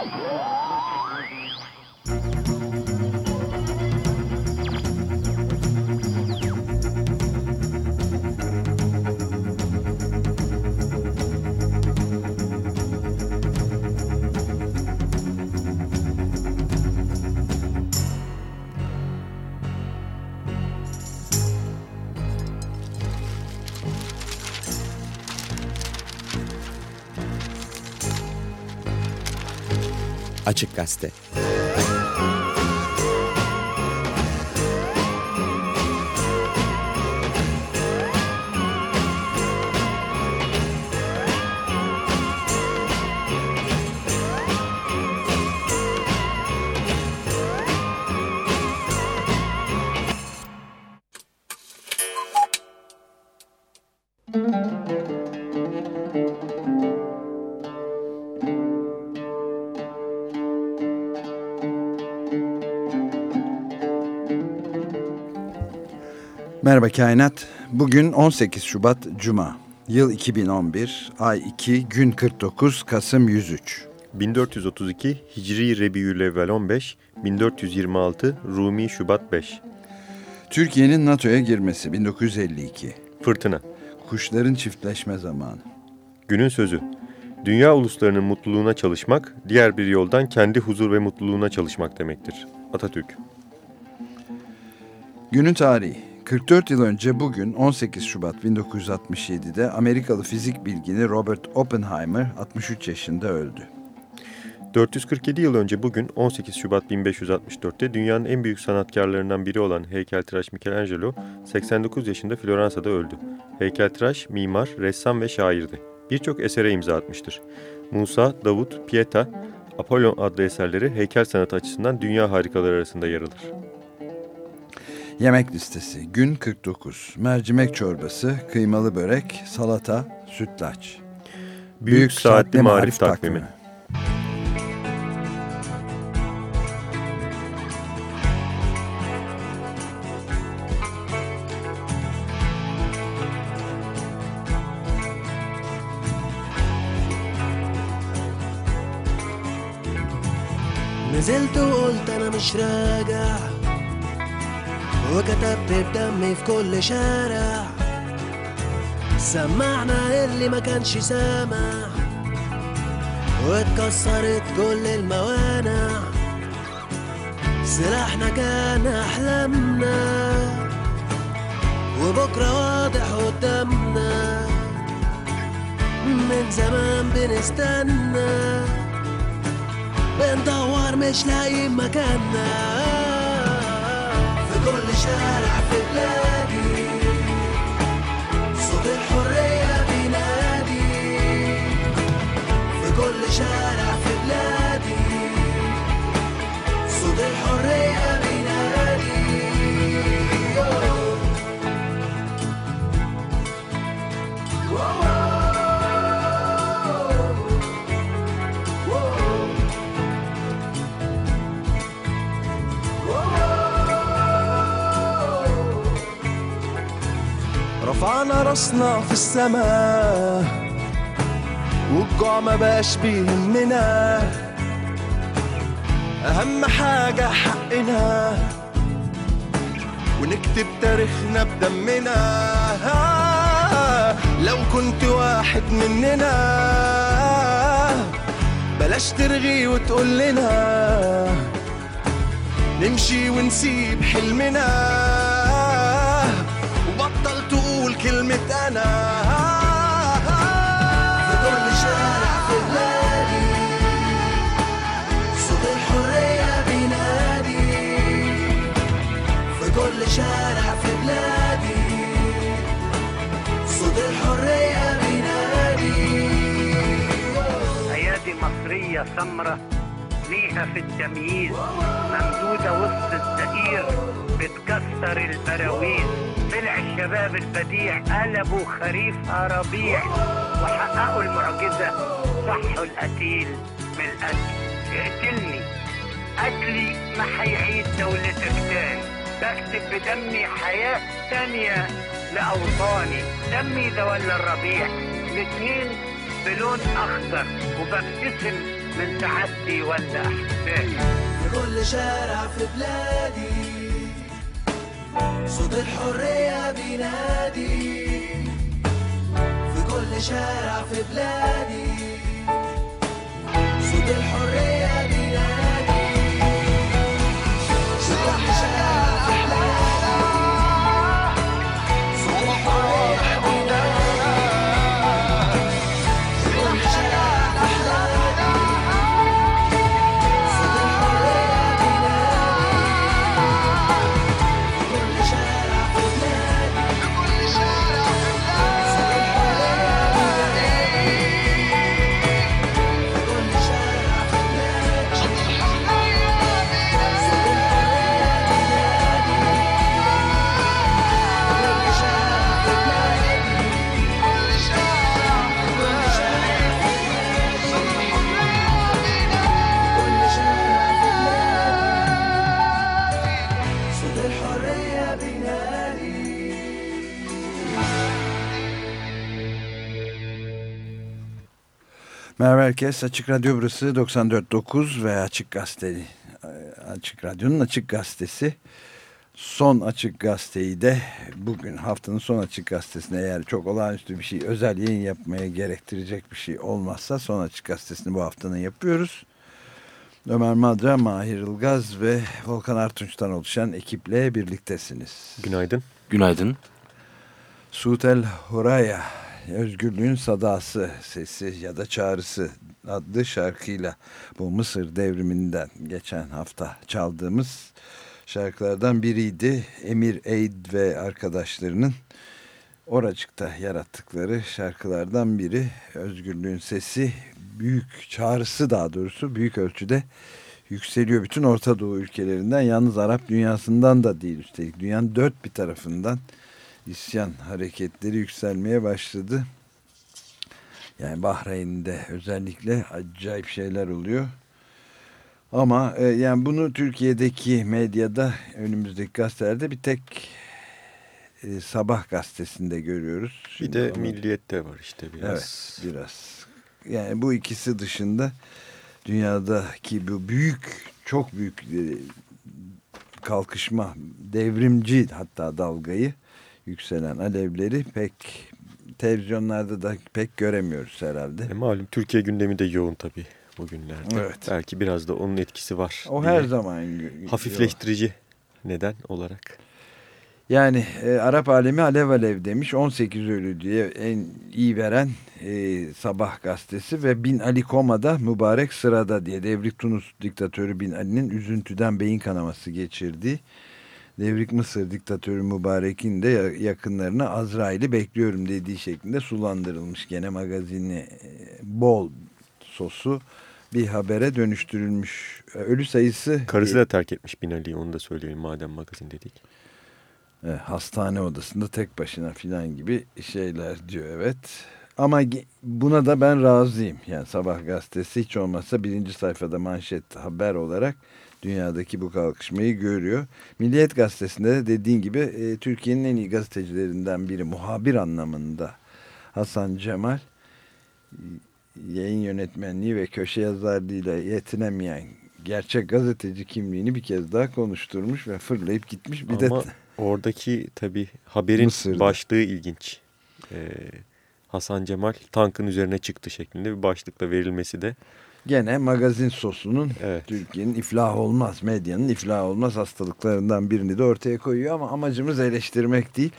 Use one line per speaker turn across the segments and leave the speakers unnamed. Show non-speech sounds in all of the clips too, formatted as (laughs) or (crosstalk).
Oh! Açık Gazete.
Merhaba Kainat. Bugün 18 Şubat Cuma. Yıl 2011, ay 2, gün 49, Kasım 103.
1432 Hicri Rebiülevvel 15, 1426 Rumi Şubat 5.
Türkiye'nin NATO'ya girmesi 1952.
Fırtına.
Kuşların çiftleşme zamanı.
Günün sözü. Dünya uluslarının mutluluğuna çalışmak, diğer bir yoldan kendi huzur ve mutluluğuna çalışmak demektir. Atatürk.
Günün tarihi. 44 yıl önce bugün 18 Şubat 1967'de Amerikalı fizik bilgini Robert Oppenheimer 63 yaşında öldü.
447 yıl önce bugün 18 Şubat 1564'te dünyanın en büyük sanatkarlarından biri olan heykeltıraş Michelangelo 89 yaşında Floransa'da öldü. Heykeltıraş, mimar, ressam ve şairdi. Birçok esere imza atmıştır. Musa, Davut, Pieta, Apollon adlı eserleri heykel sanatı açısından dünya harikaları arasında yer alır.
Yemek listesi gün 49. Mercimek çorbası, kıymalı börek, salata, sütlaç.
Büyük, Büyük Saatli, saatli Marif, Marif takvimi. takvimi.
نزلت وقلت انا مش راجع وكتبت بدمي في كل شارع. سمعنا اللي ما كانش سامع. واتكسرت كل الموانع. سلاحنا كان أحلامنا. وبكرة واضح قدامنا. من زمان بنستنى. بندور مش لاقيين مكاننا. كل شارع في بلادي. صوت الحرية بينادي. في كل شارع رفعنا راسنا في السماء والجوع ما بقاش بيهمنا. أهم حاجة حقنا ونكتب تاريخنا بدمنا. لو كنت واحد مننا بلاش ترغي وتقول لنا. نمشي ونسيب حلمنا. كلمة أنا. في كل شارع في بلادي صوت الحرية بينادي. في كل شارع في بلادي صوت الحرية بينادي.
مصرية سمرة ليها في التمييز. ممدودة وسط الزئير بتكسر البراويز طلع الشباب البديع قلبوا خريفها ربيع وحققوا المعجزة. صحوا القتيل من القتل. اقتلني. قتلي ما هيعيد دولتك تاني بكتب بدمي حياة تانية لأوطاني. دمي ده ولا الربيع. الاتنين بلون أخضر. وببتسم من تعدي ولا احتفال
في كل شارع في بلادي. صوت الحرية بينادي. في كل شارع في بلادي. صوت الحرية بينادي
Merhaba herkes. Açık Radyo burası 94.9 ve Açık Gazete. Açık Radyo'nun Açık Gazetesi. Son Açık Gazeteyi de bugün haftanın son Açık Gazetesi'ne eğer çok olağanüstü bir şey, özel yayın yapmaya gerektirecek bir şey olmazsa son Açık Gazetesi'ni bu haftanın yapıyoruz. Ömer Madra, Mahir Ilgaz ve Volkan Artunç'tan oluşan ekiple birliktesiniz.
Günaydın.
Günaydın.
Sutel Horaya, Özgürlüğün Sadası Sesi ya da Çağrısı adlı şarkıyla bu Mısır devriminden geçen hafta çaldığımız şarkılardan biriydi. Emir Eid ve arkadaşlarının oracıkta yarattıkları şarkılardan biri. Özgürlüğün sesi büyük çağrısı daha doğrusu büyük ölçüde yükseliyor. Bütün Orta Doğu ülkelerinden yalnız Arap dünyasından da değil üstelik dünyanın dört bir tarafından isyan hareketleri yükselmeye başladı. Yani Bahreyn'de özellikle acayip şeyler oluyor. Ama e, yani bunu Türkiye'deki medyada önümüzdeki gazetelerde bir tek e, sabah gazetesinde görüyoruz.
Bir
Şimdi
de
onu-
milliyette var işte biraz.
Evet biraz. Yani bu ikisi dışında dünyadaki bu büyük çok büyük e, kalkışma devrimci hatta dalgayı yükselen alevleri pek televizyonlarda da pek göremiyoruz herhalde.
E, malum Türkiye gündemi de yoğun tabii bugünlerde.
Evet.
Belki biraz da onun etkisi var.
O her zaman
Hafifleştirici neden olarak.
Yani e, Arap alemi alev alev demiş 18 ölü diye en iyi veren e, Sabah gazetesi ve Bin Ali Koma'da mübarek sırada diye Devrik Tunus diktatörü Bin Ali'nin üzüntüden beyin kanaması geçirdiği Devrik Mısır diktatörü Mübarek'in de ya- yakınlarına Azrail'i bekliyorum dediği şeklinde sulandırılmış gene magazini e, bol sosu bir habere dönüştürülmüş. E, Ölü sayısı
Karısı da terk etmiş Binali'yi onu da söyleyelim madem magazin dedik.
E, hastane odasında tek başına filan gibi şeyler diyor evet. Ama buna da ben razıyım. Yani Sabah gazetesi hiç olmazsa birinci sayfada manşet haber olarak dünyadaki bu kalkışmayı görüyor. Milliyet gazetesinde de dediğin gibi e, Türkiye'nin en iyi gazetecilerinden biri muhabir anlamında Hasan Cemal e, yayın yönetmenliği ve köşe yazarlığıyla yetinemeyen gerçek gazeteci kimliğini bir kez daha konuşturmuş ve fırlayıp gitmiş. Bir
Ama
de (laughs)
oradaki tabii haberin
Mısır'da.
başlığı ilginç. Ee, Hasan Cemal tankın üzerine çıktı şeklinde bir başlıkla verilmesi de
Gene magazin sosunun
Evet.
Türkiye'nin iflah olmaz, medyanın iflah olmaz hastalıklarından birini de ortaya koyuyor ama amacımız eleştirmek değil.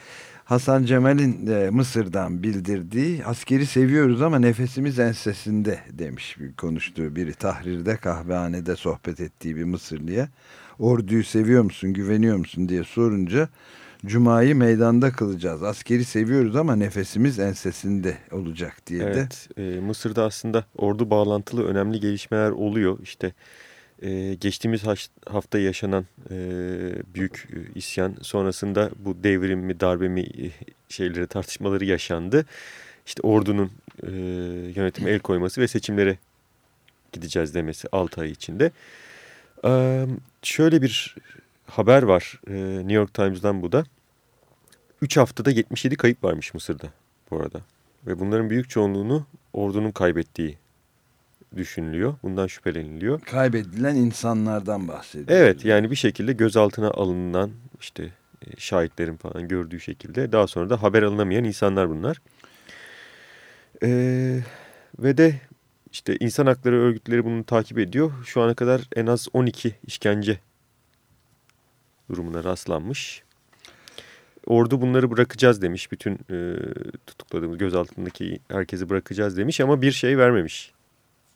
Hasan Cemal'in de Mısır'dan bildirdiği askeri seviyoruz ama nefesimiz ensesinde demiş bir konuştuğu biri Tahrir'de kahvehanede sohbet ettiği bir Mısırlıya. Orduyu seviyor musun, güveniyor musun diye sorunca Cuma'yı meydanda kılacağız. Askeri seviyoruz ama nefesimiz ensesinde olacak diye de.
Evet, e, Mısır'da aslında ordu bağlantılı önemli gelişmeler oluyor. İşte e, geçtiğimiz hafta yaşanan e, büyük e, isyan sonrasında bu devrim mi darbe mi e, şeyleri tartışmaları yaşandı. İşte ordunun e, yönetime el koyması ve seçimlere gideceğiz demesi 6 ay içinde. E, şöyle bir haber var e, New York Times'dan bu da. 3 haftada 77 kayıp varmış Mısır'da bu arada. Ve bunların büyük çoğunluğunu ordunun kaybettiği düşünülüyor. Bundan şüpheleniliyor.
Kaybedilen insanlardan bahsediyor.
Evet yani bir şekilde gözaltına alınan işte e, şahitlerin falan gördüğü şekilde daha sonra da haber alınamayan insanlar bunlar. Ee, ve de işte insan hakları örgütleri bunu takip ediyor. Şu ana kadar en az 12 işkence durumuna rastlanmış. Ordu bunları bırakacağız demiş. Bütün e, tutukladığımız gözaltındaki herkesi bırakacağız demiş ama bir şey vermemiş.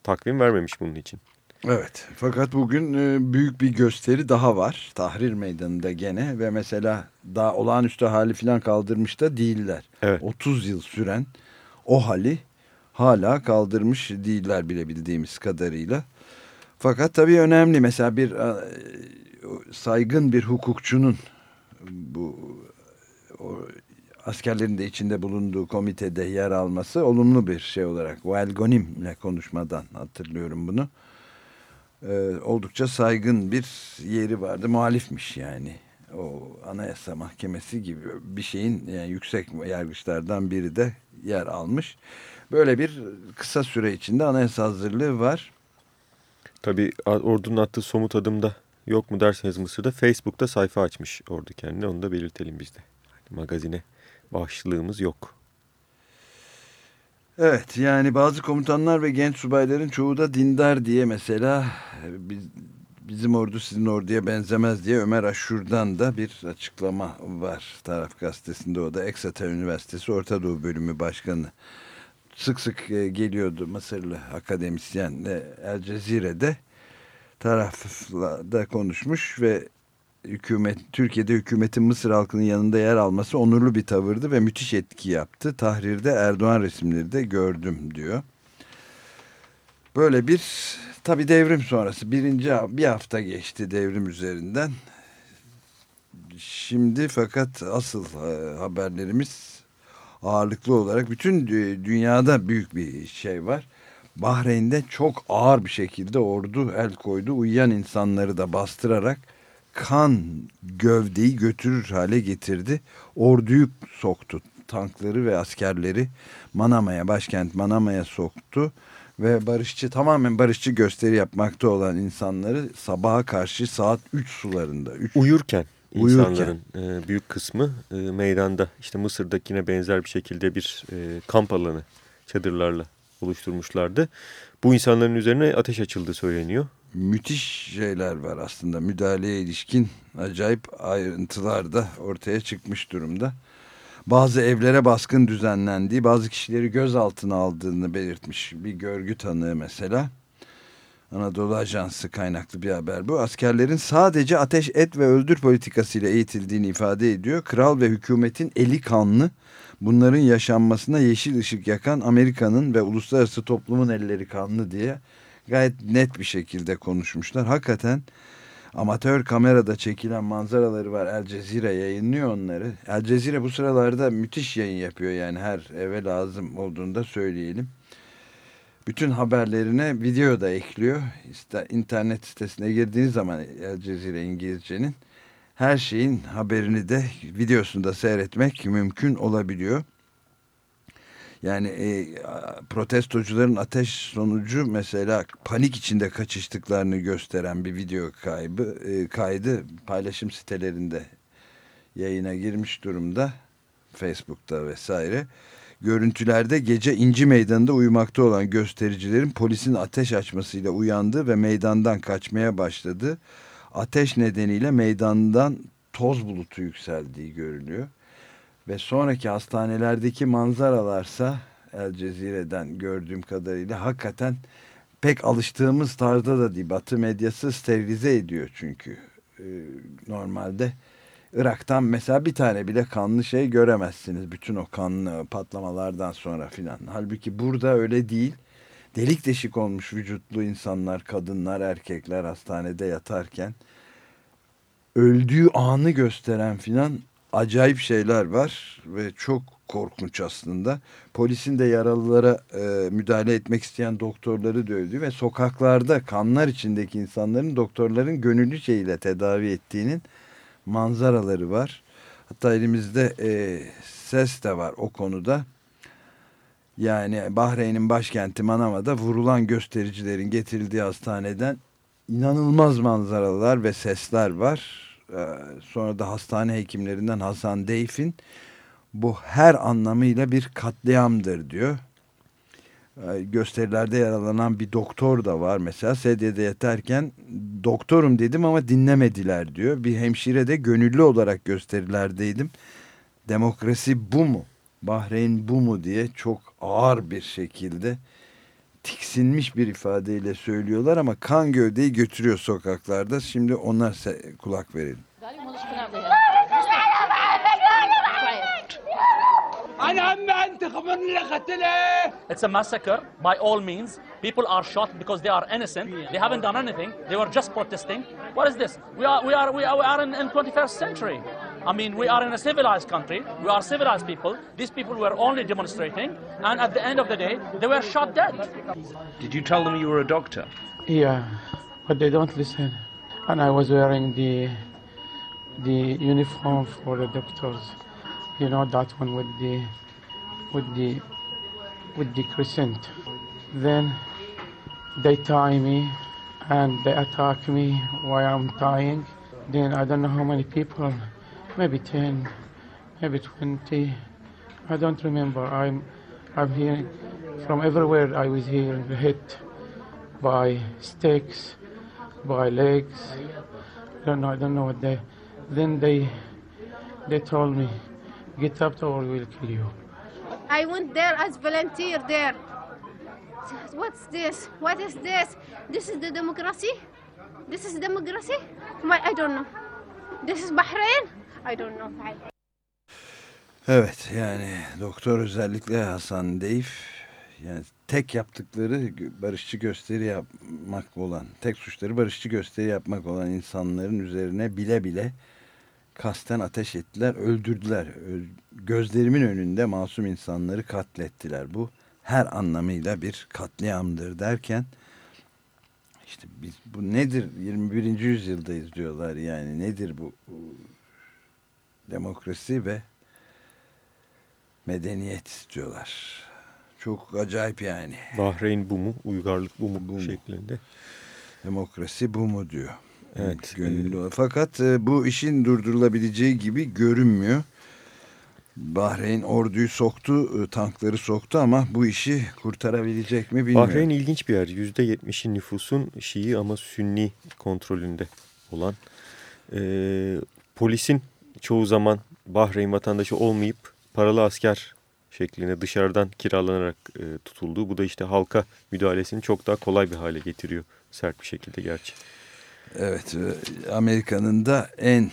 Takvim vermemiş bunun için.
Evet fakat bugün e, büyük bir gösteri daha var. Tahrir Meydanı'nda gene ve mesela daha olağanüstü hali falan kaldırmış da değiller.
Evet.
30 yıl süren o hali hala kaldırmış değiller bile bildiğimiz kadarıyla. Fakat tabii önemli mesela bir e, saygın bir hukukçunun bu o, askerlerin de içinde bulunduğu komitede yer alması olumlu bir şey olarak. Wael Gonim'le konuşmadan hatırlıyorum bunu. Ee, oldukça saygın bir yeri vardı. Muhalifmiş yani. O Anayasa Mahkemesi gibi bir şeyin yani yüksek yargıçlardan biri de yer almış. Böyle bir kısa süre içinde anayasa hazırlığı var.
Tabii ordunun attığı somut adımda yok mu derseniz Mısır'da Facebook'ta sayfa açmış ordu kendine. Onu da belirtelim biz de. Magazine bağışlığımız yok.
Evet yani bazı komutanlar ve genç subayların çoğu da dindar diye mesela biz, bizim ordu sizin orduya benzemez diye Ömer Aşur'dan da bir açıklama var taraf gazetesinde o da Exeter Üniversitesi Orta Doğu Bölümü Başkanı sık sık e, geliyordu Mısırlı akademisyen El Cezire'de tarafla konuşmuş ve hükümet Türkiye'de hükümetin Mısır halkının yanında yer alması onurlu bir tavırdı ve müthiş etki yaptı. Tahrirde Erdoğan resimleri de gördüm diyor. Böyle bir tabi devrim sonrası birinci bir hafta geçti devrim üzerinden. Şimdi fakat asıl e, haberlerimiz ağırlıklı olarak bütün dünyada büyük bir şey var. Bahreyn'de çok ağır bir şekilde ordu el koydu. Uyuyan insanları da bastırarak kan gövdeyi götürür hale getirdi. Orduyu soktu. Tankları ve askerleri Manama'ya, başkent Manama'ya soktu. Ve barışçı tamamen barışçı gösteri yapmakta olan insanları sabaha karşı saat 3 sularında. 3,
Uyurken
Uyurken.
insanların e, büyük kısmı e, meydanda işte Mısır'dakine benzer bir şekilde bir e, kamp alanı çadırlarla oluşturmuşlardı. Bu insanların üzerine ateş açıldığı söyleniyor.
Müthiş şeyler var aslında müdahaleye ilişkin acayip ayrıntılar da ortaya çıkmış durumda. Bazı evlere baskın düzenlendiği, bazı kişileri gözaltına aldığını belirtmiş bir görgü tanığı mesela. Anadolu Ajansı kaynaklı bir haber bu. Askerlerin sadece ateş et ve öldür politikasıyla eğitildiğini ifade ediyor. Kral ve hükümetin eli kanlı. Bunların yaşanmasına yeşil ışık yakan Amerika'nın ve uluslararası toplumun elleri kanlı diye gayet net bir şekilde konuşmuşlar. Hakikaten amatör kamerada çekilen manzaraları var. El Cezire yayınlıyor onları. El Cezire bu sıralarda müthiş yayın yapıyor yani her eve lazım olduğunu da söyleyelim bütün haberlerine video da ekliyor. İşte internet sitesine girdiğiniz zaman El Cezire İngilizcenin her şeyin haberini de videosunu da seyretmek mümkün olabiliyor. Yani e, protestocuların ateş sonucu mesela panik içinde kaçıştıklarını gösteren bir video kaybı e, kaydı paylaşım sitelerinde yayına girmiş durumda. Facebook'ta vesaire. Görüntülerde gece İnci Meydanı'nda uyumakta olan göstericilerin polisin ateş açmasıyla uyandı ve meydandan kaçmaya başladı. Ateş nedeniyle meydandan toz bulutu yükseldiği görülüyor. Ve sonraki hastanelerdeki manzaralarsa El Cezire'den gördüğüm kadarıyla hakikaten pek alıştığımız tarzda da değil. Batı medyası sterilize ediyor çünkü. Ee, normalde Irak'tan mesela bir tane bile kanlı şey göremezsiniz. Bütün o kanlı patlamalardan sonra filan. Halbuki burada öyle değil. Delik deşik olmuş vücutlu insanlar, kadınlar, erkekler hastanede yatarken öldüğü anı gösteren filan acayip şeyler var ve çok korkunç aslında. Polisin de yaralılara e, müdahale etmek isteyen doktorları dövdü ve sokaklarda kanlar içindeki insanların doktorların gönüllü şeyle tedavi ettiğinin manzaraları var. Hatta elimizde e, ses de var o konuda. Yani Bahreyn'in başkenti Manama'da vurulan göstericilerin getirildiği hastaneden inanılmaz manzaralar ve sesler var. Ee, Sonra da hastane hekimlerinden Hasan Deyf'in bu her anlamıyla bir katliamdır diyor. Ee, Gösterilerde yaralanan bir doktor da var mesela sedyede yatarken doktorum dedim ama dinlemediler diyor. Bir hemşire de gönüllü olarak gösterilerdeydim. Demokrasi bu mu? Bahreyn bu mu diye çok ağır bir şekilde tiksinmiş bir ifadeyle söylüyorlar ama kan gövdeyi götürüyor sokaklarda. Şimdi onlar kulak verelim.
It's a massacre by all means. People are shot because they are innocent. They haven't done anything. They were just protesting. What is this? We are we are we are, we are in, in 21st century. I mean, we are in a civilized country. We are civilized people. These people were only demonstrating, and at the end of the day, they were shot dead.
Did you tell them you were a doctor?
Yeah, but they don't listen. And I was wearing the the uniform for the doctors. You know that one with the with the with the crescent. Then they tie me and they attack me while I'm tying. Then I don't know how many people, maybe ten, maybe twenty. I don't remember. I'm I'm hearing from everywhere I was hearing hit by sticks, by legs. I don't know. I don't know what they. Then they they told me, get up or we'll kill you.
I went there as volunteer there. What's this? What is this? This is the democracy? This is democracy? My, I don't know. This is Bahrain? I don't know. I,
Evet yani doktor özellikle Hasan Deyif yani tek yaptıkları barışçı gösteri yapmak olan tek suçları barışçı gösteri yapmak olan insanların üzerine bile bile kasten ateş ettiler öldürdüler gözlerimin önünde masum insanları katlettiler bu her anlamıyla bir katliamdır derken işte biz bu nedir 21. yüzyıldayız diyorlar yani nedir bu, demokrasi ve medeniyet istiyorlar. Çok acayip yani.
Bahreyn bu mu, uygarlık bu mu,
Bu
şeklinde.
Demokrasi bu mu diyor.
Evet,
Gönüllü. Fakat e, bu işin durdurulabileceği gibi görünmüyor. Bahreyn orduyu soktu, e, tankları soktu ama bu işi kurtarabilecek mi bilmiyorum.
Bahreyn ilginç bir yer. %70'i nüfusun Şii ama Sünni kontrolünde olan. Ee, polisin çoğu zaman Bahreyn vatandaşı olmayıp paralı asker şeklinde dışarıdan kiralanarak e, tutulduğu. Bu da işte halka müdahalesini çok daha kolay bir hale getiriyor. Sert bir şekilde gerçi.
Evet, e, Amerika'nın da en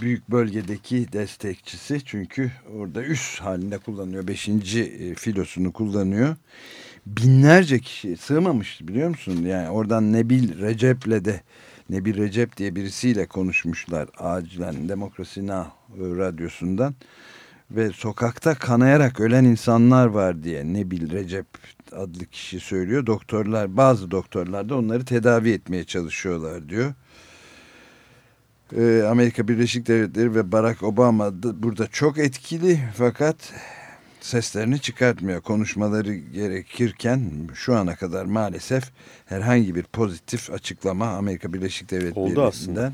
büyük bölgedeki destekçisi çünkü orada üs halinde kullanıyor. Beşinci e, filosunu kullanıyor. Binlerce kişi sığmamıştı biliyor musun? Yani oradan Nebil Recep'le de Nebil Recep diye birisiyle konuşmuşlar acilen Demokrasi Now e, radyosundan ve sokakta kanayarak ölen insanlar var diye Nebil Recep adlı kişi söylüyor. Doktorlar bazı doktorlar da onları tedavi etmeye çalışıyorlar diyor. Ee, Amerika Birleşik Devletleri ve Barack Obama da burada çok etkili fakat seslerini çıkartmıyor. Konuşmaları gerekirken şu ana kadar maalesef herhangi bir pozitif açıklama Amerika Birleşik Devletleri'nden.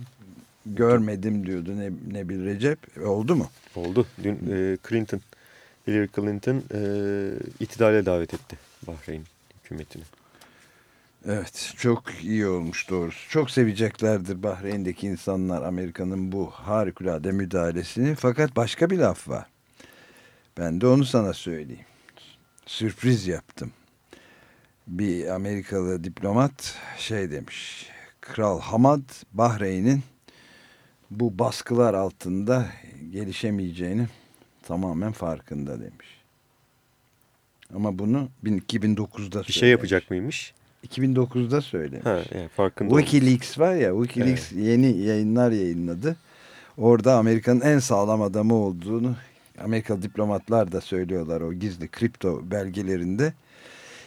Görmedim diyordu Ne- Nebil Recep. Oldu mu?
Oldu. Dün e, Clinton, Hillary Clinton e, itidale davet etti Bahreyn hükümetini.
Evet çok iyi olmuş doğrusu. Çok seveceklerdir Bahreyn'deki insanlar Amerika'nın bu harikulade müdahalesini. Fakat başka bir laf var. Ben de onu sana söyleyeyim. Sürpriz yaptım. Bir Amerikalı diplomat şey demiş. Kral Hamad Bahreyn'in bu baskılar altında gelişemeyeceğini tamamen farkında demiş. Ama bunu 2009'da
Bir şey yapacak mıymış?
2009'da söylemiş.
Ha, yani farkında.
Wikileaks var ya Wikileaks yeni yayınlar yayınladı. Orada Amerika'nın en sağlam adamı olduğunu Amerikalı diplomatlar da söylüyorlar o gizli kripto belgelerinde.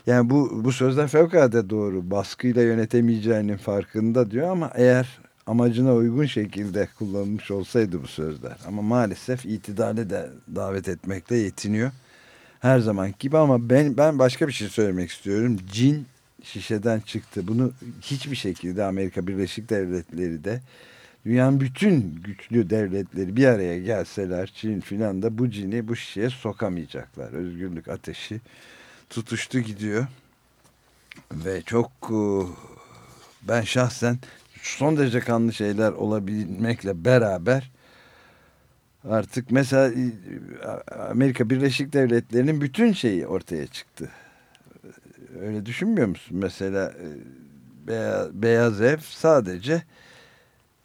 Yani bu, bu sözler fevkalade doğru. Baskıyla yönetemeyeceğinin farkında diyor ama eğer amacına uygun şekilde kullanılmış olsaydı bu sözler. Ama maalesef itidale de davet etmekle yetiniyor. Her zaman gibi ama ben ben başka bir şey söylemek istiyorum. Cin şişeden çıktı. Bunu hiçbir şekilde Amerika Birleşik Devletleri de dünyanın bütün güçlü devletleri bir araya gelseler Çin filan da bu cini bu şişeye sokamayacaklar. Özgürlük ateşi tutuştu gidiyor. Ve çok e, ben şahsen son derece kanlı şeyler olabilmekle beraber artık mesela e, Amerika Birleşik Devletleri'nin bütün şeyi ortaya çıktı. Öyle düşünmüyor musun? Mesela e, Beyaz, Ev sadece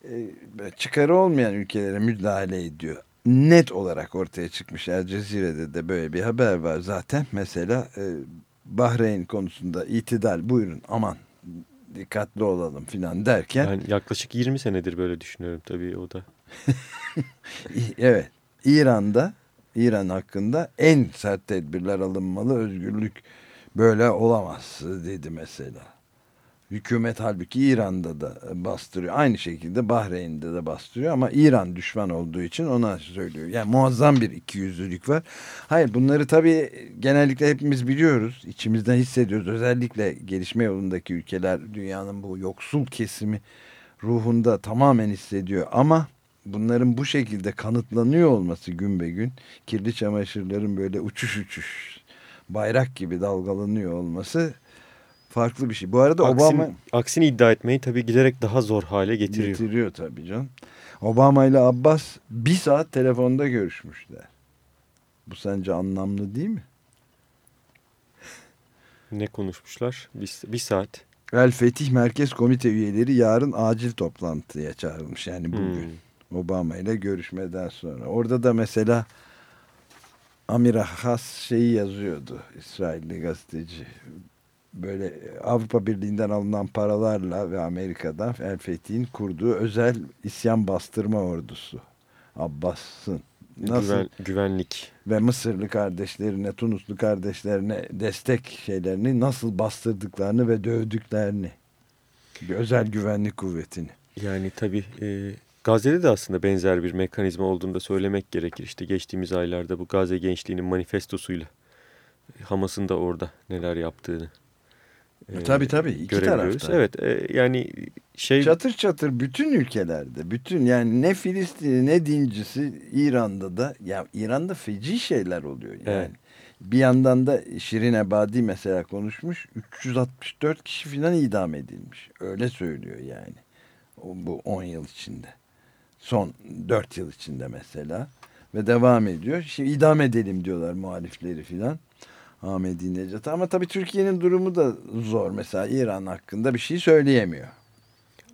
e, çıkarı olmayan ülkelere müdahale ediyor. Net olarak ortaya çıkmış. El Cezire'de de böyle bir haber var zaten. Mesela Bahreyn konusunda itidal buyurun aman dikkatli olalım filan derken.
Ben yaklaşık 20 senedir böyle düşünüyorum tabii o da. (laughs)
evet İran'da İran hakkında en sert tedbirler alınmalı özgürlük böyle olamaz dedi mesela. Hükümet halbuki İran'da da bastırıyor. Aynı şekilde Bahreyn'de de bastırıyor ama İran düşman olduğu için ona söylüyor. Yani muazzam bir ikiyüzlülük var. Hayır bunları tabii genellikle hepimiz biliyoruz. İçimizden hissediyoruz. Özellikle gelişme yolundaki ülkeler dünyanın bu yoksul kesimi ruhunda tamamen hissediyor. Ama bunların bu şekilde kanıtlanıyor olması gün be gün kirli çamaşırların böyle uçuş uçuş bayrak gibi dalgalanıyor olması farklı bir şey. Bu arada
Aksini,
Obama
aksini iddia etmeyi tabii giderek daha zor hale getiriyor.
getiriyor tabii canım. Obama ile Abbas bir saat telefonda görüşmüşler. Bu sence anlamlı değil mi?
Ne konuşmuşlar? Bir, bir saat.
El Fetih Merkez Komite üyeleri yarın acil toplantıya çağrılmış. Yani bugün
Hmm.
Obama ile görüşmeden sonra. Orada da mesela Amira Has şeyi yazıyordu. İsrailli gazeteci. Böyle Avrupa Birliği'nden alınan paralarla ve Amerika'dan El Fetih'in kurduğu özel isyan bastırma ordusu. Abbas'ın. Nasıl?
Güven, güvenlik.
ve Mısırlı kardeşlerine, Tunuslu kardeşlerine destek şeylerini nasıl bastırdıklarını ve dövdüklerini. Özel güvenlik kuvvetini.
Yani tabii e, Gazze'de de aslında benzer bir mekanizma olduğunu da söylemek gerekir. İşte geçtiğimiz aylarda bu Gazze gençliğinin manifestosuyla e, Hamas'ın da orada neler yaptığını e,
tabii tabii iki tarafta.
Evet e, yani şey
Çatır çatır bütün ülkelerde, bütün yani ne Filistin'i ne dincisi İran'da da ya İran'da feci şeyler oluyor yani.
Evet.
Bir yandan da Şirin Ebadi mesela konuşmuş 364 kişi falan idam edilmiş. Öyle söylüyor yani. O, bu 10 yıl içinde. Son 4 yıl içinde mesela. Ve devam ediyor. Şimdi idam edelim diyorlar muhalifleri filan. Ahmedi Necati. Ama tabii Türkiye'nin durumu da zor. Mesela İran hakkında bir şey söyleyemiyor.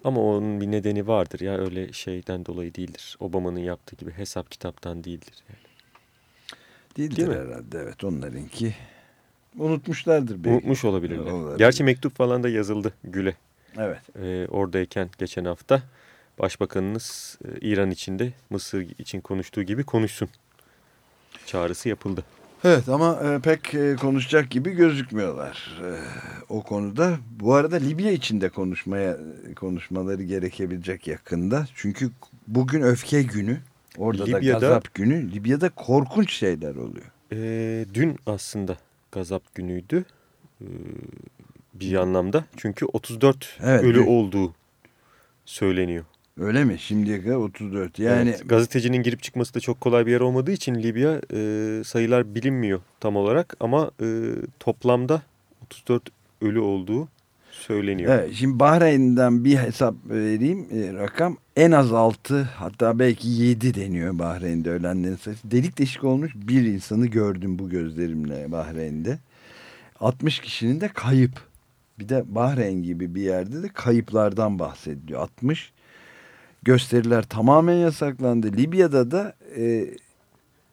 ama onun bir nedeni vardır ya öyle şeyden dolayı değildir. Obama'nın yaptığı gibi hesap kitaptan değildir. Yani.
Değildir
Değil mi?
herhalde. Evet onlarınki unutmuşlardır. belki.
Unutmuş olabilirler.
Olabilir.
Gerçi mektup falan da yazıldı Gül'e.
Evet.
e, oradayken geçen hafta başbakanınız e, İran içinde Mısır için konuştuğu gibi konuşsun çağrısı yapıldı.
Evet ama e, pek e, konuşacak gibi gözükmüyorlar e, o konuda. Bu arada Libya için de konuşmaya konuşmaları gerekebilecek yakında. Çünkü bugün öfke günü. Orada da
Libya'da-
gazap günü. Libya'da korkunç şeyler oluyor.
E, dün aslında gazap günüydü e, bir anlamda çünkü 34
Evet,
ölü
dün.
olduğu söyleniyor.
Öyle mi? Şimdiye kadar 34. Yani
Evet, gazetecinin girip çıkması da çok kolay bir yer olmadığı için Libya e, sayılar bilinmiyor tam olarak ama e, toplamda 34 ölü olduğu söyleniyor.
Evet, şimdi Bahreyn'den bir hesap vereyim e, rakam en az 6 hatta belki 7 deniyor Bahreyn'de ölenlerin sayısı. Delik deşik olmuş bir insanı gördüm bu gözlerimle Bahreyn'de. 60 kişinin de kayıp. Bir de Bahreyn gibi bir yerde de kayıplardan bahsediliyor. 60 gösteriler tamamen yasaklandı. Libya'da da e,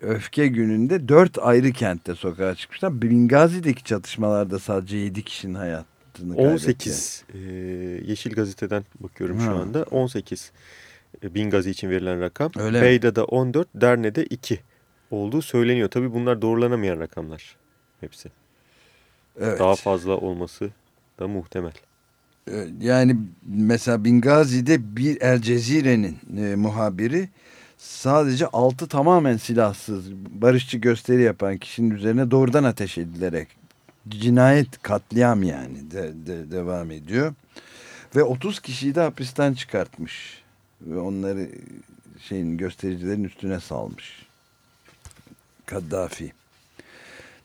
öfke gününde 4 ayrı kentte sokağa çıkmışlar. Bingazi'deki çatışmalarda sadece 7 kişinin hayatını kaybetti.
18 e, Yeşil Gazete'den bakıyorum şu
Ha.
anda. 18 e, Bingazi için verilen rakam.
Öyle?
Beyda'da 14, Derne'de 2 olduğu söyleniyor. Tabii bunlar doğrulanamayan rakamlar hepsi.
Evet.
Daha fazla olması da muhtemel.
Ee, Yani mesela Bingazi'de bir El Cezire'nin e, muhabiri sadece altı tamamen silahsız barışçı gösteri yapan kişinin üzerine doğrudan ateş edilerek cinayet katliam yani de, de- devam ediyor. Ve 30 kişiyi de hapisten çıkartmış. Ve onları şeyin göstericilerin üstüne salmış. Kaddafi.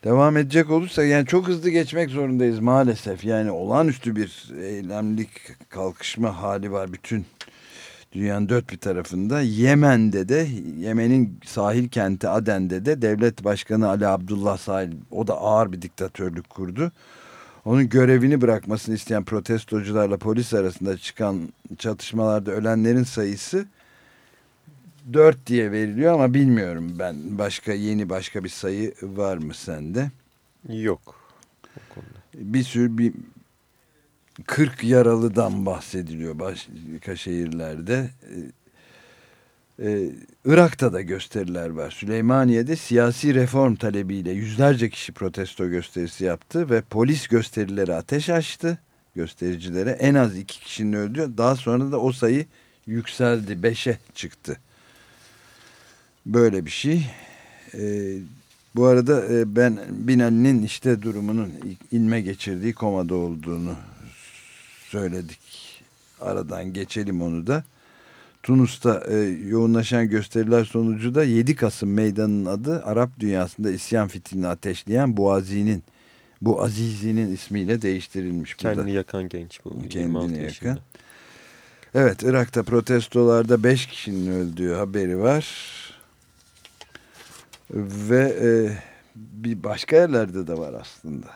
Devam edecek olursa yani çok hızlı geçmek zorundayız maalesef. Yani olağanüstü bir eylemlik kalkışma hali var bütün dünyanın dört bir tarafında. Yemen'de de Yemen'in sahil kenti Aden'de de devlet başkanı Ali Abdullah Sahil o da ağır bir diktatörlük kurdu. Onun görevini bırakmasını isteyen protestocularla polis arasında çıkan çatışmalarda ölenlerin sayısı 4 diye veriliyor ama bilmiyorum ben. Başka yeni başka bir sayı var mı sende?
Yok.
Bir sürü bir 40 yaralıdan bahsediliyor başka şehirlerde. Ee, e, Irak'ta da gösteriler var. Süleymaniye'de siyasi reform talebiyle yüzlerce kişi protesto gösterisi yaptı ve polis gösterileri ateş açtı göstericilere. En az iki kişinin öldüğü daha sonra da o sayı yükseldi. Beşe çıktı. Böyle bir şey. Ee, bu arada e, ben Binali'nin işte durumunun inme geçirdiği komada olduğunu söyledik. Aradan geçelim onu da. Tunus'ta e, yoğunlaşan gösteriler sonucu da 7 Kasım meydanının adı Arap dünyasında isyan fitilini ateşleyen Boazi'nin bu Azizi'nin ismiyle değiştirilmiş. burada.
Kendini yakan genç bu.
Kendini
26
yakan.
yaşında.
Evet Irak'ta protestolarda 5 kişinin öldüğü haberi var. Ve e, bir başka yerlerde de var aslında.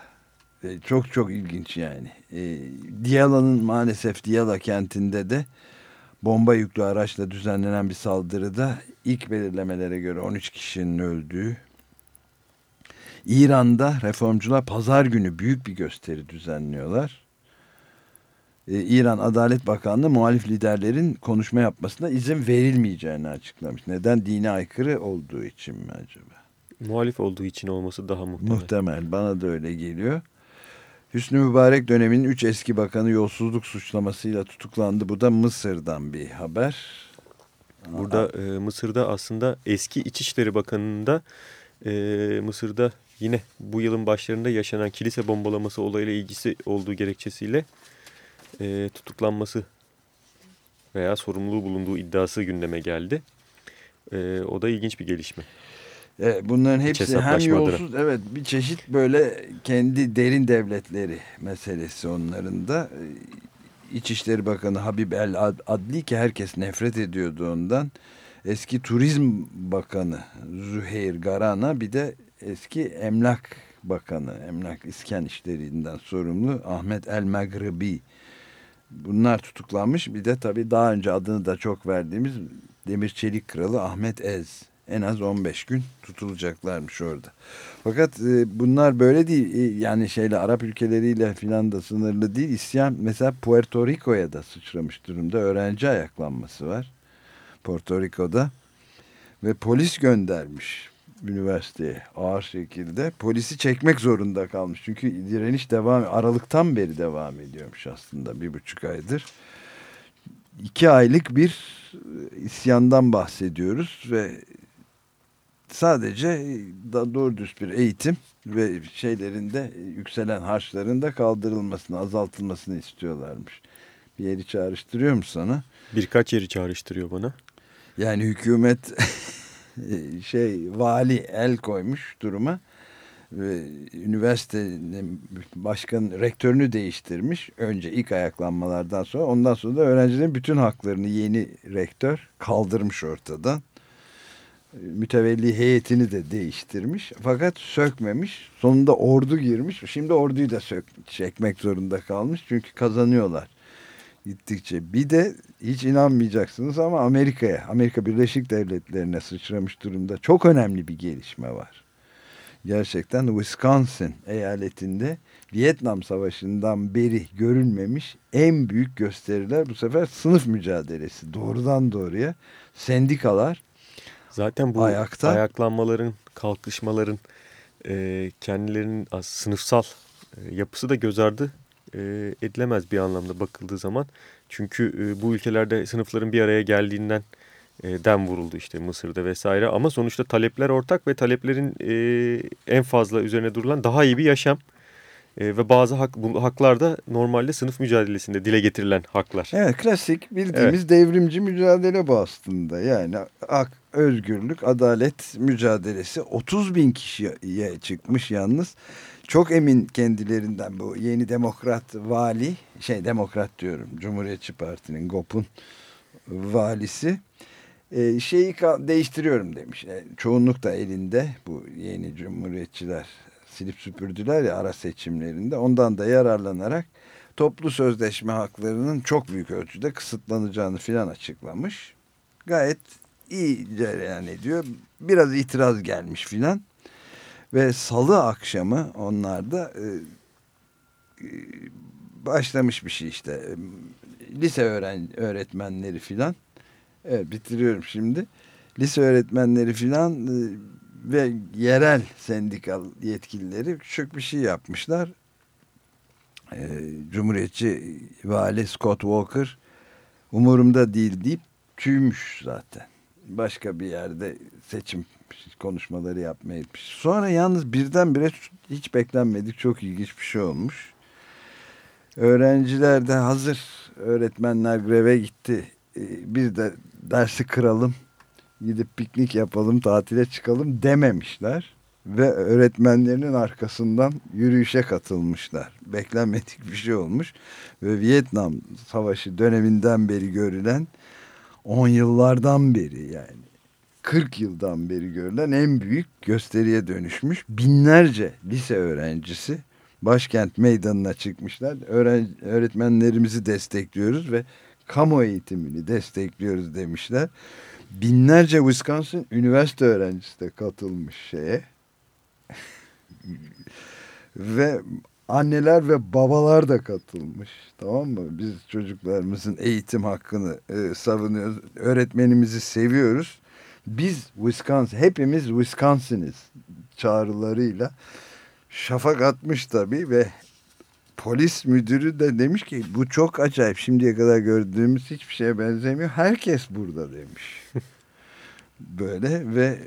E, çok çok ilginç yani. E, Diyala'nın maalesef Diyala kentinde de bomba yüklü araçla düzenlenen bir saldırıda ilk belirlemelere göre 13 kişinin öldüğü. İran'da reformcular pazar günü büyük bir gösteri düzenliyorlar. Ee, İran Adalet Bakanlığı muhalif liderlerin konuşma yapmasına izin verilmeyeceğini açıklamış. Neden? Dine aykırı olduğu için mi acaba?
Muhalif olduğu için olması daha muhtemel.
Muhtemel. Bana da öyle geliyor. Hüsnü Mübarek döneminin 3 eski bakanı yolsuzluk suçlamasıyla tutuklandı. Bu da Mısır'dan bir haber.
Burada e, Mısır'da aslında eski İçişleri Bakanı'nda e, Mısır'da yine bu yılın başlarında yaşanan kilise bombalaması olayıyla ilgisi olduğu gerekçesiyle e, tutuklanması veya sorumluluğu bulunduğu iddiası gündeme geldi. E, o da ilginç bir gelişme.
Evet, bunların hepsi hem yolsuz evet bir çeşit böyle kendi derin devletleri meselesi onların da. Ee, İçişleri Bakanı Habib El Ad- Adli ki herkes nefret ediyordu ondan. Eski Turizm Bakanı Züheyr Garana bir de eski Emlak Bakanı, Emlak İskan işlerinden sorumlu Ahmet El Magribi. Bunlar tutuklanmış. Bir de tabii daha önce adını da çok verdiğimiz Demir Çelik Kralı Ahmet Ez. En az 15 gün tutulacaklarmış orada. Fakat e, bunlar böyle değil. E, yani şeyle Arap ülkeleriyle filan da sınırlı değil. İsyan mesela Puerto Rico'ya da sıçramış durumda. Öğrenci ayaklanması var. Porto Rico'da. Ve polis göndermiş üniversiteye ağır şekilde. Polisi çekmek zorunda kalmış. Çünkü direniş devam Aralıktan beri devam ediyormuş aslında bir buçuk aydır. İki aylık bir isyandan bahsediyoruz ve sadece da doğru düz bir eğitim ve şeylerinde yükselen harçların da kaldırılmasını, azaltılmasını istiyorlarmış. Bir yeri çağrıştırıyor mu sana?
Birkaç yeri çağrıştırıyor bana.
Yani hükümet (laughs) şey vali el koymuş duruma ve üniversitenin başkan rektörünü değiştirmiş. Önce ilk ayaklanmalardan sonra ondan sonra da öğrencilerin bütün haklarını yeni rektör kaldırmış ortadan. Mütevelli heyetini de değiştirmiş. Fakat sökmemiş. Sonunda ordu girmiş. Şimdi orduyu da sök, çekmek zorunda kalmış. Çünkü kazanıyorlar gittikçe. Bir de hiç inanmayacaksınız ama Amerika'ya, Amerika Birleşik Devletleri'ne sıçramış durumda çok önemli bir gelişme var. Gerçekten Wisconsin eyaletinde Vietnam Savaşı'ndan beri görülmemiş en büyük gösteriler bu sefer sınıf mücadelesi. Doğrudan doğruya sendikalar
Zaten bu
Ayakta.
ayaklanmaların, kalkışmaların e, kendilerinin sınıfsal e, yapısı da göz ardı e, edilemez bir anlamda bakıldığı zaman. Çünkü e, bu ülkelerde sınıfların bir araya geldiğinden e, dem vuruldu işte Mısır'da vesaire. Ama sonuçta talepler ortak ve taleplerin e, en fazla üzerine durulan daha iyi bir yaşam. E, ve bazı hak, bu haklar da normalde sınıf mücadelesinde dile getirilen haklar.
Evet klasik bildiğimiz devrimci mücadele bu aslında. Yani hak, özgürlük, adalet mücadelesi 30 bin kişiye çıkmış yalnız. Çok emin kendilerinden bu yeni demokrat vali, şey demokrat diyorum Cumhuriyetçi Parti'nin GOP'un valisi e, şeyi değiştiriyorum demiş. E, çoğunluk da elinde bu yeni cumhuriyetçiler silip süpürdüler ya ara seçimlerinde. Ondan da yararlanarak toplu sözleşme haklarının çok büyük ölçüde kısıtlanacağını filan açıklamış. Gayet iyi cereyan ediyor. Biraz itiraz gelmiş filan. Ve salı akşamı onlar da e, e, başlamış bir şey işte. E, Lise öğren öğretmenleri filan. Evet bitiriyorum şimdi. Lise öğretmenleri filan e, ve yerel sendikal yetkilileri küçük bir şey yapmışlar. E, Cumhuriyetçi vali Scott Walker umurumda değil deyip tüymüş zaten. Başka bir yerde seçim konuşmaları yapmaya gitmiş. Sonra yalnız birdenbire hiç beklenmedik çok ilginç bir şey olmuş. Öğrenciler de hazır öğretmenler greve gitti. E, Bir de dersi kıralım, gidip piknik yapalım, tatile çıkalım dememişler. Ve öğretmenlerinin arkasından yürüyüşe katılmışlar. Beklenmedik bir şey olmuş. Ve Vietnam Savaşı döneminden beri görülen 10 yıllardan beri yani 40 yıldan beri görülen en büyük gösteriye dönüşmüş. Binlerce lise öğrencisi başkent meydanına çıkmışlar. Öğren öğretmenlerimizi destekliyoruz ve kamu eğitimini destekliyoruz demişler. Binlerce Wisconsin üniversite öğrencisi de katılmış şeye. (laughs) ve anneler ve babalar da katılmış. Tamam mı? Biz çocuklarımızın eğitim hakkını e, savunuyoruz. Öğretmenimizi seviyoruz. Biz Wisconsin, hepimiz Wisconsin'iz çağrılarıyla şafak atmış tabii ve polis müdürü de demiş ki bu çok acayip şimdiye kadar gördüğümüz hiçbir şeye benzemiyor. Herkes burada demiş. (laughs) Böyle ve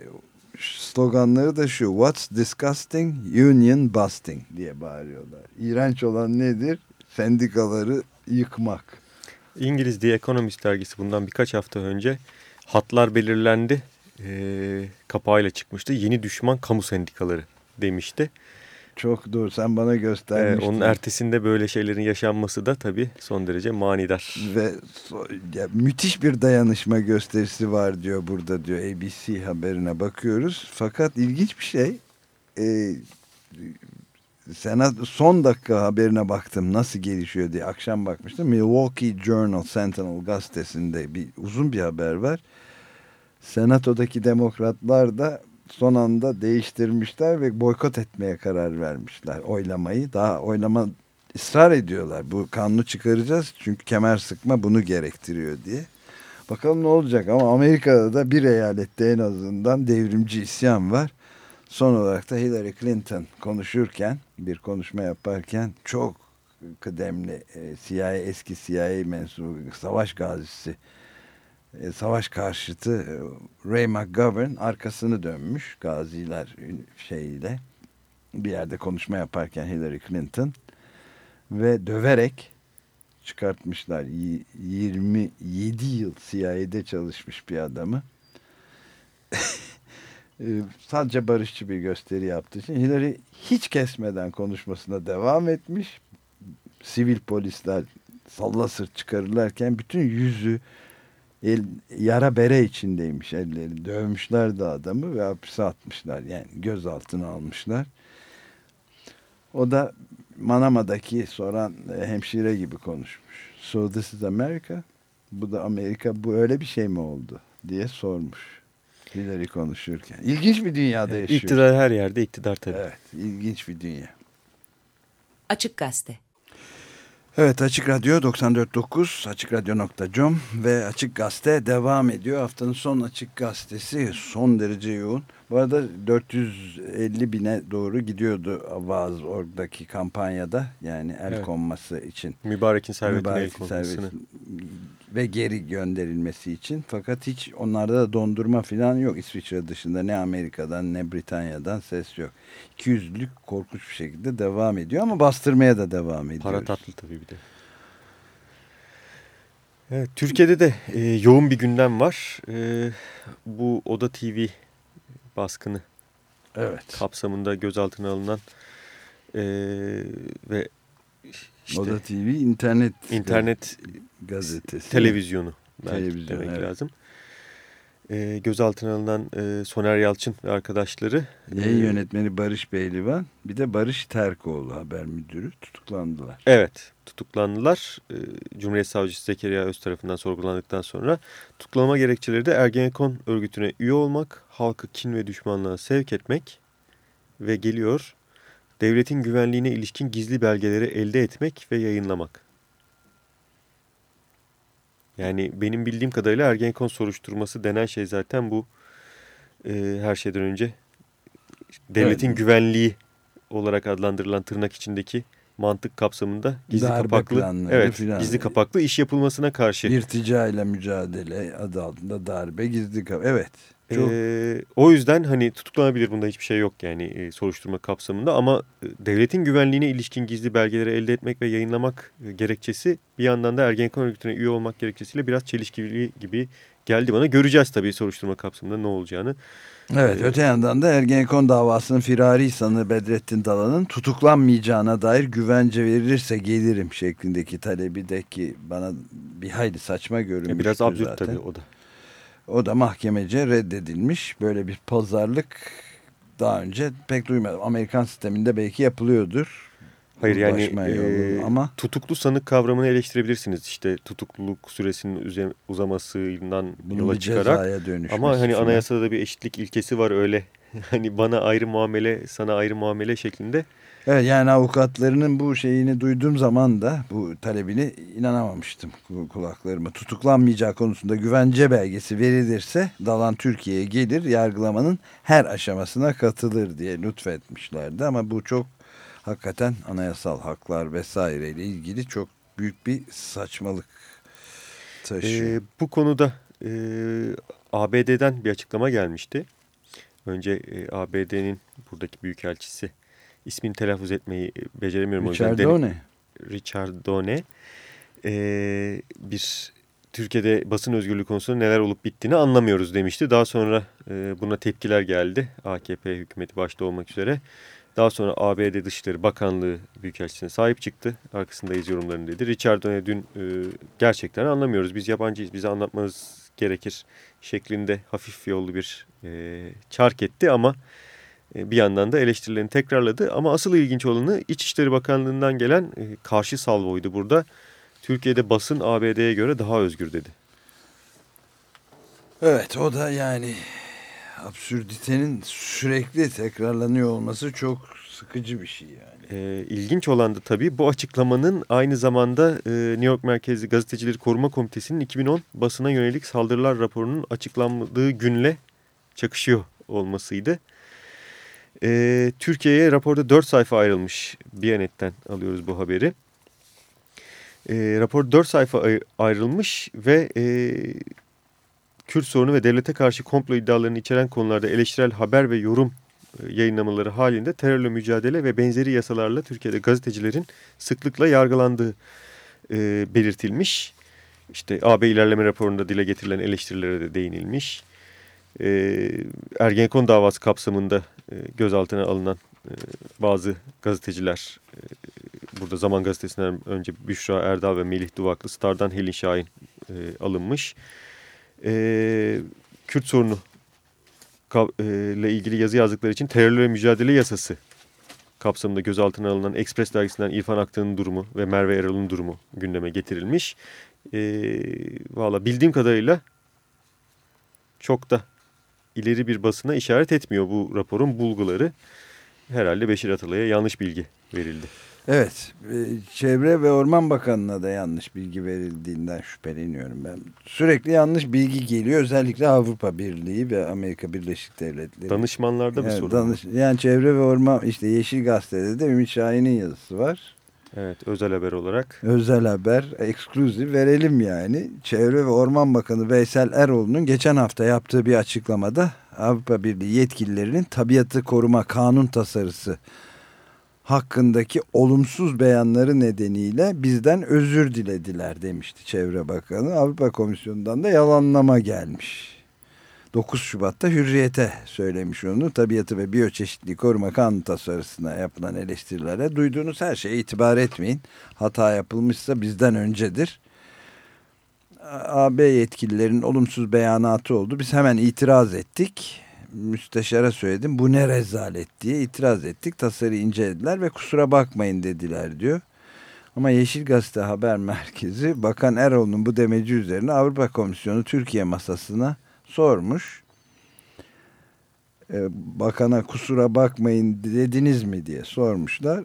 sloganları da şu What's disgusting? Union busting diye bağırıyorlar. İğrenç olan nedir? Sendikaları yıkmak.
İngiliz The Economist dergisi bundan birkaç hafta önce hatlar belirlendi e, kapağıyla çıkmıştı. Yeni düşman kamu sendikaları demişti.
Çok doğru sen bana
Ee,
göstermiştin.
onun ertesinde böyle şeylerin yaşanması da tabii son derece manidar.
Ve so- ya, müthiş bir dayanışma gösterisi var diyor burada diyor ABC haberine bakıyoruz. Fakat ilginç bir şey e, Senat son dakika haberine baktım nasıl gelişiyor diye akşam bakmıştım. Milwaukee Journal Sentinel gazetesinde bir uzun bir haber var. Senato'daki demokratlar da son anda değiştirmişler ve boykot etmeye karar vermişler oylamayı. Daha oylama ısrar ediyorlar. Bu kanunu çıkaracağız çünkü kemer sıkma bunu gerektiriyor diye. Bakalım ne olacak ama Amerika'da da bir eyalette en azından devrimci isyan var. Son olarak da Hillary Clinton konuşurken bir konuşma yaparken çok kıdemli e, CIA eski CIA mensubu savaş gazisi e, savaş karşıtı e, Ray McGovern arkasını dönmüş gaziler şeyiyle bir yerde konuşma yaparken Hillary Clinton ve döverek çıkartmışlar. Y- 27 yıl CIA'de çalışmış bir adamı. (laughs) E, Sadece barışçı bir gösteri yaptığı için Hillary hiç kesmeden konuşmasına devam etmiş. Sivil polisler salla sırt çıkarırlarken bütün yüzü el, yara bere içindeymiş elleri. Dövmüşler de adamı ve hapise atmışlar. Yani gözaltına almışlar. O da Manama'daki soran e, hemşire gibi konuşmuş. So this is America? Bu da Amerika. Bu öyle bir şey mi oldu? diye sormuş. Hillary konuşurken. İlginç bir dünyada yaşıyor.
İktidar her yerde iktidar tabii.
Evet, ilginç bir dünya.
Açık Gazete.
Evet Açık Radyo 94.9 AçıkRadyo.com ve Açık Gazete devam ediyor. Haftanın son Açık Gazetesi son derece yoğun. Bu arada 450 bine doğru gidiyordu Avaz oradaki kampanyada yani el
Evet.
konması için.
Mübarek'in servetine el konmasını.
servet ve geri gönderilmesi için. Fakat hiç onlarda da dondurma falan yok. İsviçre dışında ne Amerika'dan ne Britanya'dan ses yok. 200'lük korkunç bir şekilde devam ediyor ama bastırmaya da devam ediyor.
Para tatlı tabii bir de. Evet, Türkiye'de de e, yoğun bir gündem var. E, bu Oda TV baskını
evet.
kapsamında gözaltına alınan e, ve işte,
Oda TV internet
internet
gazetesi.
Televizyonu.
Televizyon,
demek
evet.
lazım. E, gözaltına alınan e, Soner Yalçın ve arkadaşları.
Yayın
e,
yönetmeni Barış Beylivan bir de Barış Terkoğlu haber müdürü tutuklandılar.
Evet tutuklandılar. E, Cumhuriyet Savcısı Zekeriya Öz tarafından sorgulandıktan sonra tutuklama gerekçeleri de Ergenekon örgütüne üye olmak, halkı kin ve düşmanlığa sevk etmek ve geliyor devletin güvenliğine ilişkin gizli belgeleri elde etmek ve yayınlamak. Yani benim bildiğim kadarıyla Ergenekon soruşturması denen şey zaten bu e, her şeyden önce devletin
Evet.
güvenliği olarak adlandırılan tırnak içindeki mantık kapsamında gizli
Darbe
kapaklı
planları
evet
filan.
gizli kapaklı iş yapılmasına karşı.
İrtica ile mücadele adı altında darbe gizli kap. Evet. Çok
Ee, o yüzden hani tutuklanabilir bunda hiçbir şey yok yani e, soruşturma kapsamında ama e, devletin güvenliğine ilişkin gizli belgeleri elde etmek ve yayınlamak e, gerekçesi bir yandan da Ergenekon örgütüne üye olmak gerekçesiyle biraz çelişkili gibi geldi bana. Göreceğiz tabii soruşturma kapsamında ne olacağını.
Evet
Ee,
öte yandan da Ergenekon davasının firari sanığı Bedrettin Dalan'ın tutuklanmayacağına dair güvence verilirse gelirim şeklindeki talebi de ki bana bir hayli saçma görünmüştü
e, biraz absürt
zaten.
tabii o da.
O da mahkemece reddedilmiş. Böyle bir pazarlık daha önce pek duymadım. Amerikan sisteminde belki yapılıyordur.
Hayır yani e,
ama
tutuklu sanık kavramını eleştirebilirsiniz. İşte tutukluluk süresinin uzamasından
bunun
yola çıkarak. Ama hani anayasada da bir eşitlik ilkesi var öyle. (laughs) Hani bana ayrı muamele, sana ayrı muamele şeklinde.
Evet yani avukatlarının bu şeyini duyduğum zaman da bu talebini inanamamıştım ku- kulaklarıma. Tutuklanmayacağı konusunda güvence belgesi verilirse Dalan Türkiye'ye gelir yargılamanın her aşamasına katılır diye lütfetmişlerdi. Ama bu çok hakikaten anayasal haklar vesaireyle ilgili çok büyük bir saçmalık taşıyor.
Ee, bu konuda e, ABD'den bir açıklama gelmişti. Önce e, ABD'nin buradaki büyükelçisi ismini telaffuz etmeyi e, beceremiyorum. o yüzden
Richard
dene-
Done.
Richard Done e, bir Türkiye'de basın özgürlüğü konusunda neler olup bittiğini anlamıyoruz demişti. Daha sonra e, buna tepkiler geldi. AKP hükümeti başta olmak üzere. Daha sonra ABD Dışişleri Bakanlığı Büyükelçisi'ne sahip çıktı. Arkasındayız yorumlarını dedi. Richard Done dün e, gerçekten anlamıyoruz. Biz yabancıyız. Bize anlatmanız gerekir şeklinde hafif yollu bir e, çark etti ama bir yandan da eleştirilerini tekrarladı. Ama asıl ilginç olanı İçişleri Bakanlığı'ndan gelen e, karşı salvoydu burada. Türkiye'de basın ABD'ye göre daha özgür dedi.
Evet o da yani absürditenin sürekli tekrarlanıyor olması çok sıkıcı bir şey yani.
E, ilginç olan da tabii bu açıklamanın aynı zamanda e, New York merkezli Gazetecileri Koruma Komitesi'nin 2010 basına yönelik saldırılar raporunun açıklandığı günle çakışıyor olmasıydı. E, Türkiye'ye raporda 4 sayfa ayrılmış. Biyanet'ten alıyoruz bu haberi. E, rapor 4 sayfa ay- ayrılmış ve e, Kürt sorunu ve devlete karşı komplo iddialarını içeren konularda eleştirel haber ve yorum e, yayınlamaları halinde terörle mücadele ve benzeri yasalarla Türkiye'de gazetecilerin sıklıkla yargılandığı e, belirtilmiş. İşte AB ilerleme raporunda dile getirilen eleştirilere de değinilmiş. E, Ergenekon davası kapsamında e, gözaltına alınan e, bazı gazeteciler, e, burada Zaman Gazetesi'nden önce Büşra Erdal ve Melih Duvaklı, Star'dan Helin Şahin alınmış. Kürt sorunu ile ilgili yazı yazdıkları için terörle mücadele yasası kapsamında gözaltına alınan Express dergisinden İrfan Aktan'ın durumu ve Merve Erol'un durumu gündeme getirilmiş. Valla bildiğim kadarıyla çok da ileri bir basına işaret etmiyor bu raporun bulguları. Herhalde Beşir Atalay'a yanlış bilgi verildi.
Evet, e, Çevre ve Orman Bakanı'na da yanlış bilgi verildiğinden şüpheleniyorum ben. Sürekli yanlış bilgi geliyor özellikle Avrupa Birliği ve Amerika Birleşik Devletleri.
Danışmanlarda bir
Evet,
sorun
danış, yani Çevre ve Orman işte Yeşil Gazete'de de Ümit Şahin'in yazısı var.
Evet özel haber olarak.
Özel haber, ekskluziv verelim yani. Çevre ve Orman Bakanı Veysel Eroğlu'nun geçen hafta yaptığı bir açıklamada Avrupa Birliği yetkililerinin tabiatı koruma kanun tasarısı hakkındaki olumsuz beyanları nedeniyle bizden özür dilediler demişti Çevre Bakanı. Avrupa Komisyonu'ndan da yalanlama gelmiş. 9 Şubat'ta Hürriyet'e söylemiş onu. Tabiatı ve biyoçeşitliği koruma kanun tasarısına yapılan eleştirilere duyduğunuz her şeye itibar etmeyin. Hata yapılmışsa bizden öncedir. AB yetkililerin olumsuz beyanatı oldu. Biz hemen itiraz ettik. Müsteşara söyledim. Bu ne rezalet diye itiraz ettik. Tasarıyı incelediler ve kusura bakmayın dediler diyor. Ama Yeşil Gazete Haber Merkezi Bakan Eroğlu'nun bu demeci üzerine Avrupa Komisyonu Türkiye masasına sormuş. Ee, bakana kusura bakmayın dediniz mi diye sormuşlar.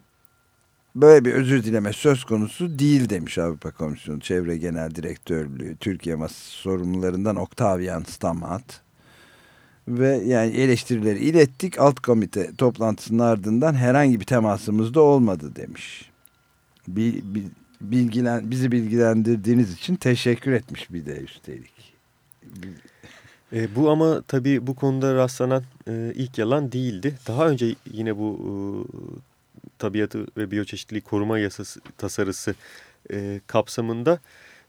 Böyle bir özür dileme söz konusu değil demiş Avrupa Komisyonu Çevre Genel Direktörlüğü Türkiye masası sorumlularından Octavian Stamat. Ve yani eleştirileri ilettik. Alt komite toplantısının ardından herhangi bir temasımız da olmadı demiş. Bil, bil, bilgilen, bizi bilgilendirdiğiniz için teşekkür etmiş bir de üstelik.
E, bu ama tabii bu konuda rastlanan e, ilk yalan değildi. Daha önce yine bu e, tabiatı ve biyoçeşitliliği koruma yasası tasarısı e, kapsamında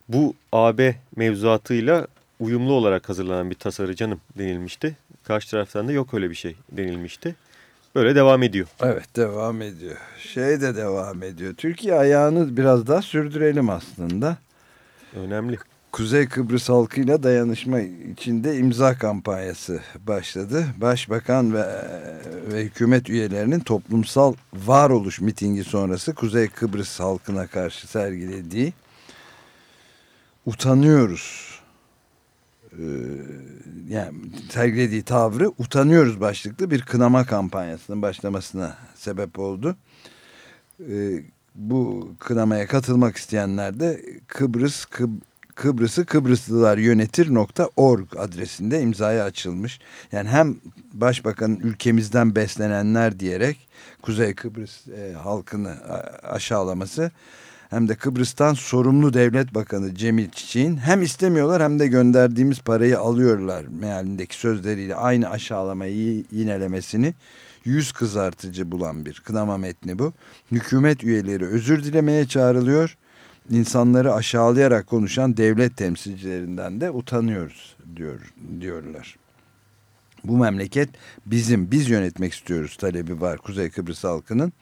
bu AB mevzuatıyla uyumlu olarak hazırlanan bir tasarı canım denilmişti. Karşı taraftan da yok öyle bir şey denilmişti. Böyle devam ediyor.
Evet devam ediyor. Şey de devam ediyor. Türkiye ayağını biraz daha sürdürelim aslında.
Önemli.
Kuzey Kıbrıs halkıyla dayanışma içinde imza kampanyası başladı. Başbakan ve, ve hükümet üyelerinin toplumsal varoluş mitingi sonrası Kuzey Kıbrıs halkına karşı sergilediği utanıyoruz e, yani sergilediği tavrı utanıyoruz başlıklı bir kınama kampanyasının başlamasına sebep oldu. E, bu kınamaya katılmak isteyenler de Kıbrıs Kıb Kıbrıs'ı Kıbrıslılar yönetir.org adresinde imzaya açılmış. Yani hem başbakanın ülkemizden beslenenler diyerek Kuzey Kıbrıs e, halkını aşağılaması hem de Kıbrıs'tan sorumlu devlet bakanı Cemil Çiçek'in hem istemiyorlar hem de gönderdiğimiz parayı alıyorlar mealindeki sözleriyle aynı aşağılamayı yinelemesini yüz kızartıcı bulan bir kınama metni bu. Hükümet üyeleri özür dilemeye çağrılıyor. İnsanları aşağılayarak konuşan devlet temsilcilerinden de utanıyoruz diyor diyorlar. Bu memleket bizim, biz yönetmek istiyoruz talebi var Kuzey Kıbrıs halkının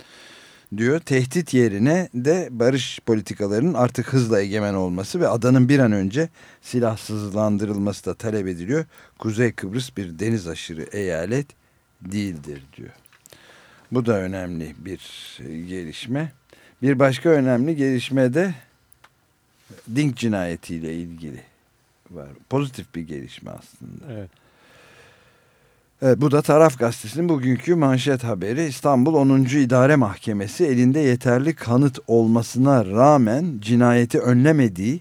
diyor. Tehdit yerine de barış politikalarının artık hızla egemen olması ve adanın bir an önce silahsızlandırılması da talep ediliyor. Kuzey Kıbrıs bir deniz aşırı eyalet değildir diyor. Bu da önemli bir gelişme. Bir başka önemli gelişme de Dink cinayetiyle ilgili var. Pozitif bir gelişme aslında.
Evet.
Evet, bu da Taraf Gazetesi'nin bugünkü manşet haberi. İstanbul 10. İdare Mahkemesi elinde yeterli kanıt olmasına rağmen cinayeti önlemediği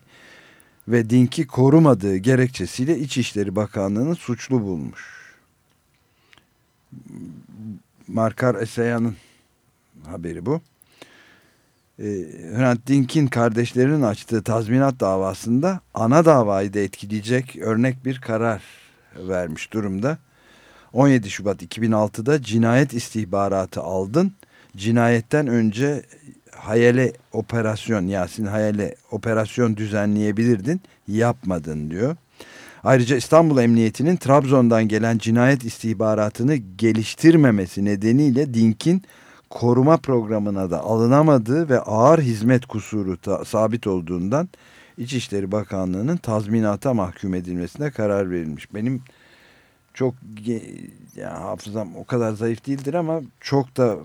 ve Dink'i korumadığı gerekçesiyle İçişleri Bakanlığı'nı suçlu bulmuş. Markar Esayan'ın haberi bu. Ee, Hrant Dink'in kardeşlerinin açtığı tazminat davasında ana davayı da etkileyecek örnek bir karar vermiş durumda. 17 Şubat 2006'da cinayet istihbaratı aldın. Cinayetten önce hayale operasyon Yasin hayale operasyon düzenleyebilirdin. Yapmadın diyor. Ayrıca İstanbul Emniyeti'nin Trabzon'dan gelen cinayet istihbaratını geliştirmemesi nedeniyle Dink'in koruma programına da alınamadığı ve ağır hizmet kusuru sabit olduğundan İçişleri Bakanlığı'nın tazminata mahkum edilmesine karar verilmiş. Benim çok yani hafızam o kadar zayıf değildir ama çok da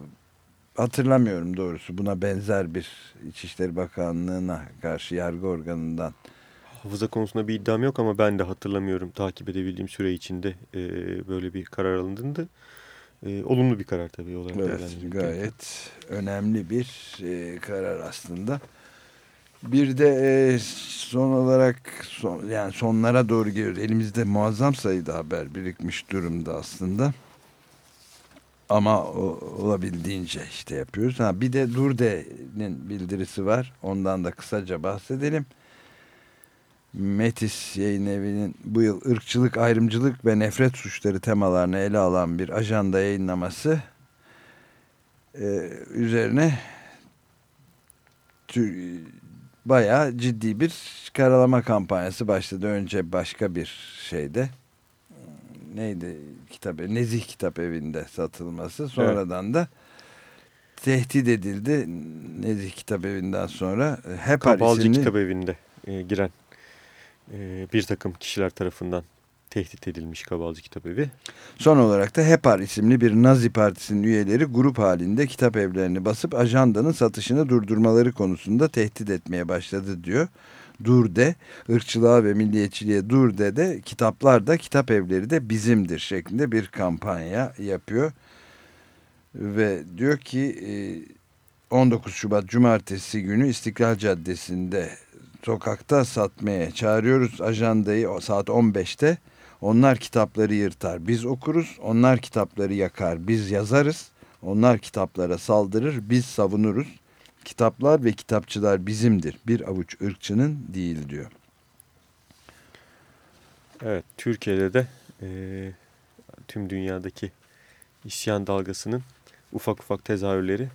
hatırlamıyorum doğrusu buna benzer bir İçişleri Bakanlığı'na karşı yargı organından.
Hafıza konusunda bir iddiam yok ama ben de hatırlamıyorum takip edebildiğim süre içinde e, böyle bir karar alındığında. E, olumlu bir karar tabii. Olarak
evet gayet önemli bir e, karar aslında. Bir de e, son olarak son, yani sonlara doğru geliyoruz. Elimizde muazzam sayıda haber birikmiş durumda aslında. Ama o, olabildiğince işte yapıyoruz. Ha, bir de Durde'nin bildirisi var. Ondan da kısaca bahsedelim. Metis yayın evinin bu yıl ırkçılık, ayrımcılık ve nefret suçları temalarını ele alan bir ajanda yayınlaması e, üzerine tü- bayağı ciddi bir karalama kampanyası başladı. Önce başka bir şeyde neydi kitabı Nezih Kitap Evi'nde satılması. Sonradan da tehdit edildi. Nezih Kitap Evi'nden sonra e, Hepar
Kabalcı
isimli
Kitap Evi'nde e, giren e, bir takım kişiler tarafından tehdit edilmiş Kabalcı Kitap Evi.
Son olarak da HEPAR isimli bir Nazi partisinin üyeleri grup halinde kitap evlerini basıp ajandanın satışını durdurmaları konusunda tehdit etmeye başladı diyor. Dur de, ırkçılığa ve milliyetçiliğe dur de de kitaplar da kitap evleri de bizimdir şeklinde bir kampanya yapıyor. Ve diyor ki e, 19 Şubat Cumartesi günü İstiklal Caddesi'nde sokakta satmaya çağırıyoruz ajandayı saat 15'te. Onlar kitapları yırtar, biz okuruz. Onlar kitapları yakar, biz yazarız. Onlar kitaplara saldırır, biz savunuruz. Kitaplar ve kitapçılar bizimdir. Bir avuç ırkçının değil diyor.
Evet, Türkiye'de de e, tüm dünyadaki isyan dalgasının ufak ufak tezahürleri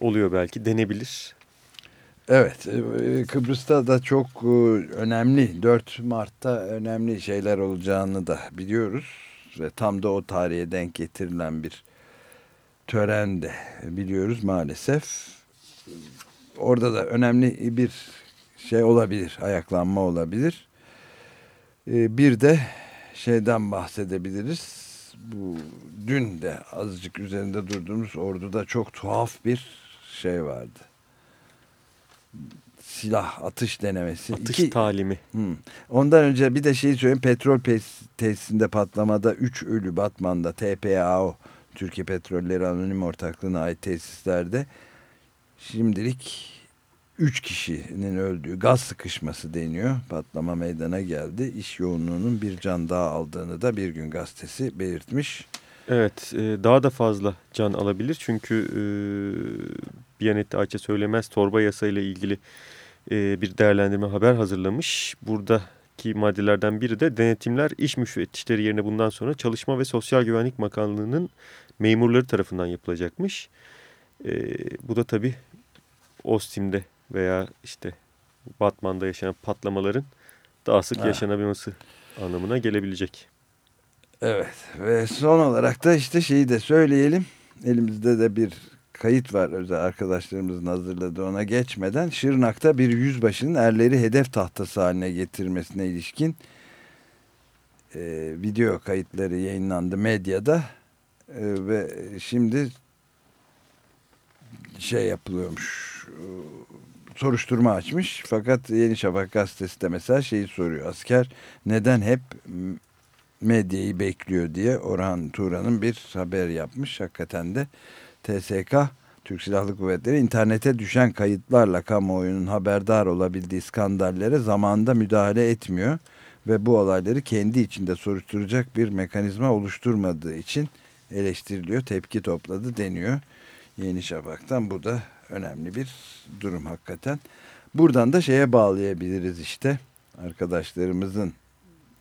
oluyor belki denebilir.
Evet, e, Kıbrıs'ta da çok e, önemli 4 Mart'ta önemli şeyler olacağını da biliyoruz ve tam da o tarihe denk getirilen bir tören de biliyoruz maalesef. Orada da önemli bir şey olabilir, ayaklanma olabilir. E, Bir de şeyden bahsedebiliriz. Bu dün de azıcık üzerinde durduğumuz orduda çok tuhaf bir şey vardı silah atış denemesi.
Atış
İki-
talimi.
Hmm. Ondan önce bir de şey söyleyeyim. Petrol tesisinde patlamada 3 ölü Batman'da TPAO Türkiye Petrolleri Anonim Ortaklığı'na ait tesislerde şimdilik 3 kişinin öldüğü gaz sıkışması deniyor. Patlama meydana geldi. İş yoğunluğunun bir can daha aldığını da bir gün gazetesi belirtmiş.
Evet, e, daha da fazla can alabilir çünkü e, Biyanet'te Ayça Söylemez torba yasa ile ilgili e, bir değerlendirme haber hazırlamış. Buradaki maddelerden biri de denetimler iş müfettişleri yerine bundan sonra Çalışma ve Sosyal Güvenlik Bakanlığı'nın memurları tarafından yapılacakmış. Bu da tabii Ostim'de veya işte Batman'da yaşanan patlamaların daha sık
Ha.
yaşanabilmesi anlamına gelebilecek.
Evet ve son olarak da işte şeyi de söyleyelim. Elimizde de bir kayıt var özel arkadaşlarımızın hazırladığı ona geçmeden. Şırnak'ta bir yüzbaşının erleri hedef tahtası haline getirmesine ilişkin e, video kayıtları yayınlandı medyada. E, ve şimdi şey yapılıyormuş e, soruşturma açmış fakat Yeni Şafak gazetesi de mesela şeyi soruyor asker neden hep medyayı bekliyor diye Orhan Turan'ın bir haber yapmış hakikaten de TSK Türk Silahlı Kuvvetleri internete düşen kayıtlarla kamuoyunun haberdar olabildiği skandallere zamanında müdahale etmiyor ve bu olayları kendi içinde soruşturacak bir mekanizma oluşturmadığı için eleştiriliyor, tepki topladı deniyor. Yeni Şafak'tan bu da önemli bir durum hakikaten. Buradan da şeye bağlayabiliriz işte arkadaşlarımızın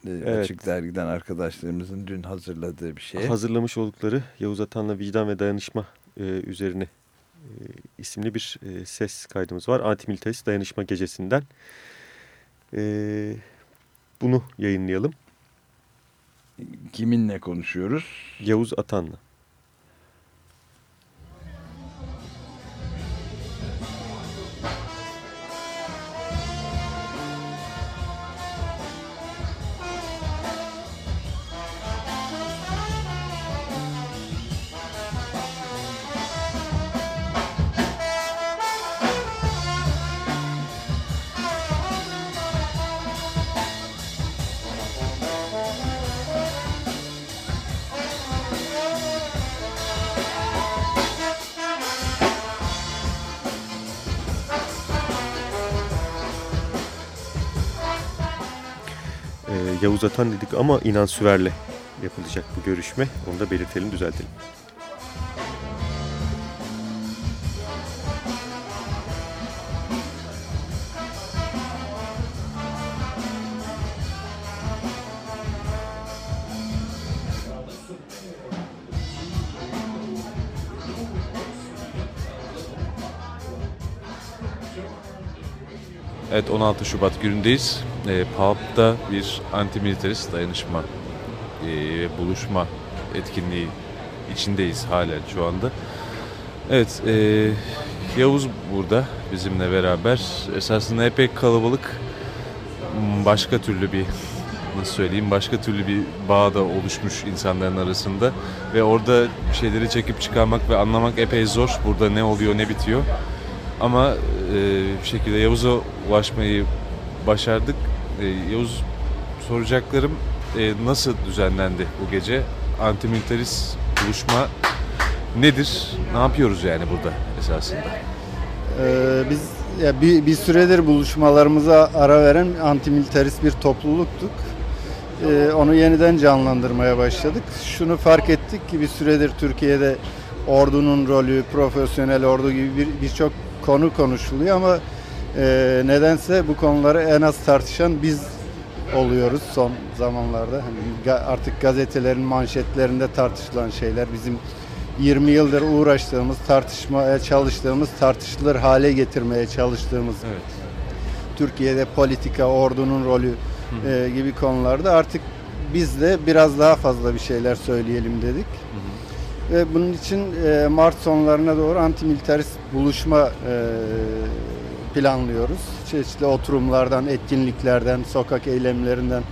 Evet.
Açık Dergi'den arkadaşlarımızın dün hazırladığı bir şeye.
hazırlamış oldukları Yavuz Atan'la Vicdan ve Dayanışma e, üzerine e, isimli bir e, ses kaydımız var. Antimilitarist Dayanışma Gecesi'nden. E, bunu yayınlayalım.
Kiminle konuşuyoruz?
Yavuz Atan'la. Yavuz Atan dedik ama İnan Süver'le yapılacak bu görüşme. Onu da belirtelim, düzeltelim.
Evet 16 Şubat günündeyiz. E, PALP'da bir antimilitarist dayanışma e, ve buluşma etkinliği içindeyiz halen şu anda. Evet e, Yavuz burada bizimle beraber. Esasında epey kalabalık Hmm, başka türlü bir nasıl söyleyeyim başka türlü bir bağ da oluşmuş insanların arasında ve orada şeyleri çekip çıkarmak ve anlamak epey zor. Burada ne oluyor ne bitiyor. Ama bir şekilde Yavuz'a ulaşmayı başardık. E, Yavuz soracaklarım e, nasıl düzenlendi bu gece? Antimilitarist buluşma nedir? Ne yapıyoruz yani burada esasında?
Ee, biz ya bir, bir süredir buluşmalarımıza ara veren antimilitarist bir topluluktuk. Ee, onu yeniden canlandırmaya başladık. Şunu fark ettik ki bir süredir Türkiye'de ordunun rolü, profesyonel ordu gibi bir- birçok konu konuşuluyor ama e, nedense bu konuları en az tartışan biz oluyoruz son zamanlarda. Hani artık gazetelerin manşetlerinde tartışılan şeyler bizim 20 yıldır uğraştığımız, tartışmaya çalıştığımız, tartışılır hale getirmeye çalıştığımız Türkiye'de politika, ordunun rolü e, gibi konularda artık biz de biraz daha fazla bir şeyler söyleyelim dedik. Ve bunun için e, Mart sonlarına doğru antimilitarist buluşma e, planlıyoruz. Çeşitli oturumlardan, etkinliklerden, sokak eylemlerinden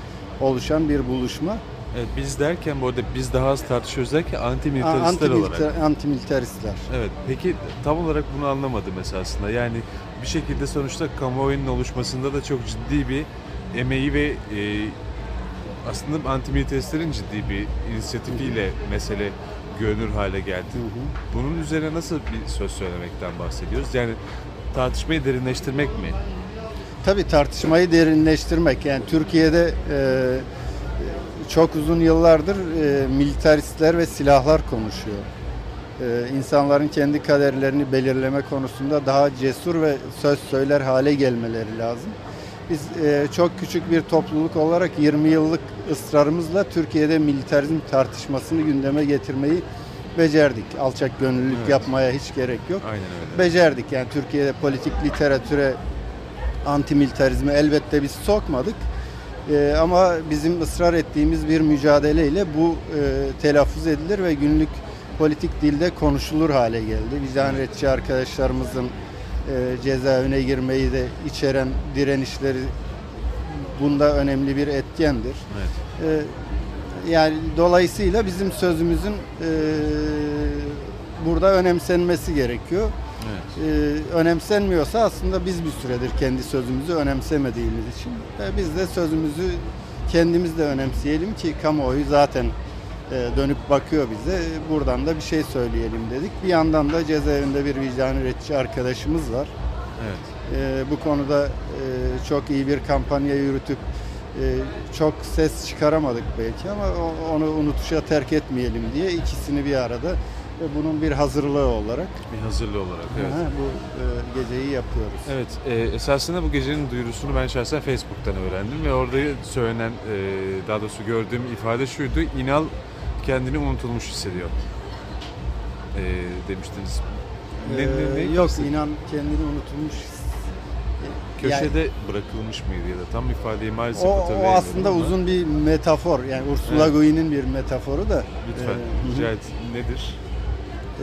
oluşan bir buluşma.
Evet, biz derken bu arada biz daha az tartışıyoruz derken antimilitaristler
Antimilita-
olarak.
Antimilitaristler.
Evet. Peki tam olarak bunu anlamadım esasında. Yani bir şekilde sonuçta kamuoyunun oluşmasında da çok ciddi bir emeği ve e, aslında antimilitaristlerin ciddi bir inisiyatifiyle mesele görünür hale geldi. Bunun üzerine nasıl bir söz söylemekten bahsediyoruz? Yani tartışmayı derinleştirmek mi?
Tabii tartışmayı derinleştirmek. Yani Türkiye'de e, çok uzun yıllardır e, militaristler ve silahlar konuşuyor. E, insanların kendi kaderlerini belirleme konusunda daha cesur ve söz söyler hale gelmeleri lazım. Biz e, çok küçük bir topluluk olarak 20 yıllık ısrarımızla Türkiye'de militarizm tartışmasını gündeme getirmeyi becerdik. Alçak gönüllülük
Evet.
yapmaya hiç gerek yok.
Aynen öyle.
Becerdik. Yani Türkiye'de politik literatüre antimilitarizmi elbette biz sokmadık. Ee, ama bizim ısrar ettiğimiz bir mücadeleyle bu e, telaffuz edilir ve günlük politik dilde konuşulur hale geldi. Vicdan retçi arkadaşlarımızın e, cezaevine girmeyi de içeren direnişleri bunda önemli bir etkendir.
Evet.
Ee, yani dolayısıyla bizim sözümüzün e, burada önemsenmesi gerekiyor.
Evet.
Ee, önemsenmiyorsa aslında biz bir süredir kendi sözümüzü önemsemediğimiz için e, biz de sözümüzü kendimiz de önemseyelim ki kamuoyu zaten e, dönüp bakıyor bize. Buradan da bir şey söyleyelim dedik. Bir yandan da cezaevinde bir vicdan üretçi arkadaşımız var.
Evet.
E, bu konuda e, çok iyi bir kampanya yürütüp e, çok ses çıkaramadık belki ama onu unutuşa terk etmeyelim diye ikisini bir arada ve bunun bir hazırlığı olarak
Bir hazırlığı olarak. Evet.
Aha, bu e, geceyi yapıyoruz.
Evet, e, esasında bu gecenin duyurusunu ben şahsen Facebook'tan öğrendim ve orada söylenen, e, daha doğrusu gördüğüm ifade şuydu, İnal kendini unutulmuş hissediyor e, demiştiniz. Ne, ne, ne
Ee, yok
kastı-
inan kendini unutulmuş.
Köşede bırakılmış mıydı ya da tam ifadeyi maalesef
o, o aslında
ama
uzun bir metafor. Yani Ursula
Evet.
Guin'in bir metaforu da.
Lütfen,
Ee,
rica et. Nedir?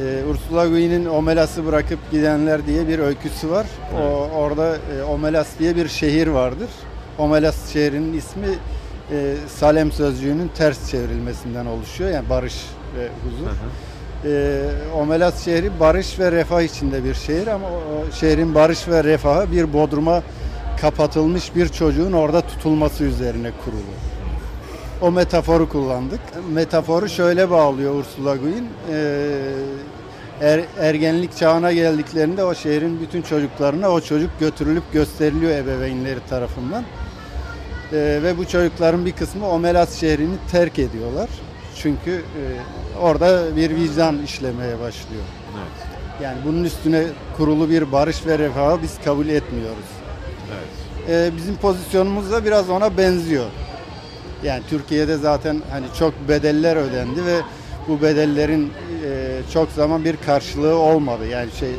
Ee, Ursula Guin'in Omelas'ı bırakıp gidenler diye bir öyküsü var. O orada e, Omelas diye bir şehir vardır. Omelas şehrinin ismi e, Salem sözcüğünün ters çevrilmesinden oluşuyor. Yani barış ve huzur. E, Omelas şehri barış ve refah içinde bir şehir ama o, şehrin barış ve refahı bir bodruma kapatılmış bir çocuğun orada tutulması üzerine kurulu. O metaforu kullandık. Metaforu şöyle bağlıyor Ursula Guin. Ee, er, ergenlik çağına geldiklerinde o şehrin bütün çocuklarına o çocuk götürülüp gösteriliyor ebeveynleri tarafından. Ee, ve bu çocukların bir kısmı Omelas şehrini terk ediyorlar. Çünkü e, orada bir vicdan işlemeye başlıyor.
Evet.
Yani bunun üstüne kurulu bir barış ve refahı biz kabul etmiyoruz.
Evet.
Ee, bizim pozisyonumuz da biraz ona benziyor. Yani Türkiye'de zaten hani çok bedeller ödendi ve bu bedellerin e, çok zaman bir karşılığı olmadı. Yani şey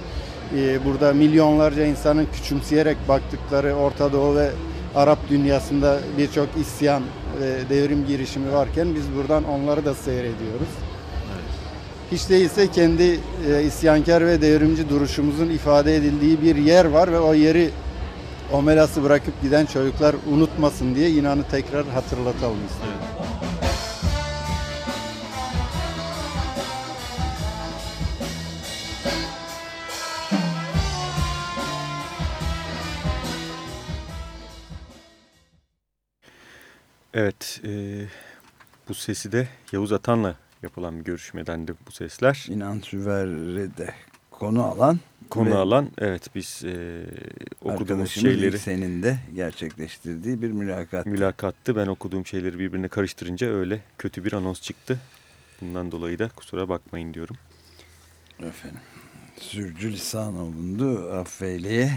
e, burada milyonlarca insanın küçümseyerek baktıkları Orta Doğu ve Arap dünyasında birçok isyan ve devrim girişimi varken biz buradan onları da seyrediyoruz. Hiç değilse kendi e, isyankar ve devrimci duruşumuzun ifade edildiği bir yer var ve o yeri Omelas'ı bırakıp giden çocuklar unutmasın diye inanı tekrar hatırlatalım istedim.
Evet, e, bu sesi de Yavuz Atan'la yapılan bir görüşmedendi bu sesler.
İnan Süver'i de konu alan.
Konu
ve
alan, evet biz e, okuduğumuz şeyleri...
senin de gerçekleştirdiği bir mülakat.
Mülakattı. Ben okuduğum şeyleri birbirine karıştırınca öyle kötü bir anons çıktı. Bundan dolayı da kusura bakmayın diyorum.
Efendim. Sürcü lisan olundu affeyleye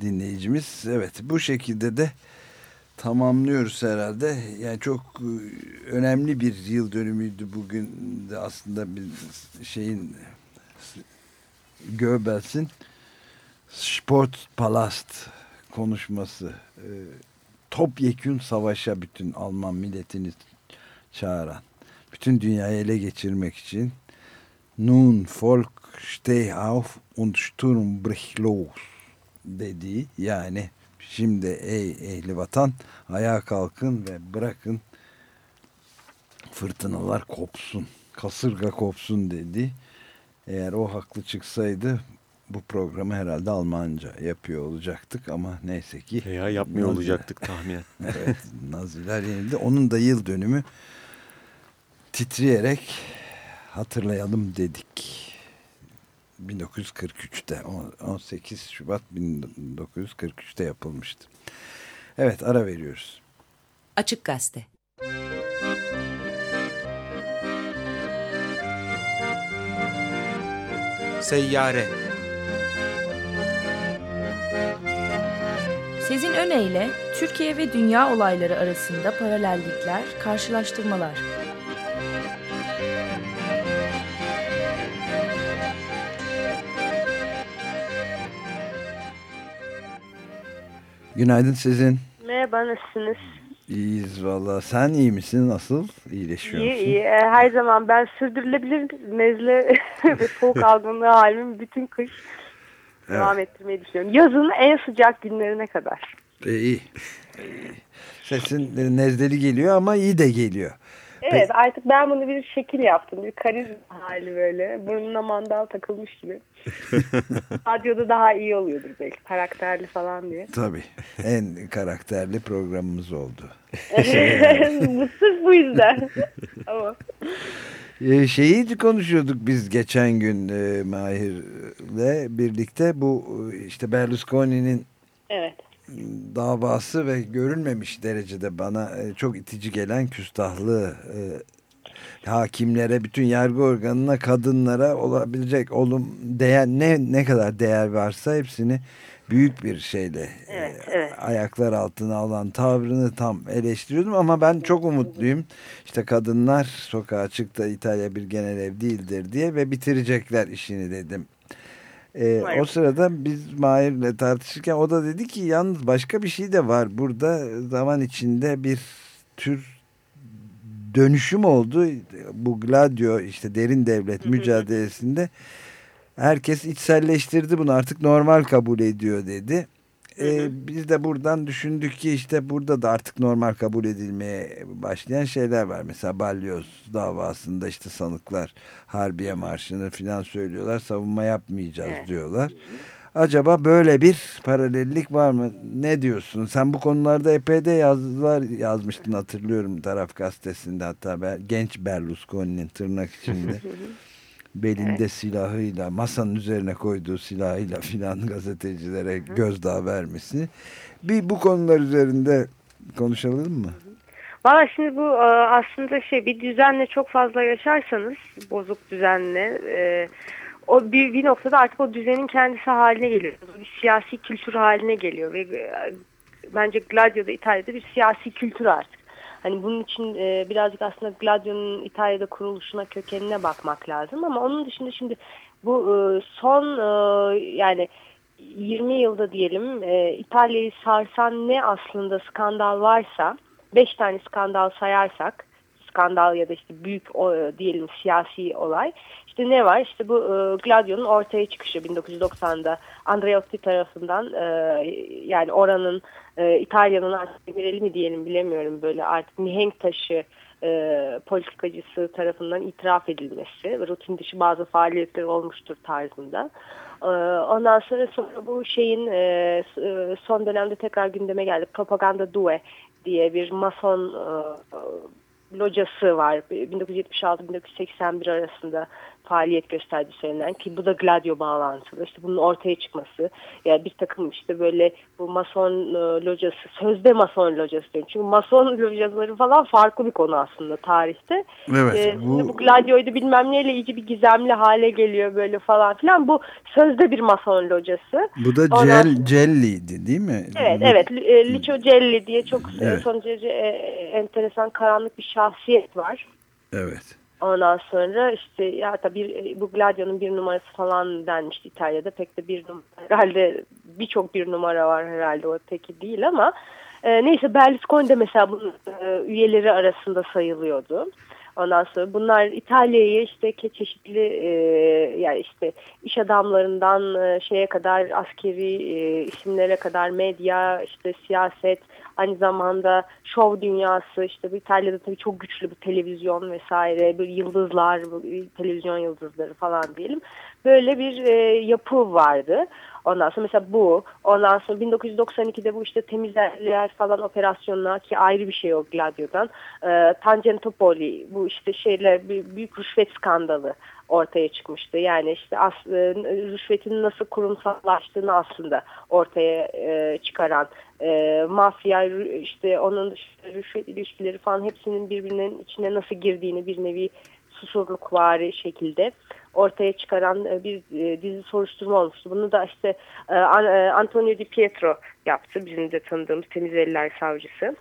dinleyicimiz. Evet bu şekilde de tamamlıyoruz herhalde. Yani çok e, önemli bir yıl dönümüydü bugün de aslında bir şeyin Goebbels'in Sportpalast konuşması e, topyekün savaşa bütün Alman milletini çağıran bütün dünyayı ele geçirmek için Nun Volk steh auf und Sturm brich los dediği yani şimdi ey ehli vatan ayağa kalkın ve bırakın fırtınalar kopsun kasırga kopsun dedi. Eğer o haklı çıksaydı bu programı herhalde Almanca yapıyor olacaktık ama neyse ki.
Veya yapmıyor
Naziler-
olacaktık tahminen. (laughs)
evet Naziler yenildi. Onun da yıl dönümü titreyerek hatırlayalım dedik. 1943'te 18 Şubat 1943'te yapılmıştı. Evet ara veriyoruz.
Açık Gazete.
Seyyare
Sezin Öne Türkiye ve dünya olayları arasında paralellikler, karşılaştırmalar.
Günaydın sizin.
Merhaba nasılsınız?
İyiyiz valla. Sen iyi misin? Nasıl? İyileşiyor
İyi
musun?
iyi. Ee, Her zaman ben sürdürülebilir nezle (laughs) ve soğuk algınlığı halimi bütün kış devam ettirmeyi düşünüyorum. Yazın en sıcak günlerine kadar.
E, iyi. İyi. Sesin e, nezleli geliyor ama iyi de geliyor.
Evet artık ben bunu bir şekil yaptım. Bir karizma hali böyle. Burnuna mandal takılmış gibi. (laughs) Radyoda daha iyi oluyordur belki. Karakterli falan diye.
Tabii. (laughs) En karakterli programımız oldu.
bu (laughs) sırf bu yüzden. Ama
Ee, şeyi konuşuyorduk biz geçen gün e, Mahir'le birlikte bu e, işte Berlusconi'nin
evet.
Davası ve görülmemiş derecede bana e, çok itici gelen küstahlığı e, hakimlere, bütün yargı organına, kadınlara olabilecek olum değer ne ne kadar değer varsa hepsini büyük bir şeyle
Evet,
e,
evet.
ayaklar altına alan tavrını tam eleştiriyordum ama ben çok umutluyum. İşte kadınlar sokağa çıktı İtalya bir genel ev değildir diye ve bitirecekler işini dedim. Ee, o sırada biz Mahir'le tartışırken o da dedi ki yalnız başka bir şey de var. Burada zaman içinde bir tür dönüşüm oldu. Bu Gladio işte derin devlet mücadelesinde herkes içselleştirdi bunu artık normal kabul ediyor dedi. Ee, biz de buradan düşündük ki işte burada da artık normal kabul edilmeye başlayan şeyler var. Mesela Balyoz davasında işte sanıklar Harbiye Marşı'nı filan söylüyorlar. Savunma yapmayacağız diyorlar. Acaba böyle bir paralellik var mı? Ne diyorsun? Sen bu konularda epey de yazılar yazmıştın hatırlıyorum taraf gazetesinde hatta ben, genç Berlusconi'nin tırnak içinde (laughs) belinde silahıyla masanın üzerine koyduğu silahıyla filan (laughs) gazetecilere gözdağı vermesi. Bir bu konular üzerinde konuşalım mı?
Valla şimdi bu e, aslında şey bir düzenle çok fazla yaşarsanız bozuk düzenle e, o bir, bir noktada artık o düzenin kendisi haline geliyor. Bir siyasi kültür haline geliyor ve e, bence Gladio'da İtalya'da bir siyasi kültür artık. Hani bunun için e, birazcık aslında Gladio'nun İtalya'da kuruluşuna kökenine bakmak lazım. Ama onun dışında şimdi bu e, son e, yani 20 yılda diyelim e, İtalya'yı sarsan ne aslında skandal varsa 5 tane skandal sayarsak skandal ya da işte büyük o, diyelim siyasi olay işte ne var işte bu e, Gladio'nun ortaya çıkışı 1990'da Andreotti tarafından e, yani oranın e, İtalya'nın artık verelim mi diyelim bilemiyorum böyle artık mihenk taşı e, politikacısı tarafından itiraf edilmesi, rutin dışı bazı faaliyetler olmuştur tarzında. E, ondan sonra, sonra bu şeyin e, e, son dönemde tekrar gündeme geldi. Propaganda Due diye bir mason e, locası var. 1976-1981 arasında faaliyet gösterdi söylenen ki bu da Gladio bağlantılı. İşte bunun ortaya çıkması yani bir takım işte böyle bu mason e, locası sözde mason locası diyorum. Çünkü mason locaları falan farklı bir konu aslında tarihte.
Evet.
Ee,
bu...
bu Gladio'ydu bilmem neyle iyice bir gizemli hale geliyor böyle falan filan. Bu sözde bir mason locası.
Bu da
Ondan-
Cel, Celli'ydi değil mi?
Evet evet e, Licio Gelli diye çok e,
Evet.
son derece e, enteresan karanlık bir şahsiyet var.
Evet.
Ondan sonra işte ya tabii bu Gladio'nun bir numarası falan denmişti İtalya'da. Pek de bir numara herhalde birçok bir numara var herhalde o teki değil ama e, neyse Berlusconi de mesela bunun e, üyeleri arasında sayılıyordu. Ondan sonra bunlar İtalya'yı işte çeşitli e, yani işte iş adamlarından e, şeye kadar askeri e, isimlere kadar medya işte siyaset aynı zamanda şov dünyası işte İtalya'da tabii çok güçlü bu televizyon vesaire bir yıldızlar televizyon yıldızları falan diyelim böyle bir e, yapı vardı. Ondan sonra mesela bu. Ondan sonra 1992'de bu işte temizler falan operasyonuna ki ayrı bir şey o Gladio'dan. E, Tangentopoli bu işte şeyler bir- büyük rüşvet skandalı ortaya çıkmıştı. Yani işte as, e, rüşvetin nasıl kurumsallaştığını aslında ortaya e, çıkaran e, mafya işte onun dışında rüşvet ilişkileri falan hepsinin birbirinin içine nasıl girdiğini bir nevi susurlukvari şekilde ortaya çıkaran e, bir e, dizi soruşturma olmuştu. Bunu da işte e, Antonio Di Pietro yaptı. Bizim de tanıdığımız temiz eller savcısı.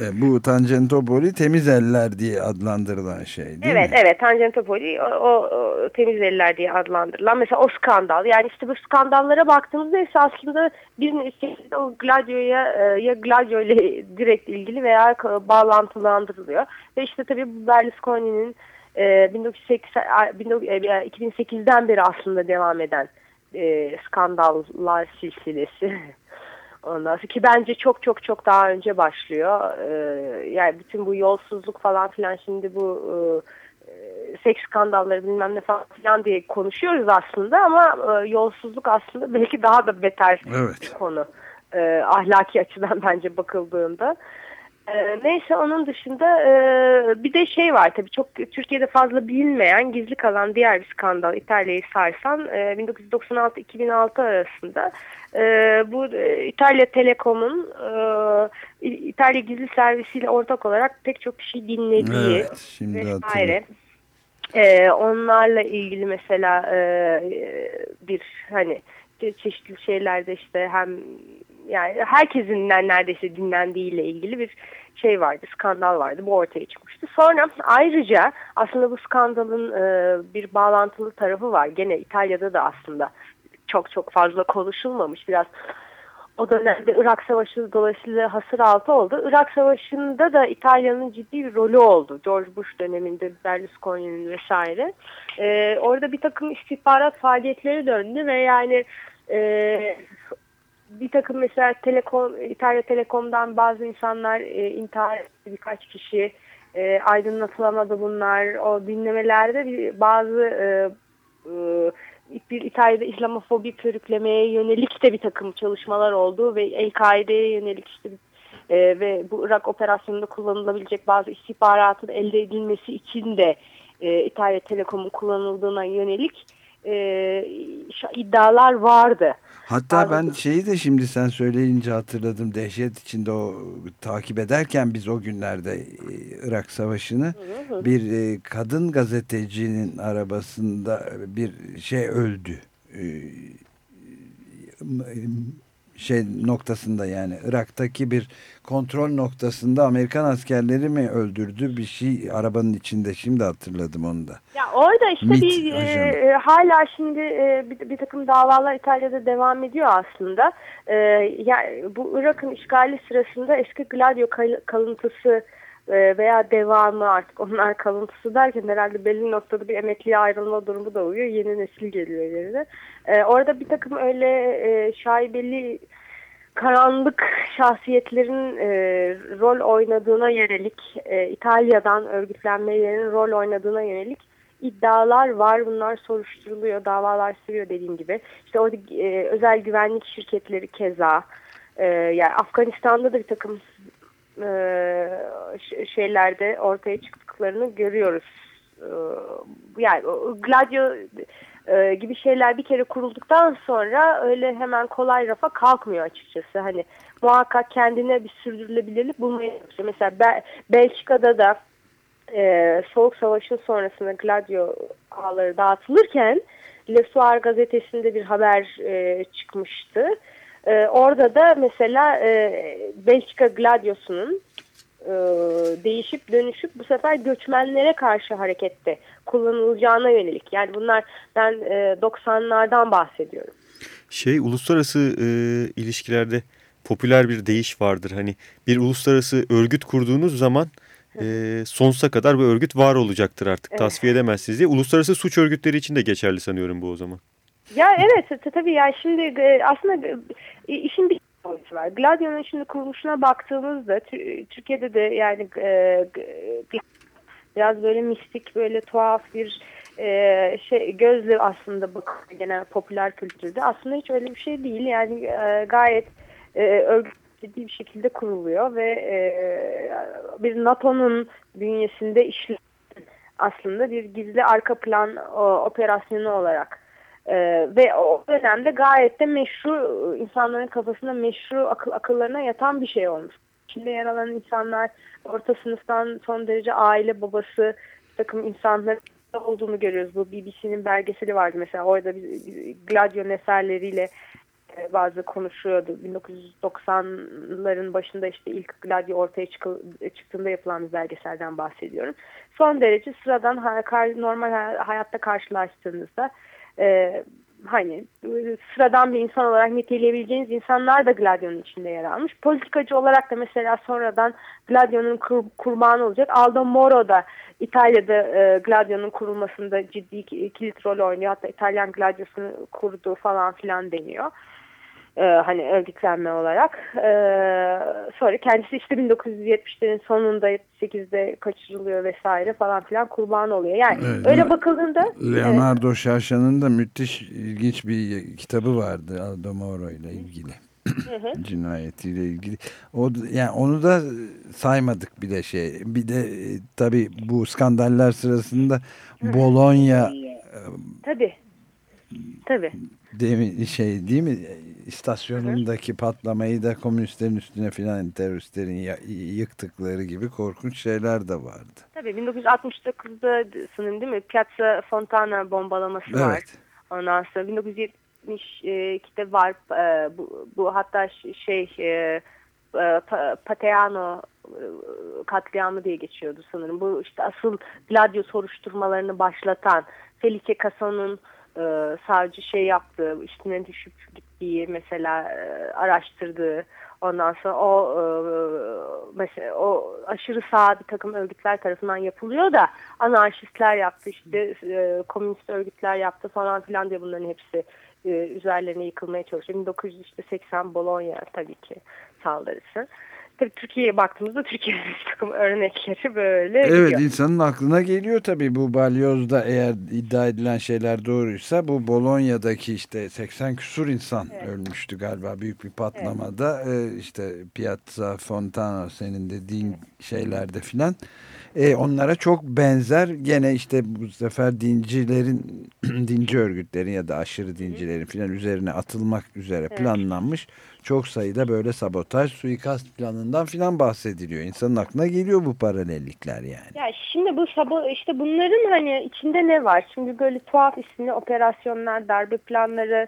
E, bu Tangentopoli temiz eller diye adlandırılan şey değil
evet,
mi?
evet. Tangentopoli o, o, o temiz eller diye adlandırılan. Mesela o skandal. Yani işte bu skandallara baktığımızda ise aslında bir şekilde o Gladio'ya e, ya Gladio ile (laughs) direkt ilgili veya bağlantılandırılıyor. Ve işte tabii Berlusconi'nin e, 1980, a, 19 e, 2008'den beri aslında devam eden e, skandallar silsilesi. (laughs) Ondan sonra ki bence çok çok çok daha önce başlıyor. Ee, yani bütün bu yolsuzluk falan filan şimdi bu e, seks skandalları bilmem ne falan filan diye konuşuyoruz aslında ama e, yolsuzluk aslında belki daha da beter
Evet.
bir konu. E, ahlaki açıdan (laughs) bence bakıldığında. E, neyse onun dışında e, bir de şey var tabii çok Türkiye'de fazla bilinmeyen gizli kalan diğer bir skandal İtalya'yı sarsan e, 1996-2006 arasında e, bu e, İtalya Telekom'un e, İtalya Gizli Servisiyle ortak olarak pek çok kişi dinlediği
Evet, şimdi
vesaire. Ee, onlarla ilgili mesela e, bir hani çe- çeşitli şeylerde işte hem yani herkesin neredeyse dinlendiğiyle ilgili bir şey vardı, skandal vardı. Bu ortaya çıkmıştı. Sonra ayrıca aslında bu skandalın e, bir bağlantılı tarafı var. Gene İtalya'da da aslında çok çok fazla konuşulmamış. Biraz o dönemde Irak Savaşı dolayısıyla hasır altı oldu. Irak Savaşı'nda da İtalya'nın ciddi bir rolü oldu. George Bush döneminde Berlusconi'nin vesaire. Ee, orada bir takım istihbarat faaliyetleri döndü ve yani e, bir takım mesela Telekom, İtalya Telekom'dan bazı insanlar e, intihar etti birkaç kişi e, aydınlatılamadı bunlar. O dinlemelerde bir, bazı e, e, bir İtalya'da İslamofobi körüklemeye yönelik de bir takım çalışmalar oldu ve El-Kaide'ye yönelik işte e, ve bu Irak operasyonunda kullanılabilecek bazı istihbaratın elde edilmesi için de e, İtalya Telekom'un kullanıldığına yönelik e, iddialar vardı.
Hatta ben şeyi de şimdi sen söyleyince hatırladım. Dehşet içinde o takip ederken biz o günlerde e, Irak Savaşı'nı
hı.
bir e, kadın gazetecinin arabasında bir şey öldü. E, m- şey noktasında yani Irak'taki bir kontrol noktasında Amerikan askerleri mi öldürdü bir şey arabanın içinde şimdi hatırladım onu da.
Ya orada işte
MIT
bir e,
ajanı.
e, hala şimdi e, bir, bir takım davalar İtalya'da devam ediyor aslında. E, ya bu Irak'ın işgali sırasında eski Gladio kal- kalıntısı e, veya devamı artık onlar kalıntısı derken herhalde belli noktada bir emekliye ayrılma durumu da oluyor. Yeni nesil geliyor yerine. E, orada bir takım öyle e, şaibeli karanlık şahsiyetlerin e, rol oynadığına yönelik e, İtalya'dan örgütlenmelerin rol oynadığına yönelik iddialar var. Bunlar soruşturuluyor, davalar sürüyor dediğim gibi. İşte orada e, özel güvenlik şirketleri keza. E, yani Afganistan'da da bir takım e, şeylerde ortaya çıktıklarını görüyoruz. E, yani o Gladio e, gibi şeyler bir kere kurulduktan sonra öyle hemen kolay rafa kalkmıyor açıkçası. Hani muhakkak kendine bir sürdürülebilirlik bulmaya çalışıyor. Mesela Bel- Belçika'da da e, Soğuk Savaş'ın sonrasında Gladio ağları dağıtılırken Le Soir gazetesinde bir haber e, çıkmıştı. E, orada da mesela e, Belçika Gladiosu'nun e, değişip dönüşüp bu sefer göçmenlere karşı harekette kullanılacağına yönelik. Yani bunlar ben e, 90'lardan bahsediyorum.
Şey uluslararası e, ilişkilerde popüler bir deyiş vardır. Hani bir uluslararası örgüt kurduğunuz zaman e, sonsuza kadar bu örgüt var olacaktır artık.
Evet.
Tasfiye edemezsiniz diye. Uluslararası suç örgütleri için de geçerli sanıyorum bu o zaman.
Ya evet tabii ya şimdi e, aslında e, işin bir boyutu var. Gladio'nun şimdi kuruluşuna baktığımızda Tü- Türkiye'de de yani e, biraz böyle mistik böyle tuhaf bir e, şey gözle aslında bakıyor genel popüler kültürde. Aslında hiç öyle bir şey değil. Yani e, gayet e, örgütlü bir şekilde kuruluyor ve e, bir NATO'nun bünyesinde işleyen aslında bir gizli arka plan o, operasyonu olarak ee, ve o dönemde gayet de meşru insanların kafasında meşru akıl, akıllarına yatan bir şey olmuş. İçinde yer alan insanlar orta sınıftan son derece aile babası takım insanlar olduğunu görüyoruz. Bu BBC'nin belgeseli vardı mesela orada bir Gladio'nun eserleriyle e, bazı konuşuyordu. 1990'ların başında işte ilk Gladio ortaya çıkı, çıktığında yapılan bir belgeselden bahsediyorum. Son derece sıradan normal ha- hayatta karşılaştığınızda e, hani sıradan bir insan olarak niteleyebileceğiniz insanlar da Gladio'nun içinde yer almış. Politikacı olarak da mesela sonradan Gladio'nun kur, kurbanı olacak. Aldo Moro da İtalya'da e, Gladio'nun kurulmasında ciddi ki- kilit rol oynuyor. Hatta İtalyan Gladio'sunu kurdu falan filan deniyor. E, hani örgütlenme olarak. E, sonra kendisi işte 1970'lerin sonunda 78'de kaçırılıyor vesaire falan filan kurban oluyor. Yani
Evet,
öyle
Le-
bakıldığında
Leonardo Şaşa'nın da müthiş ilginç bir kitabı vardı Aldo Moro ile ilgili. (clears throat) Cinayetiyle ilgili. O yani onu da saymadık bile şey. Bir de e, tabii bu skandaller sırasında Bologna
Tabii. Tabii.
demi şey değil mi? İstasyonundaki patlamayı da komünistlerin üstüne filan teröristlerin yıktıkları gibi korkunç şeyler de vardı.
Tabii 1969'da sanırım değil mi? Piazza Fontana bombalaması var.
Evet.
Ondan sonra 1972'de var. e, bu, bu hatta şey e, e, Pa- Pateano katliamı diye geçiyordu sanırım. Bu işte asıl Gladio soruşturmalarını başlatan Felice Cason'un e, savcı şey yaptığı, üstüne düşüp gittiği mesela e, araştırdığı ondan sonra o e, mesela o aşırı sağ bir takım örgütler tarafından yapılıyor da anarşistler yaptı işte e, komünist örgütler yaptı falan filan diye bunların hepsi e, üzerlerine yıkılmaya çalışıyor. 1980 Bologna tabii ki saldırısı. Tabii Türkiye'ye baktığımızda Türkiye'nin (laughs) bir takım örnekleri böyle
Evet
gidiyor.
insanın aklına geliyor tabii. Bu balyozda eğer iddia edilen şeyler doğruysa bu Bolonya'daki işte 80 küsur insan ölmüştü galiba büyük bir patlamada. Ee, işte Piazza Fontana senin dediğin şeylerde filan. Ee, onlara çok benzer gene işte bu sefer dincilerin (clears throat) dinci örgütlerin ya da aşırı dincilerin filan üzerine atılmak üzere
Evet.
planlanmış çok sayıda böyle sabotaj suikast planından filan bahsediliyor. İnsanın aklına geliyor bu paralellikler yani.
Ya şimdi bu sabah işte bunların hani içinde ne var? Şimdi böyle tuhaf isimli operasyonlar, darbe planları,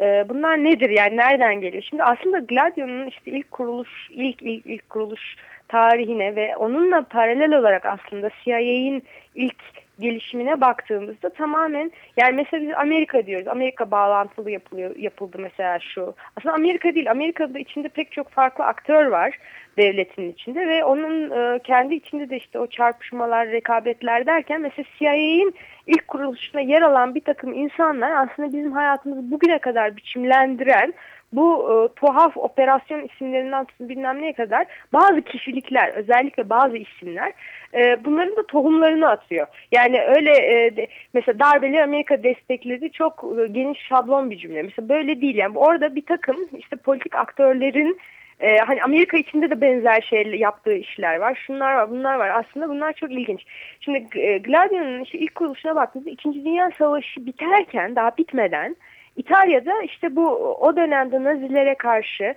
E, bunlar nedir yani nereden geliyor? Şimdi aslında Gladio'nun işte ilk kuruluş ilk ilk ilk kuruluş tarihine ve onunla paralel olarak aslında CIA'in ilk gelişimine baktığımızda tamamen yani mesela biz Amerika diyoruz. Amerika bağlantılı yapılıyor yapıldı mesela şu. Aslında Amerika değil. Amerika'da içinde pek çok farklı aktör var devletin içinde ve onun e, kendi içinde de işte o çarpışmalar, rekabetler derken mesela CIA'in ilk kuruluşuna yer alan bir takım insanlar aslında bizim hayatımızı bugüne kadar biçimlendiren bu e, tuhaf operasyon isimlerinden tutun bilmem neye kadar bazı kişilikler özellikle bazı isimler e, bunların da tohumlarını atıyor. Yani öyle e, de, mesela darbeleri Amerika destekledi çok e, geniş şablon bir cümle. Mesela böyle değil yani orada bir takım işte politik aktörlerin ee, hani Amerika içinde de benzer şey yaptığı işler var. Şunlar var, bunlar var. Aslında bunlar çok ilginç. Şimdi e, Gladio'nun işte ilk kuruluşuna baktığımızda İkinci Dünya Savaşı biterken, daha bitmeden İtalya'da işte bu o dönemde Nazilere karşı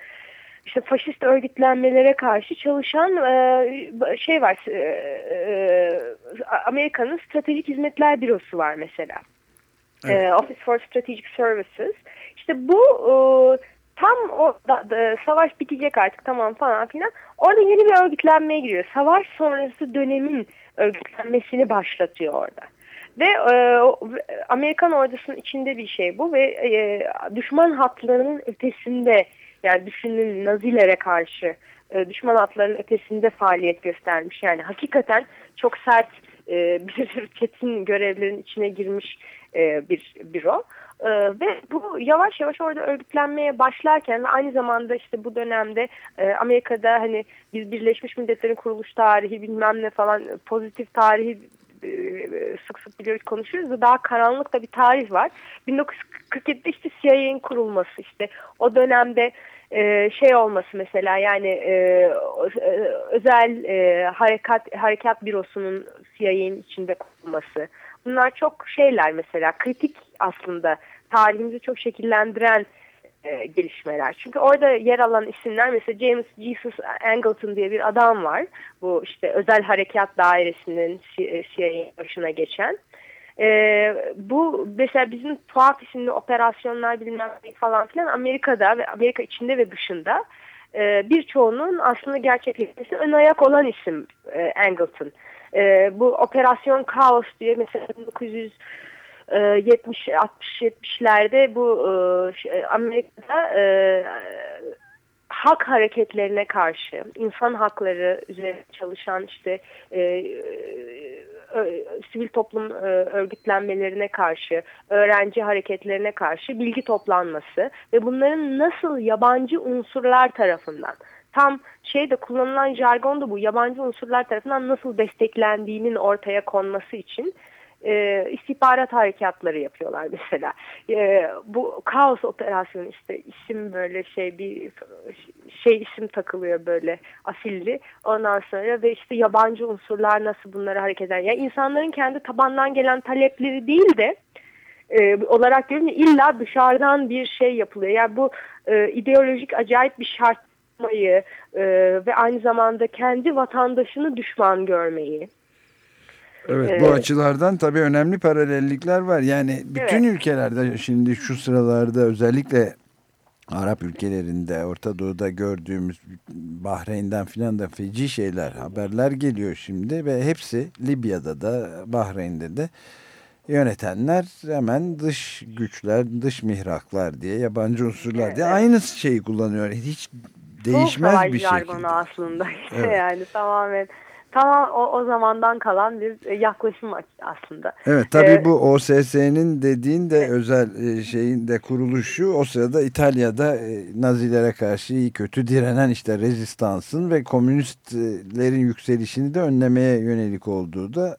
işte faşist örgütlenmelere karşı çalışan e, şey var e, e, Amerika'nın Stratejik Hizmetler Bürosu var mesela. Evet. E, Office for Strategic Services. İşte bu e, tam o da, da, savaş bitecek artık tamam falan filan. Orada yeni bir örgütlenmeye giriyor. Savaş sonrası dönemin örgütlenmesini başlatıyor orada. Ve e, Amerikan ordusunun içinde bir şey bu ve e, düşman hatlarının ötesinde yani düşünün Nazilere karşı e, düşman hatlarının ötesinde faaliyet göstermiş. Yani hakikaten çok sert e, (laughs) bir çetin görevlerin içine girmiş e, bir büro. Ee, ve bu yavaş yavaş orada örgütlenmeye başlarken aynı zamanda işte bu dönemde e, Amerika'da hani biz Birleşmiş Milletler'in kuruluş tarihi bilmem ne falan pozitif tarihi e, sık sık biliyoruz konuşuyoruz da daha karanlık da bir tarih var. 1947'de işte CIA'nin kurulması işte o dönemde e, şey olması mesela yani e, e özel e, harekat harekat bürosunun CIA'nin içinde kurulması. Bunlar çok şeyler mesela kritik aslında tarihimizi çok şekillendiren e, gelişmeler. Çünkü orada yer alan isimler mesela James Jesus Angleton diye bir adam var. Bu işte özel harekat dairesinin CIA başına geçen. E, bu mesela bizim tuhaf isimli operasyonlar bilmem ne falan filan Amerika'da ve Amerika içinde ve dışında e, birçoğunun aslında gerçekleşmesi ön ayak olan isim e, Angleton. E, bu operasyon Chaos diye mesela 1900 70 60 70'lerde bu e, Amerika'da e, hak hareketlerine karşı insan hakları üzerine çalışan işte e, e, sivil toplum e, örgütlenmelerine karşı, öğrenci hareketlerine karşı bilgi toplanması ve bunların nasıl yabancı unsurlar tarafından tam şeyde kullanılan jargon da bu yabancı unsurlar tarafından nasıl desteklendiğinin ortaya konması için e, istihbarat harekatları yapıyorlar mesela. E, bu kaos operasyonu işte isim böyle şey bir şey isim takılıyor böyle asilli. Ondan sonra ve işte yabancı unsurlar nasıl bunları hareket eder. Yani insanların kendi tabandan gelen talepleri değil de e, olarak görünüyor illa dışarıdan bir şey yapılıyor. Yani bu e, ideolojik acayip bir şartmayı e, ve aynı zamanda kendi vatandaşını düşman görmeyi
Evet bu açılardan tabii önemli paralellikler var. Yani bütün evet. ülkelerde şimdi şu sıralarda özellikle Arap ülkelerinde Orta Doğu'da gördüğümüz Bahreyn'den filan da feci şeyler haberler geliyor şimdi ve hepsi Libya'da da Bahreyn'de de yönetenler hemen dış güçler, dış mihraklar diye, yabancı unsurlar evet. diye aynı şeyi kullanıyor. Hiç değişmez bir şey.
aslında (laughs) evet. yani tamamen tamam o, o zamandan kalan bir e, yaklaşım aslında.
Evet tabii ee, bu OSS'nin dediğin de evet. özel e, şeyin de kuruluşu o sırada İtalya'da e, Nazilere karşı iyi kötü direnen işte rezistansın ve komünistlerin yükselişini de önlemeye yönelik olduğu da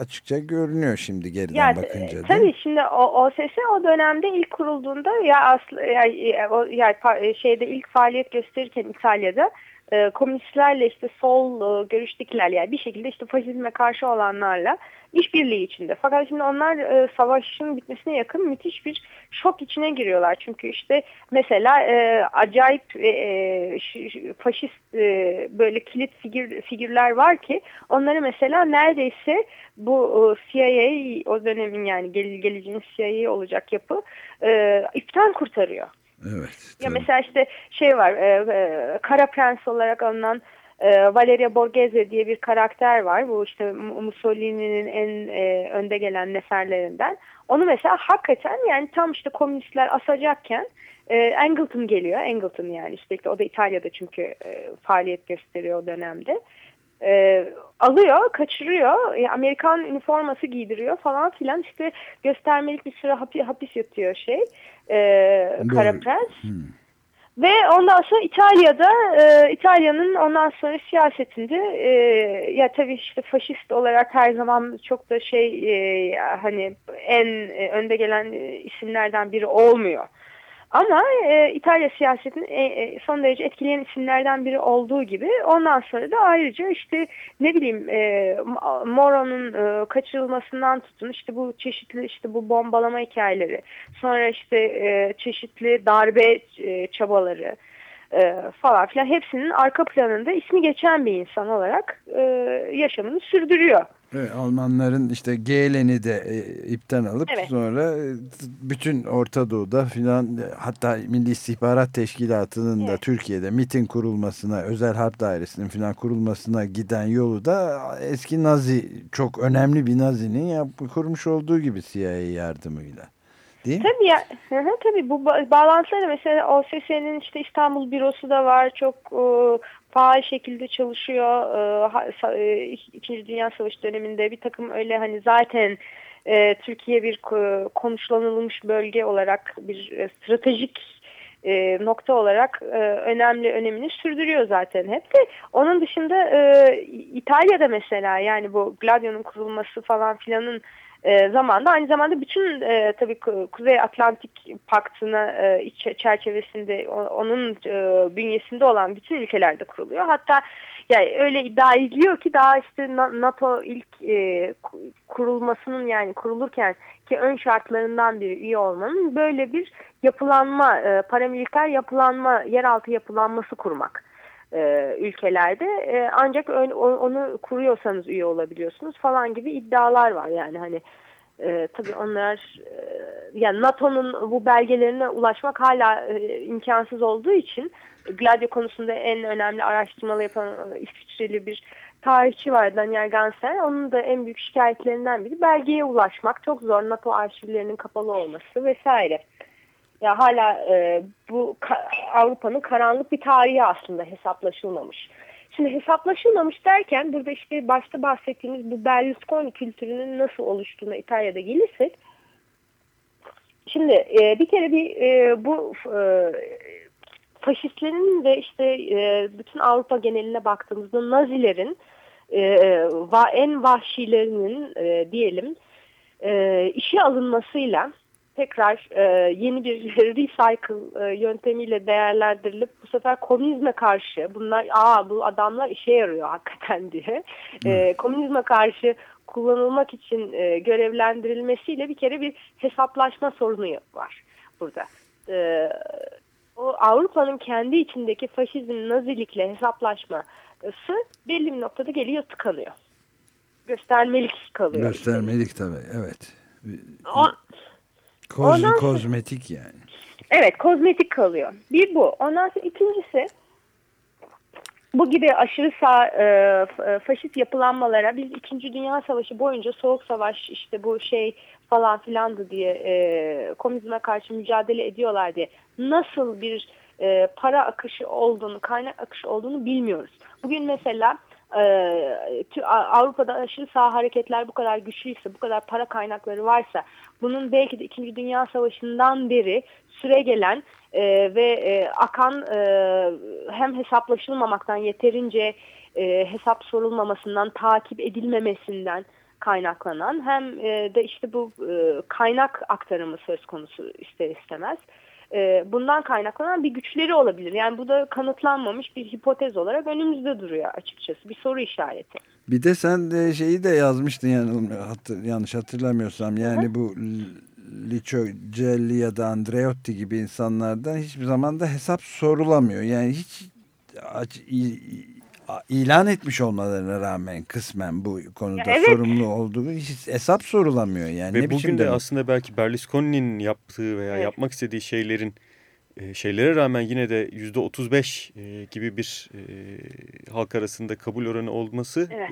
açıkça görünüyor şimdi geriden yani, bakınca.
Tabii şimdi o, OSS o dönemde ilk kurulduğunda ya aslı ya, ya, ya şeyde ilk faaliyet gösterirken İtalya'da e, komünistlerle işte sol e, görüştekiler yani bir şekilde işte faşizme karşı olanlarla işbirliği içinde. Fakat şimdi onlar e, savaşın bitmesine yakın müthiş bir şok içine giriyorlar. Çünkü işte mesela e, acayip e, e, faşist e, böyle kilit figür, figürler var ki onları mesela neredeyse bu e, CIA o dönemin yani gel, geleceğin CIA olacak yapı e, ipten kurtarıyor.
Evet.
Ya mesela işte şey var, e, e, Kara Prens olarak alınan e, Valeria Borghese diye bir karakter var. Bu işte Mu- Mussolini'nin en e, önde gelen neferlerinden. Onu mesela hakikaten yani tam işte komünistler asacakken e, Angleton geliyor. Angleton yani işte o da İtalya'da çünkü e, faaliyet gösteriyor o dönemde. E, alıyor, kaçırıyor, e, Amerikan üniforması giydiriyor falan filan işte göstermelik bir süre hapi, hapis yatıyor şey, e, Kara. Ve ondan sonra İtalya'da e, İtalya'nın ondan sonra siyasetinde e, ya tabii işte faşist olarak her zaman çok da şey e, hani en e, önde gelen e, isimlerden biri olmuyor. Ama e, İtalya siyasetinin e, e, son derece etkileyen isimlerden biri olduğu gibi ondan sonra da ayrıca işte ne bileyim e, Moro'nun e, kaçırılmasından tutun işte bu çeşitli işte bu bombalama hikayeleri sonra işte e, çeşitli darbe e, çabaları e, falan filan hepsinin arka planında ismi geçen bir insan olarak e, yaşamını sürdürüyor.
Evet, Almanların işte Gelen'i de e, ipten alıp
Evet.
sonra e, bütün Orta Doğu'da filan e, hatta Milli İstihbarat Teşkilatı'nın da Türkiye'de MIT'in kurulmasına, özel harp dairesinin filan kurulmasına giden yolu da eski Nazi çok önemli bir Nazi'nin yap, kurmuş olduğu gibi CIA yardımıyla. Değil mi?
Tabii ya, hı hı, tabii bu ba- bağlantıları mesela OSSE'nin işte İstanbul bürosu da var. Çok e, faal şekilde çalışıyor. E, sa- e, İk- İkinci Dünya Savaşı döneminde bir takım öyle hani zaten e, Türkiye bir ko- konuşlanılmış bölge olarak bir e, stratejik e, nokta olarak e, önemli önemini sürdürüyor zaten hep de. Onun dışında e, İtalya'da mesela yani bu Gladio'nun kurulması falan filanın e, zamanda aynı zamanda bütün e, tabii Ku- Kuzey Atlantik Paktı'na e, çerçevesinde onun e, bünyesinde olan bütün ülkelerde kuruluyor. Hatta yani öyle iddia ediliyor ki daha işte Na- NATO ilk e, ku- kurulmasının yani kurulurken ki ön şartlarından biri üye olmanın böyle bir yapılanma, e, paramiliter yapılanma, yeraltı yapılanması kurmak e, ülkelerde E, ancak ön- onu kuruyorsanız üye olabiliyorsunuz falan gibi iddialar var yani hani e, tabii onlar e, yani NATO'nun bu belgelerine ulaşmak hala e, imkansız olduğu için Gladio konusunda en önemli araştırmaları yapan e, İsviçreli bir tarihçi var Daniel Ganser. Onun da en büyük şikayetlerinden biri belgeye ulaşmak. Çok zor NATO arşivlerinin kapalı olması vesaire. Ya hala e, bu ka- Avrupa'nın karanlık bir tarihi aslında hesaplaşılmamış. Şimdi hesaplaşılmamış derken burada işte başta bahsettiğimiz bu Berlusconi kültürünün nasıl oluştuğuna İtalya'da gelirsek şimdi e, bir kere bir e, bu e, faşistlerin ve işte e, bütün Avrupa geneline baktığımızda Nazilerin e, en vahşilerinin e, diyelim e, işe alınmasıyla tekrar e, yeni bir (laughs) recycle e, yöntemiyle değerlendirilip bu sefer komünizme karşı bunlar aa bu adamlar işe yarıyor (laughs) hakikaten diye e, komünizme karşı kullanılmak için e, görevlendirilmesiyle bir kere bir hesaplaşma sorunu var burada. E, o Avrupa'nın kendi içindeki faşizm, nazilikle hesaplaşması belli bir noktada geliyor tıkanıyor. Göstermelik kalıyor.
Göstermelik tabii evet.
O,
Koz,
Ondan sonra-
kozmetik yani.
Evet kozmetik kalıyor. Bir bu. Ondan sonra ikincisi bu gibi aşırı sağ e, e, faşist yapılanmalara biz 2. Dünya Savaşı boyunca Soğuk Savaş işte bu şey falan filandı diye e, komünizme karşı mücadele ediyorlar diye nasıl bir e, para akışı olduğunu, kaynak akışı olduğunu bilmiyoruz. Bugün mesela e, Avrupa'da aşırı sağ hareketler bu kadar güçlüyse, bu kadar para kaynakları varsa bunun belki de 2. Dünya Savaşı'ndan beri süre gelen e, ve e, akan e, hem hesaplaşılmamaktan yeterince e, hesap sorulmamasından, takip edilmemesinden kaynaklanan hem e, de işte bu e, kaynak aktarımı söz konusu ister istemez. e, bundan kaynaklanan bir güçleri olabilir. Yani bu da kanıtlanmamış bir hipotez olarak önümüzde duruyor açıkçası. Bir soru işareti.
Bir de sen de şeyi de yazmıştın yani hatır, yanlış hatırlamıyorsam yani Hı. bu Licio Gelli ya da Andreotti gibi insanlardan hiçbir zaman da hesap sorulamıyor. Yani hiç ilan etmiş olmalarına rağmen kısmen bu konuda evet. sorumlu olduğu hiç hesap sorulamıyor. Yani
Ve ne bugün de demek? aslında belki Berlusconi'nin yaptığı veya evet. yapmak istediği şeylerin şeylere rağmen yine de yüzde 35 e, gibi bir e, halk arasında kabul oranı olması evet.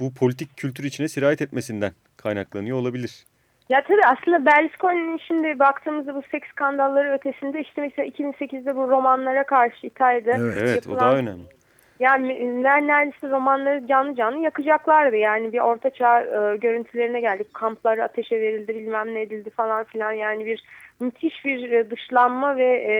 bu politik kültür içine sirayet etmesinden kaynaklanıyor olabilir.
Ya tabii aslında Berlusconi'nin şimdi baktığımızda bu seks skandalları ötesinde işte mesela 2008'de bu romanlara karşı İtalya'da
Evet, evet yapılan, o daha önemli.
Yani neredeyse romanları canlı canlı yakacaklardı. Yani bir ortaçağ e, görüntülerine geldik. Kamplar ateşe verildi bilmem ne edildi falan filan. Yani bir müthiş bir e, dışlanma ve e,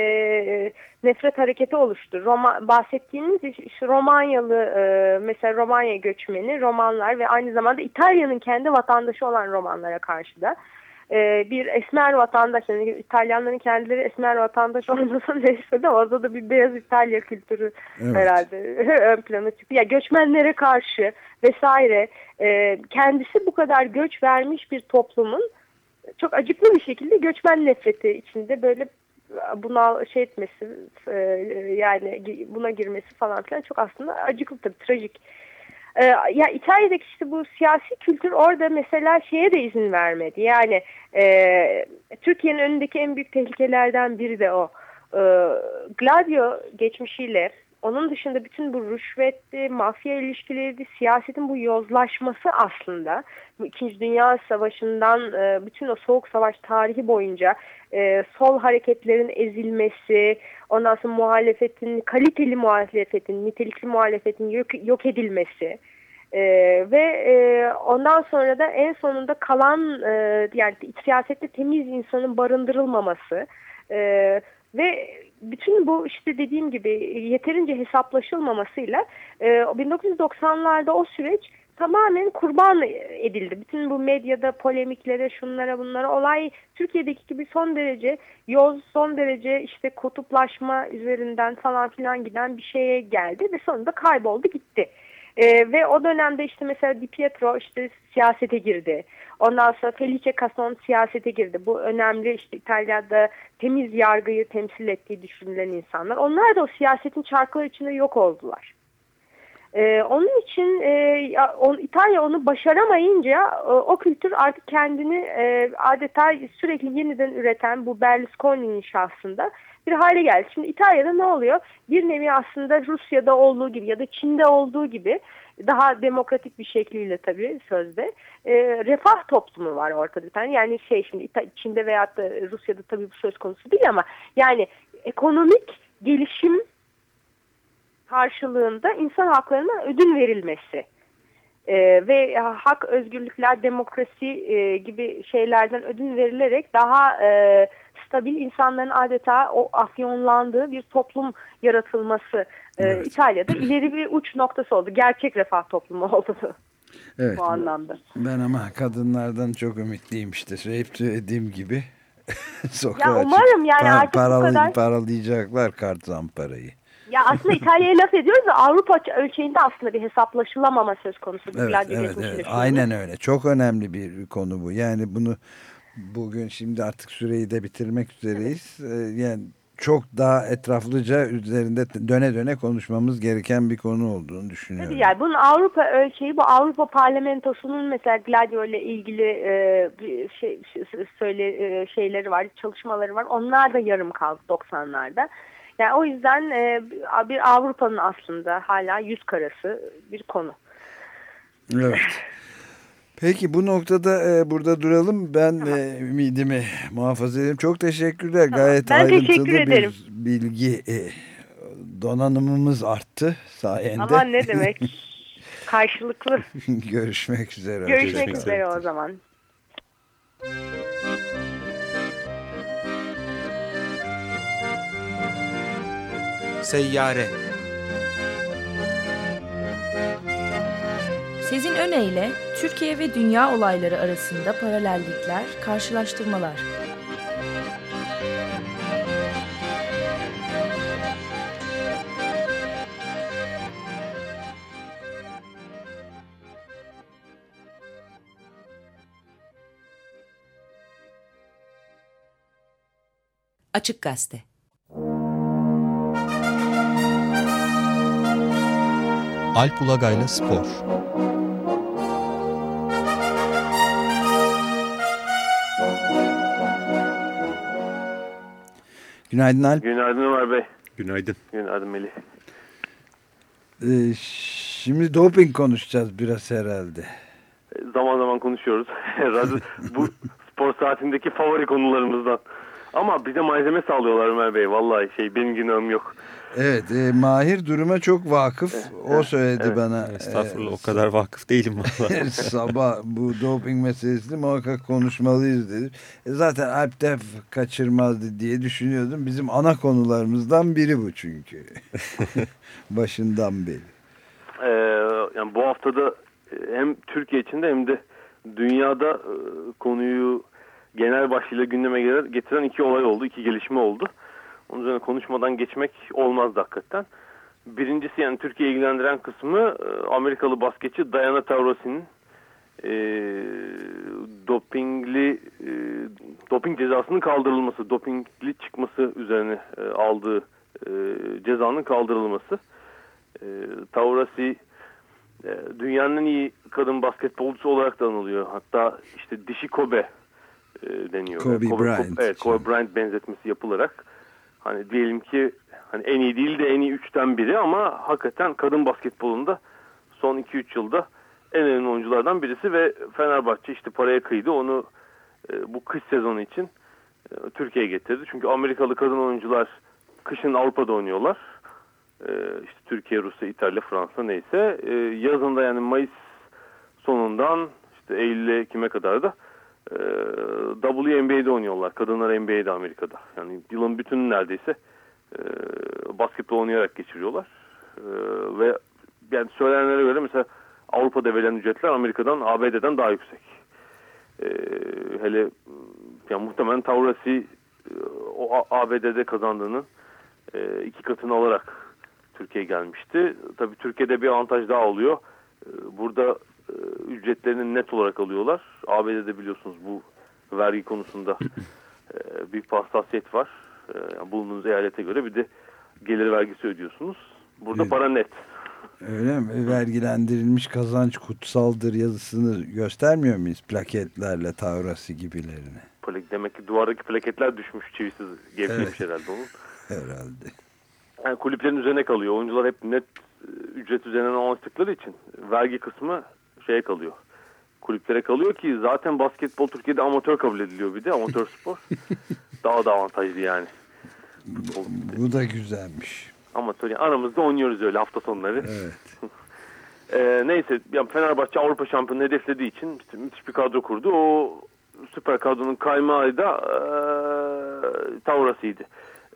nefret hareketi oluştu. Roma, bahsettiğimiz işte Romanyalı e, mesela Romanya göçmeni romanlar ve aynı zamanda İtalya'nın kendi vatandaşı olan romanlara karşı da e, bir esmer vatandaş yani İtalyanların kendileri esmer vatandaş (laughs) olmasa neyse de orada da bir beyaz İtalya kültürü evet. herhalde (laughs) ön plana çıktı. Ya göçmenlere karşı vesaire e, kendisi bu kadar göç vermiş bir toplumun çok acıklı bir şekilde göçmen nefreti içinde böyle buna şey etmesi e, yani buna girmesi falan filan çok aslında acıklı tabii trajik. E, ya İtalya'daki işte bu siyasi kültür orada mesela şeye de izin vermedi. Yani e, Türkiye'nin önündeki en büyük tehlikelerden biri de o. E, Gladio geçmişiyle onun dışında bütün bu rüşvetti, mafya ilişkileri, siyasetin bu yozlaşması aslında İkinci Dünya Savaşı'ndan e, bütün o soğuk savaş tarihi boyunca e, sol hareketlerin ezilmesi, ondan sonra muhalefetin, kaliteli muhalefetin, nitelikli muhalefetin yok, yok edilmesi, ee, ve e, ondan sonra da en sonunda kalan e, yani siyasette temiz insanın barındırılmaması e, ve bütün bu işte dediğim gibi yeterince hesaplaşılmamasıyla e, 1990'larda o süreç tamamen kurban edildi. Bütün bu medyada polemiklere, şunlara bunlara olay Türkiye'deki gibi son derece yoz, son derece işte kutuplaşma üzerinden falan filan giden bir şeye geldi ve sonunda kayboldu gitti. E, ve o dönemde işte mesela Di Pietro işte siyasete girdi. Ondan sonra Felice Casson siyasete girdi. Bu önemli işte İtalya'da temiz yargıyı temsil ettiği düşünülen insanlar. Onlar da o siyasetin çarkları içinde yok oldular. Ee, onun için e, on, İtalya onu başaramayınca e, o kültür artık kendini e, adeta sürekli yeniden üreten bu Berlusconi'nin şahsında bir hale geldi. Şimdi İtalya'da ne oluyor? Bir nevi aslında Rusya'da olduğu gibi ya da Çin'de olduğu gibi daha demokratik bir şekliyle tabii sözde e, refah toplumu var ortada bir tane. Yani şey şimdi Çin'de veya da Rusya'da tabii bu söz konusu değil ama yani ekonomik gelişim karşılığında insan haklarına ödün verilmesi. Ee, ve hak, özgürlükler, demokrasi e, gibi şeylerden ödün verilerek daha e, stabil insanların adeta o afyonlandığı bir toplum yaratılması e, evet. İtalya'da ileri bir uç noktası oldu. Gerçek refah toplumu (laughs) oldu.
Evet,
bu anlamda.
Ben ama kadınlardan çok ümitliyim işte. Hep söylediğim gibi. (laughs)
ya umarım yani par artık
paralı,
bu kadar.
Paralayacaklar kart zamparayı.
Ya aslında (laughs) İtalya'ya laf ediyoruz da Avrupa ölçeğinde aslında bir hesaplaşılamama söz konusu.
Evet, evet, evet. Aynen öyle. Çok önemli bir konu bu. Yani bunu bugün şimdi artık süreyi de bitirmek üzereyiz. Evet. Yani çok daha etraflıca üzerinde döne döne konuşmamız gereken bir konu olduğunu düşünüyorum.
Tabii yani bunun Avrupa ölçeği bu Avrupa Parlamentosu'nun mesela Gladio ile ilgili e, şey, söyle e, şeyleri var, çalışmaları var. Onlar da yarım kaldı 90'larda. Yani o yüzden e, bir Avrupa'nın aslında hala yüz karası bir konu.
Evet. Peki bu noktada e, burada duralım. Ben tamam. e, ümidimi muhafaza ederim. Çok teşekkürler. Tamam. Gayet ben ayrıntılı bir bilgi e, donanımımız arttı sayende.
Aman ne demek. (laughs) Karşılıklı.
Görüşmek üzere.
Görüşmek üzere o zaman.
Seyyare
Sezin Öne ile Türkiye ve dünya olayları arasında paralellikler, karşılaştırmalar.
Açık Gazete
Alp Ulagay'la Spor
Günaydın Alp.
Günaydın Ömer Bey.
Günaydın.
Günaydın Melih.
Ee, şimdi doping konuşacağız biraz herhalde.
Zaman zaman konuşuyoruz. (laughs) Radyo, bu (laughs) spor saatindeki favori konularımızdan. Ama bize malzeme sağlıyorlar Ömer Bey. Vallahi şey benim günahım yok.
Evet, e, Mahir duruma çok vakıf. O söyledi
evet.
bana.
Estağfurullah
e,
o kadar vakıf değilim valla. (laughs)
sabah bu doping meselesini muhakkak konuşmalıyız dedi. E, zaten Alp de kaçırmazdı diye düşünüyordum. Bizim ana konularımızdan biri bu çünkü. (laughs) (laughs) Başından beri.
Ee, yani bu haftada hem Türkiye içinde hem de dünyada e, konuyu genel başlığıyla gündeme getiren iki olay oldu, iki gelişme oldu. Onun üzerine konuşmadan geçmek olmazdı hakikaten. Birincisi yani Türkiye ilgilendiren kısmı e, Amerikalı basketçi Diana Taurasi'nin e, dopingli e, doping cezasının kaldırılması, dopingli çıkması üzerine e, aldığı e, cezanın kaldırılması. E, Taurasi e, dünyanın en iyi kadın basketbolcusu olarak da anılıyor. Hatta işte dişi Kobe e, deniyor.
Kobe,
Kobe
Bryant.
Kobe, evet, Kobe Bryant benzetmesi yapılarak hani diyelim ki hani en iyi değil de en iyi üçten biri ama hakikaten kadın basketbolunda son 2-3 yılda en önemli oyunculardan birisi ve Fenerbahçe işte paraya kıydı onu e, bu kış sezonu için e, Türkiye'ye getirdi. Çünkü Amerikalı kadın oyuncular kışın Avrupa'da oynuyorlar. E, işte Türkiye, Rusya, İtalya, Fransa neyse. E, yazında yani Mayıs sonundan işte Eylül Ekim'e kadar da e, WNBA'de oynuyorlar. Kadınlar NBA'de Amerika'da. Yani yılın bütün neredeyse e, basketbol oynayarak geçiriyorlar. E, ve yani söylenenlere göre mesela Avrupa'da verilen ücretler Amerika'dan, ABD'den daha yüksek. E, hele yani muhtemelen Taurasi e, o ABD'de kazandığının e, iki katını alarak Türkiye'ye gelmişti. Tabii Türkiye'de bir avantaj daha oluyor. Burada ücretlerini net olarak alıyorlar. ABD'de biliyorsunuz bu vergi konusunda (laughs) e, bir hassasiyet var. E, yani bulunduğunuz eyalete göre bir de gelir vergisi ödüyorsunuz. Burada
Evet.
para net.
Öyle mi? Vergilendirilmiş kazanç kutsaldır yazısını göstermiyor muyuz plaketlerle Taurasi gibilerini?
Plak- Demek ki duvardaki plaketler düşmüş, çivisiz gevşemiş
Evet.
herhalde onun. (laughs)
Herhalde.
Yani kulüplerin üzerine kalıyor. Oyuncular hep net e, ücret üzerinden alıştıkları için vergi kısmı şeye kalıyor. Kulüplere kalıyor ki zaten basketbol Türkiye'de amatör kabul ediliyor bir de amatör spor. (laughs) Daha da avantajlı yani.
Bu da güzelmiş.
Amatör yani aramızda oynuyoruz öyle hafta sonları.
Evet. (laughs)
Ee, neyse yani Fenerbahçe Avrupa şampiyonu hedeflediği için işte müthiş bir kadro kurdu. O süper kadronun kaymağı da e, Tavrasi'ydi.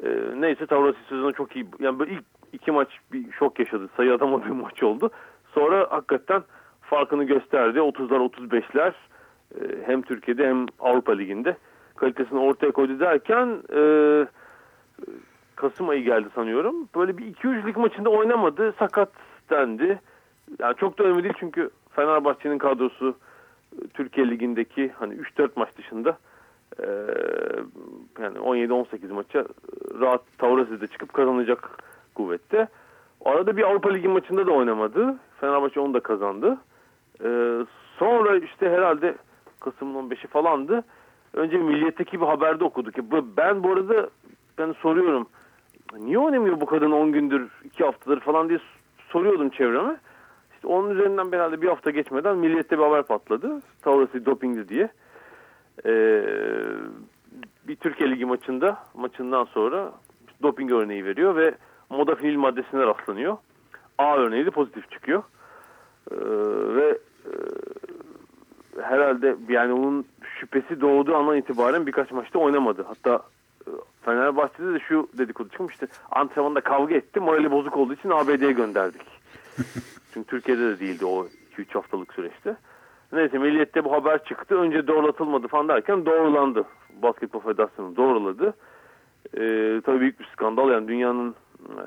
E, neyse Tavrasi sezonu çok iyi. Yani böyle ilk iki maç bir şok yaşadı. Sayı atamadığı maç oldu. Sonra hakikaten farkını gösterdi. 30'lar 35'ler e, hem Türkiye'de hem Avrupa Ligi'nde kalitesini ortaya koydu derken e, Kasım ayı geldi sanıyorum. Böyle bir 2-3 lig maçında oynamadı. Sakat dendi. Yani çok da önemli değil çünkü Fenerbahçe'nin kadrosu e, Türkiye Ligi'ndeki hani 3-4 maç dışında yani 17-18 maça rahat Tavrasiz'de çıkıp kazanacak kuvvette. Arada bir Avrupa Ligi maçında da oynamadı. Fenerbahçe onu da kazandı. E, sonra işte herhalde Kasım'ın 15'i falandı. Önce Milliyet'teki bir haberde okuduk. Ben bu arada ben soruyorum. Niye oynamıyor bu kadın 10 gündür 2 haftadır falan diye soruyordum çevreme. İşte onun üzerinden herhalde bir hafta geçmeden Milliyet'te bir haber patladı. Tavrasi dopingli diye. Ee, bir Türkiye Ligi maçında maçından sonra doping örneği veriyor ve modafinil maddesine rastlanıyor. A örneği de pozitif çıkıyor. Ee, ve herhalde yani onun şüphesi doğduğu andan itibaren birkaç maçta oynamadı. Hatta e, Fenerbahçe'de de şu dedikodu çıkmıştı. Antrenmanda kavga etti. Morali bozuk olduğu için ABD'ye gönderdik. (laughs) Çünkü Türkiye'de de değildi o 2-3 haftalık süreçte. Neyse milliyette bu haber çıktı. Önce doğrulatılmadı falan derken doğrulandı. Basketbol Federasyonu doğruladı. Ee, tabii büyük bir skandal. Yani dünyanın e,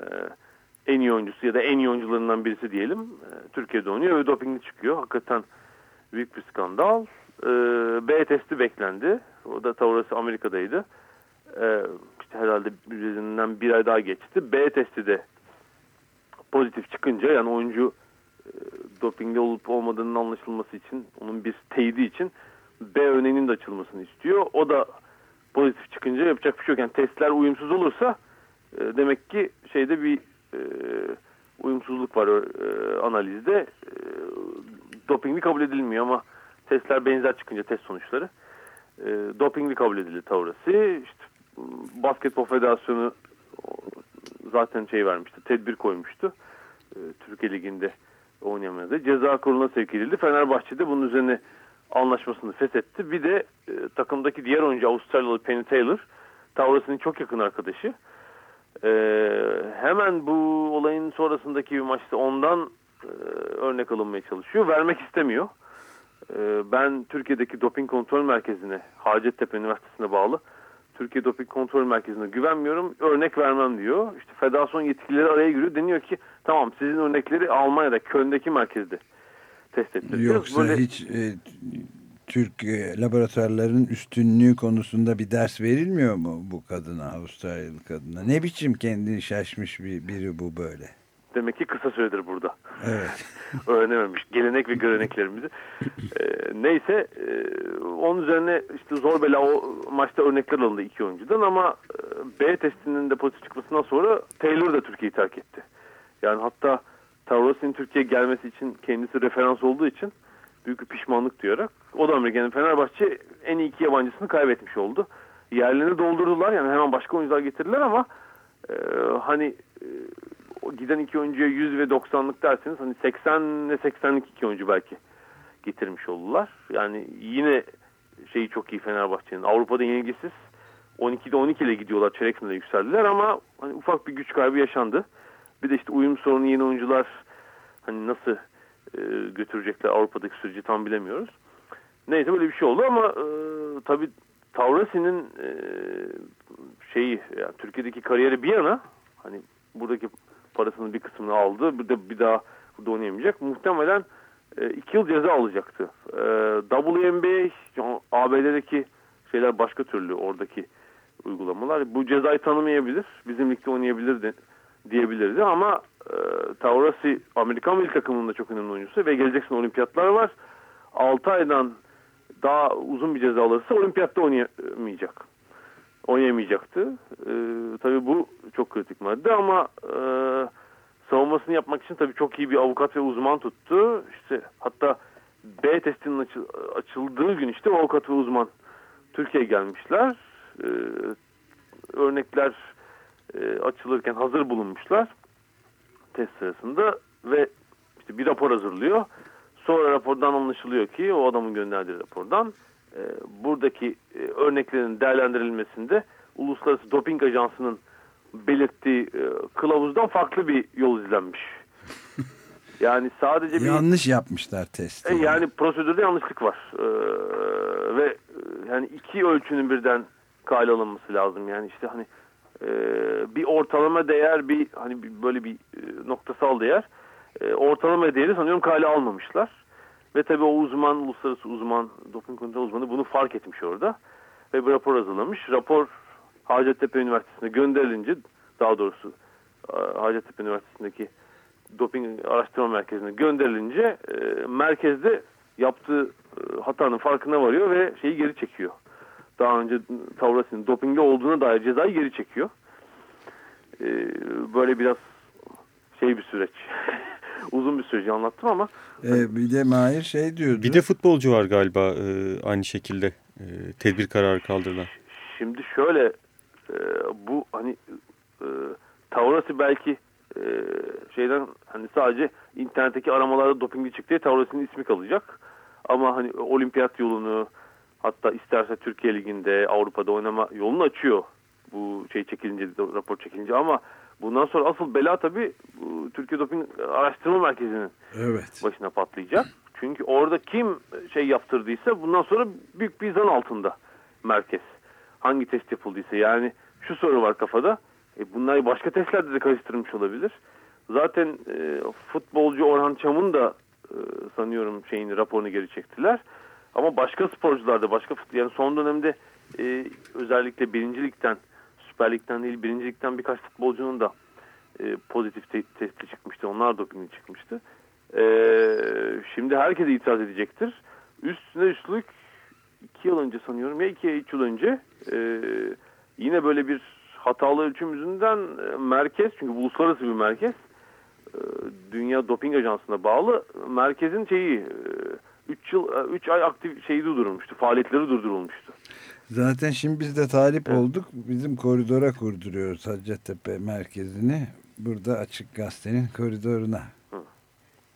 en iyi oyuncusu ya da en iyi oyuncularından birisi diyelim. E, Türkiye'de oynuyor ve dopingli çıkıyor. Hakikaten büyük bir skandal. Ee, B testi beklendi. O da Taurasi Amerika'daydı. Ee, işte herhalde üzerinden bir ay daha geçti. B testi de pozitif çıkınca yani oyuncu e, dopingde olup olmadığının anlaşılması için onun bir teyidi için B örneğinin de açılmasını istiyor. O da pozitif çıkınca yapacak bir şey yok. Yani testler uyumsuz olursa e, demek ki şeyde bir e, uyumsuzluk var e, analizde. E, dopingli kabul edilmiyor ama testler benzer çıkınca test sonuçları e, dopingli kabul edildi Taurasi. İşte Basketbol Federasyonu zaten şey vermişti, tedbir koymuştu. E, Türkiye Ligi'nde oynayamadı. Ceza kuruluna sevk edildi. Fenerbahçe'de bunun üzerine anlaşmasını feshetti. Bir de e, takımdaki diğer oyuncu Avustralyalı Penny Taylor, Taurasi'nin çok yakın arkadaşı. E, hemen bu olayın sonrasındaki bir maçta ondan e, örnek alınmaya çalışıyor. Vermek istemiyor. E, ben Türkiye'deki doping kontrol merkezine, Hacettepe Üniversitesi'ne bağlı Türkiye Doping Kontrol Merkezi'ne güvenmiyorum, örnek vermem diyor. İşte federasyon yetkilileri araya giriyor. Deniyor ki tamam sizin örnekleri Almanya'da, Köln'deki merkezde test ettireceğiz.
Yoksa
Böyle,
hiç e, Türk e, laboratuvarların üstünlüğü konusunda bir ders verilmiyor mu bu kadına, Avustralyalı kadına? Ne biçim kendini şaşmış bir biri bu böyle?
Demek ki kısa süredir burada.
Evet. (laughs)
Öğrenememiş. Gelenek ve göreneklerimizi. Ee, neyse e, onun üzerine işte zor bela o maçta örnekler alındı iki oyuncudan ama e, B testinin de pozitif çıkmasından sonra Taylor da Türkiye'yi terk etti. Yani hatta Taurasi'nin Türkiye'ye gelmesi için kendisi referans olduğu için büyük bir pişmanlık diyarak o da Amerika'nın Fenerbahçe en iyi iki yabancısını kaybetmiş oldu. Yerlerini doldurdular yani hemen başka oyuncular getirdiler ama e, hani e, giden iki oyuncuya 100 ve 90'lık derseniz hani 80 ve 80'lik iki oyuncu belki getirmiş oldular. Yani yine şeyi çok iyi Fenerbahçe'nin. Avrupa'da yenilgisiz. 12'de 12 ile gidiyorlar. Çeyrek finale yükseldiler ama hani ufak bir güç kaybı yaşandı. Bir de işte uyum sorunu yeni oyuncular hani nasıl e, götürecekler Avrupa'daki süreci tam bilemiyoruz. Neyse böyle bir şey oldu ama e, tabii Taurasi'nin e, şeyi yani Türkiye'deki kariyeri bir yana hani buradaki parasının bir kısmını aldı. Bir de bir daha burada oynayamayacak. Muhtemelen e, iki yıl ceza alacaktı. E, WNBA ABD'deki şeyler başka türlü oradaki uygulamalar. Bu cezayı tanımayabilir. Bizim ligde oynayabilir de, diyebilirdi ama e, Taurasi Amerikan milli takımında çok önemli oyuncusu ve gelecek sene olimpiyatlar var. 6 aydan daha uzun bir ceza alırsa olimpiyatta oynayamayacak. Oynayamayacaktı. E, tabii bu çok kritik madde ama e, savunmasını yapmak için tabii çok iyi bir avukat ve uzman tuttu. İşte hatta B testinin açı, açıldığı gün işte avukat ve uzman Türkiye'ye gelmişler. E, örnekler e, açılırken hazır bulunmuşlar test sırasında ve işte bir rapor hazırlıyor. Sonra rapordan anlaşılıyor ki o adamın gönderdiği rapordan e, buradaki e, örneklerin değerlendirilmesinde Uluslararası Doping Ajansı'nın belirttiği e, kılavuzdan farklı bir yol izlenmiş. (laughs) Yani sadece bir...
Yanlış yapmışlar testi.
E, yani prosedürde yanlışlık var. Ee, ve e, yani iki ölçünün birden kale alınması lazım. Yani işte hani e, bir ortalama değer bir hani böyle bir e, noktasal değer e, ortalama değeri sanıyorum kale almamışlar. Ve tabii o uzman, uluslararası uzman, doping kontrol uzmanı bunu fark etmiş orada. Ve bir rapor hazırlamış. Rapor Hacettepe Üniversitesi'ne gönderilince daha doğrusu Hacettepe Üniversitesi'ndeki doping araştırma merkezine gönderilince merkezde yaptığı hatanın farkına varıyor ve şeyi geri çekiyor. Daha önce Tavrasi'nin dopingli olduğuna dair cezayı geri çekiyor. E, böyle biraz şey bir süreç. (laughs) Uzun bir süreci anlattım ama.
Ee, bir de Mahir şey diyordu.
Bir de futbolcu var galiba e, aynı şekilde e, tedbir kararı kaldırılan.
Şimdi şöyle e, bu hani e, Tavrasi belki e, şeyden hani sadece internetteki aramalarda dopingli çıktı diye Tavrasi'nin ismi kalacak. Ama hani olimpiyat yolunu hatta isterse Türkiye Ligi'nde Avrupa'da oynama yolunu açıyor. Bu şey çekilince rapor çekilince ama bundan sonra asıl bela tabii bu Türkiye Doping Araştırma Merkezi'nin
evet.
başına patlayacak. Çünkü orada kim şey yaptırdıysa bundan sonra büyük bir zan altında merkez. Hangi test yapıldıysa yani şu soru var kafada. E bunlar başka testlerde de karıştırmış olabilir. Zaten e, futbolcu Orhan Çam'ın da e, sanıyorum şeyin raporunu geri çektiler. Ama başka sporcular da başka yani son dönemde e, özellikle birincilikten Süper Lig'den değil birincilikten birkaç futbolcunun da e, pozitif te- testi çıkmıştı. Onlar dopingli çıkmıştı. E, şimdi herkes itiraz edecektir. Üstüne üstlük iki yıl önce sanıyorum ya iki ya üç yıl önce e, yine böyle bir hatalı ölçüm yüzünden e, merkez çünkü uluslararası bir merkez e, Dünya Doping Ajansı'na bağlı merkezin şeyi 3 yıl 3 ay aktif şeyi durdurulmuştu. Faaliyetleri durdurulmuştu.
Zaten şimdi biz de talip olduk. Bizim koridora kurduruyoruz Hacettepe merkezini. Burada Açık Gazete'nin koridoruna.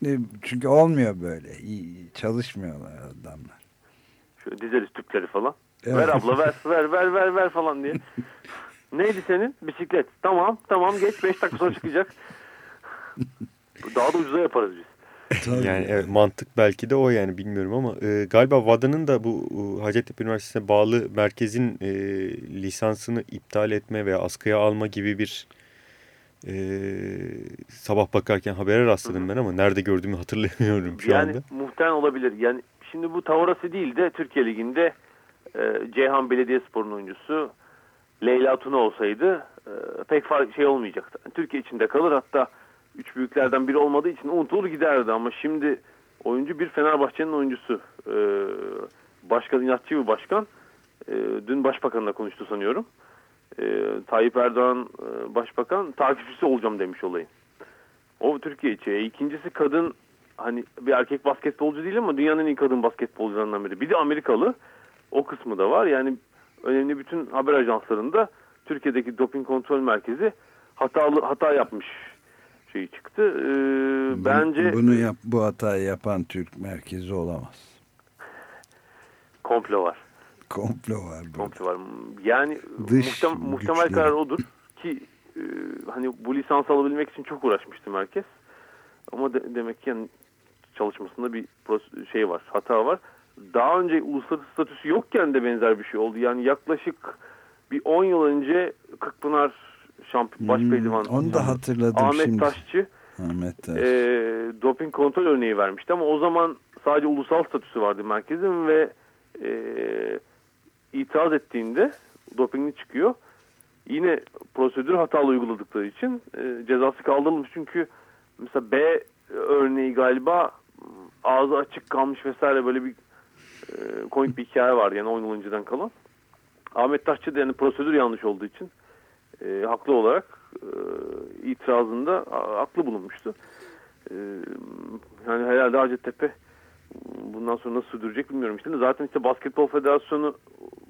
Ne- Çünkü olmuyor böyle. İyi, çalışmıyorlar adamlar.
Şöyle dizeriz tüpleri falan.
Evet.
Ver abla ver (laughs) ver ver ver ver falan diye. Neydi senin? Bisiklet. Tamam tamam geç 5 dakika sonra çıkacak. (laughs) Daha da ucuza yaparız biz.
Yani evet, mantık belki de o yani bilmiyorum ama e, galiba WADA'nın da bu e, Hacettepe Üniversitesi'ne bağlı merkezin e, lisansını iptal etme veya askıya alma gibi bir e, sabah bakarken habere rastladım ben ama nerede gördüğümü hatırlamıyorum şu
yani
anda.
muhtemelen olabilir. Yani şimdi bu Tavrası değil de Türkiye Ligi'nde e, Ceyhan Belediyespor'un oyuncusu Leyla Tuna olsaydı e, pek farklı şey olmayacaktı. Türkiye içinde kalır hatta üç büyüklerden biri olmadığı için unutulur giderdi ama şimdi oyuncu bir Fenerbahçe'nin oyuncusu. E, başkan inatçı bir başkan. E, dün başbakanla konuştu sanıyorum. E, Tayyip Erdoğan e, başbakan takipçisi olacağım demiş olayın. O Türkiye içi. E, İkincisi kadın hani bir erkek basketbolcu değil ama dünyanın en iyi kadın basketbolcularından biri. Bir de Amerikalı. O kısmı da var. Yani önemli bütün haber ajanslarında Türkiye'deki doping kontrol merkezi hatalı hata yapmış şeyi çıktı. Ee, bence
Bunu yap, bu hatayı yapan Türk merkezi olamaz.
komplo var.
Komplo var. burada.
Komplo var. Yani
Dış
muhtem- muhtemel
güçleri.
karar odur ki e, hani bu lisans alabilmek için çok uğraşmıştı merkez. Ama de- demek ki yani çalışmasında bir şey var, hata var. Daha önce uluslararası statüsü yokken de benzer bir şey oldu. Yani yaklaşık bir 10 yıl önce Kırkpınar şampiyon baş
Hmm,
pehlivan
onu da hatırladım
Ahmet
şimdi.
Taşçı
Ahmet Taş.
e, doping kontrol örneği vermişti ama o zaman sadece ulusal statüsü vardı merkezin ve e, itiraz ettiğinde dopingli çıkıyor. Yine prosedür hatalı uyguladıkları için e, cezası kaldırılmış çünkü mesela B örneği galiba ağzı açık kalmış vesaire böyle bir e, komik bir hikaye var yani 10 yıl önceden kalan. Ahmet Taşçı da yani prosedür yanlış olduğu için e, haklı olarak e, itirazında haklı bulunmuştu. E, yani herhalde Hacettepe bundan sonra nasıl sürdürecek bilmiyorum. İşte zaten işte Basketbol Federasyonu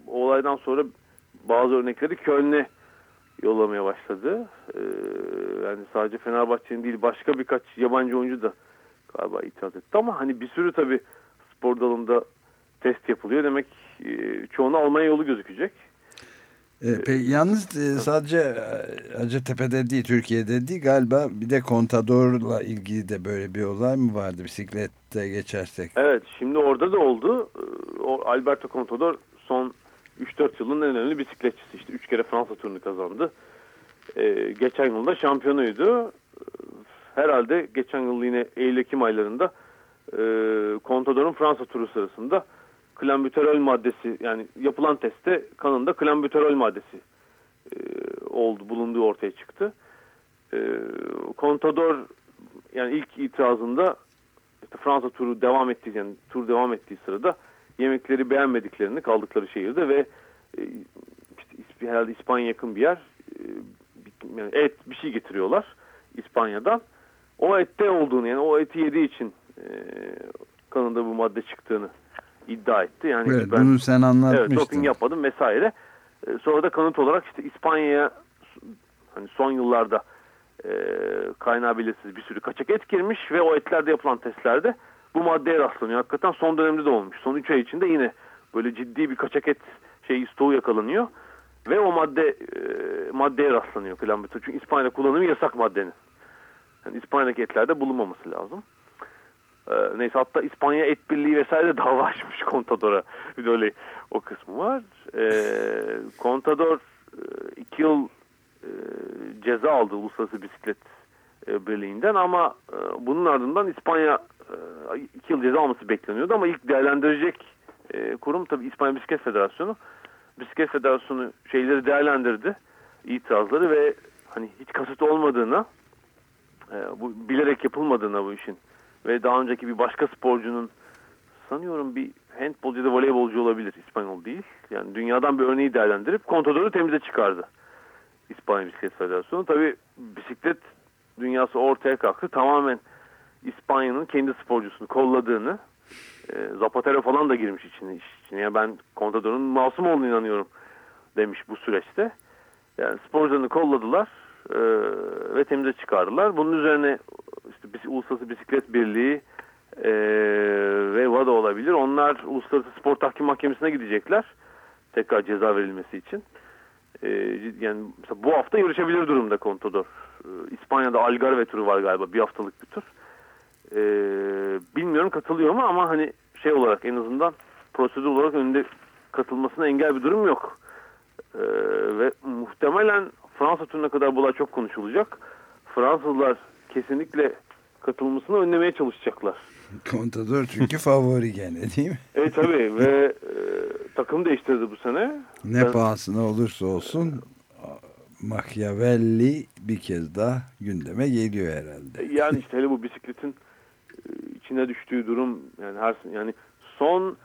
olaydan sonra bazı örnekleri Köln'e yollamaya başladı. E, yani sadece Fenerbahçe'nin değil başka birkaç yabancı oyuncu da galiba itiraz etti. Ama hani bir sürü tabii spor dalında test yapılıyor. Demek e, çoğunu Almanya yolu gözükecek.
E, pe- yalnız e, sadece e, Hacettepe'de değil Türkiye'de değil galiba bir de Contador'la ilgili de böyle bir olay mı vardı bisiklette geçersek?
Evet şimdi orada da oldu. Ee, O Alberto Contador son 3-4 yılın en önemli bisikletçisi. İşte 3 kere Fransa turunu kazandı. Ee, geçen yılda şampiyonuydu. Herhalde geçen yıl yine Eylül-Ekim aylarında e, Contador'un Fransa turu sırasında klambuterol maddesi yani yapılan testte kanında klambuterol maddesi e, oldu bulunduğu ortaya çıktı. E, Contador yani ilk itirazında işte Fransa turu devam ettiği yani tur devam ettiği sırada yemekleri beğenmediklerini kaldıkları şehirde ve e, işte herhalde İspanya yakın bir yer e, yani et bir şey getiriyorlar İspanya'dan. O ette olduğunu yani o eti yediği için e, kanında bu madde çıktığını iddia etti. Yani
Evet, bunu sen anlatmıştın.
Evet, doping yapmadım vesaire. E, sonra da kanıt olarak işte İspanya'ya hani son yıllarda e, kaynağı belirsiz bir sürü kaçak et girmiş ve o etlerde yapılan testlerde bu maddeye rastlanıyor. Hakikaten son dönemde de olmuş. Son 3 ay içinde yine böyle ciddi bir kaçak et şey stoğu yakalanıyor. Ve o madde e, maddeye rastlanıyor klambuter. Çünkü İspanya'da kullanımı yasak maddenin. Yani İspanya'daki etlerde bulunmaması lazım. Ee, neyse hatta İspanya Et Birliği vesaire dava açmış (laughs) Contador'a. Bir öyle o kısmı var. Ee, Contador e, iki yıl e, ceza aldı Uluslararası Bisiklet e, Birliği'nden ama e, bunun ardından İspanya e, iki yıl ceza alması bekleniyordu ama ilk değerlendirecek e, kurum tabii İspanya Bisiklet Federasyonu. Bisiklet Federasyonu şeyleri değerlendirdi. itirazları ve hani hiç kasıt olmadığına e, bu bilerek yapılmadığına bu işin ve daha önceki bir başka sporcunun sanıyorum bir handbolcu ya da voleybolcu olabilir İspanyol değil. Yani dünyadan bir örneği değerlendirip Contador'u temize çıkardı. İspanya Bisiklet Federasyonu. Tabi bisiklet dünyası ortaya kalktı. Tamamen İspanya'nın kendi sporcusunu kolladığını e, Zapatero falan da girmiş içine, içine. Yani ben Contador'un masum olduğunu inanıyorum demiş bu süreçte. Yani sporcularını kolladılar e, ve temize çıkardılar. Bunun üzerine Uluslararası Bisiklet Birliği e, ve WADA olabilir. Onlar Uluslararası Spor Tahkim Mahkemesi'ne gidecekler. Tekrar ceza verilmesi için. E, yani bu hafta yarışabilir durumda Contador. E, İspanya'da Algarve turu var galiba. Bir haftalık bir tur. E, bilmiyorum katılıyor mu ama hani şey olarak en azından prosedür olarak önünde katılmasına engel bir durum yok. E, ve muhtemelen Fransa turuna kadar bu olay çok konuşulacak. Fransızlar kesinlikle katılmasını önlemeye çalışacaklar. (laughs)
Contador çünkü favori gene değil mi?
Evet tabii ve e, takım değiştirdi bu sene.
Ne
Ben-
pahasına olursa olsun Machiavelli bir kez daha gündeme geliyor herhalde.
Yani işte hele bu bisikletin e, içine düştüğü durum yani her yani son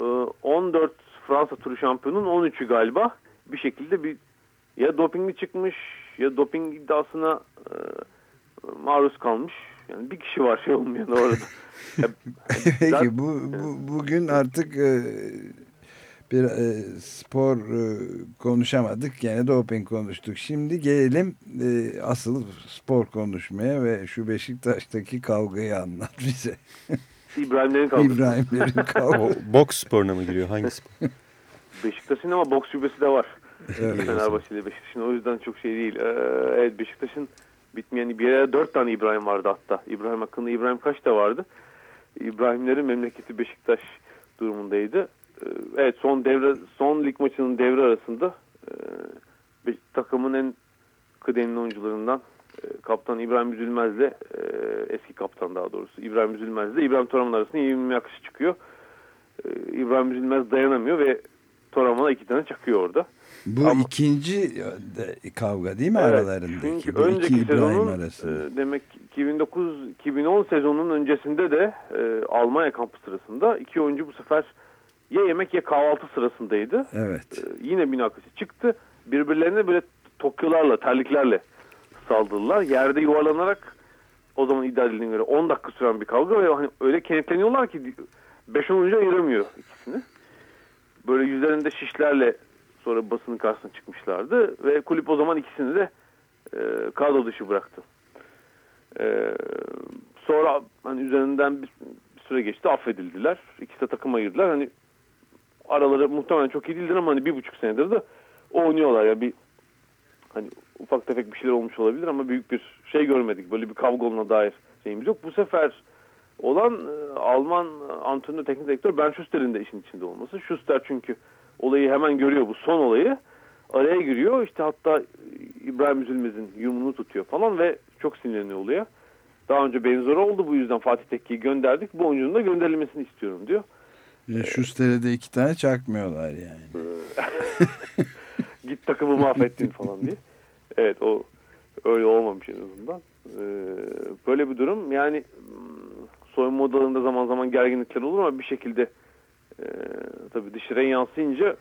e, 14 Fransa turu şampiyonunun 13'ü galiba bir şekilde bir ya dopingli çıkmış ya doping iddiasına e, maruz kalmış. Yani bir kişi var şey olmayan orada. Ya, (laughs)
Peki bu, bu bugün artık e, bir e, spor e, konuşamadık gene doping konuştuk. Şimdi gelelim e, asıl spor konuşmaya ve şu Beşiktaş'taki kavgayı anlat bize.
İbrahimlerin kavgası.
İbrahimlerin (laughs)
O
kavgası.
boks sporuna mı giriyor? Hangi spor?
Beşiktaş'ın ama boks şubesi de var.
Evet.
Fenerbahçe ile Beşiktaş'ın o yüzden çok şey değil. Ee, evet Beşiktaş'ın bitmeyen bir yere dört tane İbrahim vardı hatta. İbrahim hakkında İbrahim kaç da vardı. İbrahimlerin memleketi Beşiktaş durumundaydı. Ee, evet son devre son lig maçının devre arasında e, takımın en kıdemli oyuncularından e, kaptan İbrahim Üzülmez'le e, eski kaptan daha doğrusu İbrahim Üzülmez'le İbrahim Toraman arasında yenilme akışı çıkıyor. E, İbrahim Üzülmez dayanamıyor ve Toraman'a iki tane çakıyor orada.
Bu ikinci de kavga değil mi
Evet,
aralarındaki?
Çünkü önceki
iki İbrahim
sezonun
arasında.
e, demek 2009-2010 sezonunun öncesinde de e, Almanya kampı sırasında iki oyuncu bu sefer ya yemek ya kahvaltı sırasındaydı.
Evet.
E, yine münakaşa çıktı. Birbirlerine böyle tokyolarla, terliklerle saldırdılar. Yerde yuvarlanarak o zaman iddia edildiğine göre 10 dakika süren bir kavga ve hani öyle kenetleniyorlar ki 5-10 oyuncu ayıramıyor ikisini. Böyle yüzlerinde şişlerle sonra basının karşısına çıkmışlardı ve kulüp o zaman ikisini de e, kadro dışı bıraktı. E, sonra hani üzerinden bir, bir süre geçti affedildiler. İkisi de takım ayırdılar. Hani araları muhtemelen çok iyi değildir ama hani bir buçuk senedir de oynuyorlar ya bir hani ufak tefek bir şeyler olmuş olabilir ama büyük bir şey görmedik. Böyle bir kavga olduğuna dair şeyimiz yok. Bu sefer olan e, Alman antrenör teknik direktör Ben Schuster'in de işin içinde olması. Schuster çünkü olayı hemen görüyor bu son olayı. Araya giriyor işte hatta İbrahim Üzülmez'in yumruğunu tutuyor falan ve çok sinirleniyor oluyor. Daha önce benzeri oldu bu yüzden Fatih Tekke'yi gönderdik. Bu oyuncunun da gönderilmesini istiyorum diyor.
E, Schuster'e de iki tane çakmıyorlar yani. (laughs)
Git takımı mahvettin falan diye. Evet o öyle olmamış en azından. Ee, böyle bir durum yani soyunma odalarında zaman zaman gerginlikler olur ama bir şekilde e, tabii dışarıya yansıyınca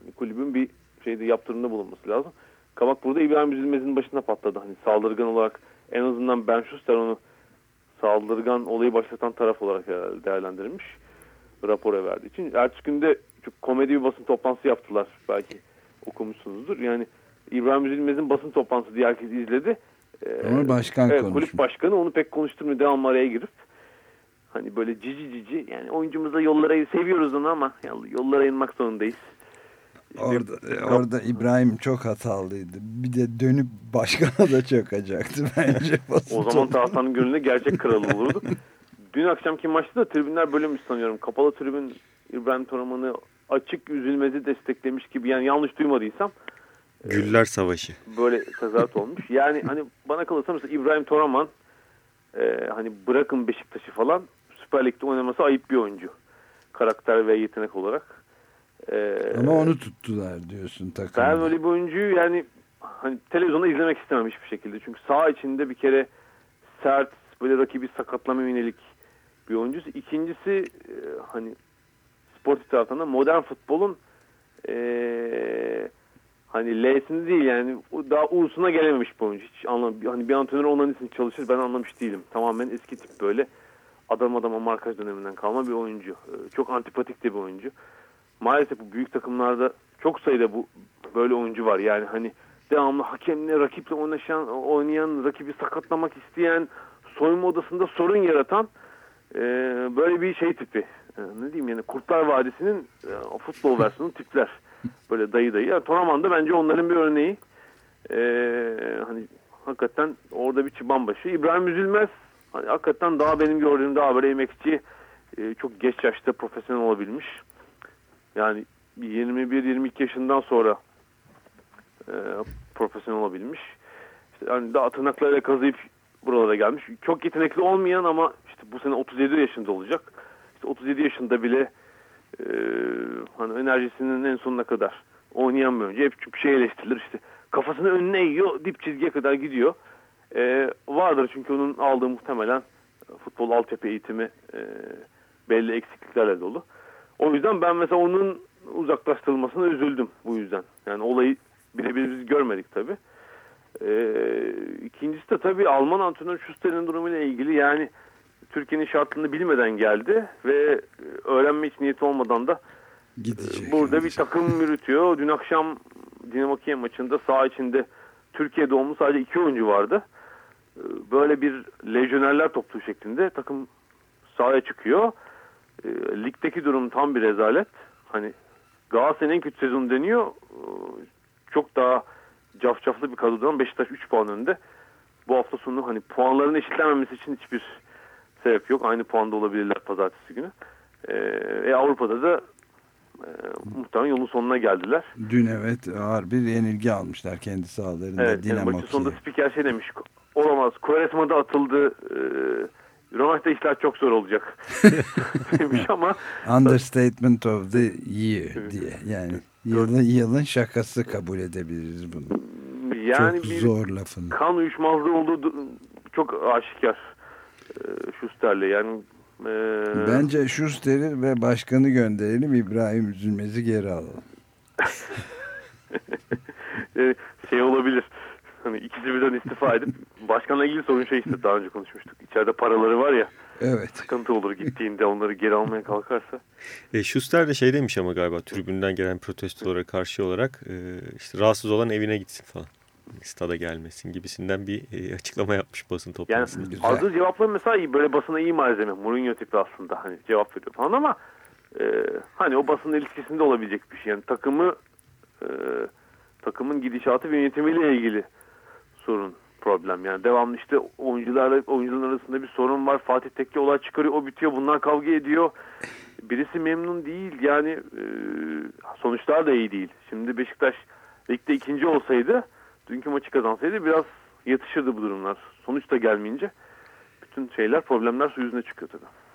hani kulübün bir şeyde yaptırımda bulunması lazım. Kabak burada İbrahim Üzülmez'in başına patladı. Hani saldırgan olarak en azından Ben Schuster onu saldırgan olayı başlatan taraf olarak değerlendirilmiş. Rapora verdiği için. Ertesi günde çok komedi bir basın toplantısı yaptılar. Belki okumuşsunuzdur. Yani İbrahim Üzülmez'in basın toplantısı diye herkes izledi. Ee,
Ama başkan
evet,
konuşmuş.
Kulüp başkanı onu pek konuşturmuyor. Devamlı araya girip hani böyle cici cici yani oyuncumuza yollara seviyoruz onu ama yollara inmek zorundayız.
Orada, e, orada İbrahim çok hatalıydı. Bir de dönüp başkana da çakacaktı (laughs) bence.
O zaman taraftarın gönlünde gerçek kralı olurdu. Dün akşamki maçta da tribünler bölünmüş sanıyorum. Kapalı tribün İbrahim Toraman'ı açık üzülmezi desteklemiş gibi. Yani yanlış duymadıysam
Güller Savaşı.
böyle tezahürat olmuş. Yani hani bana kalırsa mesela İbrahim Toraman e, hani bırakın Beşiktaş'ı falan Süper Lig'de oynaması ayıp bir oyuncu. Karakter ve yetenek olarak. E,
Ama onu tuttular diyorsun takımda.
ben öyle bir oyuncuyu yani hani televizyonda izlemek istemem hiçbir şekilde. Çünkü sağ içinde bir kere sert, böyle rakibi sakatlama yönelik bir oyuncusu. İkincisi e, hani sportif taraftan da modern futbolun e, hani L'sini değil yani daha U'suna gelememiş bir oyuncu. Hiç anlam hani bir antrenör onun için çalışır ben anlamış değilim. Tamamen eski tip böyle adam adama markaj döneminden kalma bir oyuncu. E, çok antipatik de bir oyuncu. Maalesef bu büyük takımlarda çok sayıda bu böyle oyuncu var. Yani hani devamlı hakemle, rakiple oynaşan, oynayan, rakibi sakatlamak isteyen, soyunma odasında sorun yaratan e, böyle bir şey tipi. E, ne diyeyim yani Kurtlar Vadisi'nin e, futbol (laughs) versiyonu tipler. Böyle dayı dayı. Yani Toraman da bence onların bir örneği. E, hani hakikaten orada bir çıban başı. İbrahim Üzülmez hani hakikaten daha benim gördüğüm daha böyle emekçi e, çok geç yaşta profesyonel olabilmiş. Yani 21-22 yaşından sonra e, profesyonel olabilmiş. İşte yani daha tırnaklarıyla kazıyıp buralara gelmiş. Çok yetenekli olmayan ama işte bu sene 37 yaşında olacak. İşte 37 yaşında bile e, hani enerjisinin en sonuna kadar oynayan bir oyuncu. Hep bir şey eleştirilir işte. Kafasını önüne eğiyor, dip çizgiye kadar gidiyor. E, vardır çünkü onun aldığı muhtemelen futbol altyapı eğitimi e, belli eksikliklerle dolu. O yüzden ben mesela onun uzaklaştırılmasına üzüldüm bu yüzden. Yani olayı birebir biz görmedik tabii. Ee, ikincisi de tabii Alman antrenör Schuster'in durumuyla ilgili yani Türkiye'nin şartlarını bilmeden geldi ve öğrenme hiç niyeti olmadan da
Gidecek.
burada bir takım yürütüyor. Dün akşam Dinamo Kiev maçında sağ içinde Türkiye doğumlu sadece iki oyuncu vardı. Böyle bir lejyonerler topluğu şeklinde takım sahaya çıkıyor. Ee, ligdeki durum tam bir rezalet. Hani Galatasaray'ın en kötü sezonu deniyor. Ee, Çok daha cafcaflı bir kadrodan Beşiktaş 3 puan önde. Bu hafta sonu hani puanların eşitlenmemesi için hiçbir sebep yok. Aynı puanda olabilirler pazartesi günü. E, Avrupa'da da e, muhtemelen yolun sonuna geldiler.
Dün evet ağır bir yenilgi almışlar kendi sahalarında.
Evet,
Dinamo
maçın sonunda spiker şey demiş. Olamaz. Quaresma'da atıldı. E, Rövanşta işler çok zor olacak. (laughs) demiş ama
Understatement of the year diye. Yani yılın, yılın şakası kabul edebiliriz bunu.
yani
Çok
bir
zor lafını.
kan uyuşmazlığı olduğu du- çok aşikar. E, Schuster'le yani e,
Bence Schuster'i ve başkanı gönderelim İbrahim Üzülmez'i geri alalım. (laughs)
e, şey olabilir. Hani ikisi birden istifa edip (laughs) başkanla ilgili sorun şey işte daha önce konuşmuştuk. İçeride paraları var ya.
Evet.
Sıkıntı olur gittiğinde onları geri almaya kalkarsa.
E, Schuster de şey demiş ama galiba tribünden gelen protestolara karşı olarak e, işte rahatsız olan evine gitsin falan. Stada gelmesin gibisinden bir e, açıklama yapmış basın
Yani
toplantısında.
aldığı cevaplar mesela iyi, böyle basına iyi malzeme. Mourinho tipi aslında hani cevap veriyor falan ama e, hani o basın ilişkisinde olabilecek bir şey. Yani takımı e, takımın gidişatı ve yönetimiyle ilgili sorun problem. Yani devamlı işte oyuncularla oyuncuların arasında bir sorun var. Fatih Tekke olay çıkarıyor, o bitiyor. Bunlar kavga ediyor. Birisi memnun değil. Yani e, sonuçlar da iyi değil. Şimdi Beşiktaş ligde ikinci olsaydı, dünkü maçı kazansaydı biraz yatışırdı bu durumlar. Sonuç da gelmeyince bütün şeyler, problemler su yüzüne çıkıyor tabii.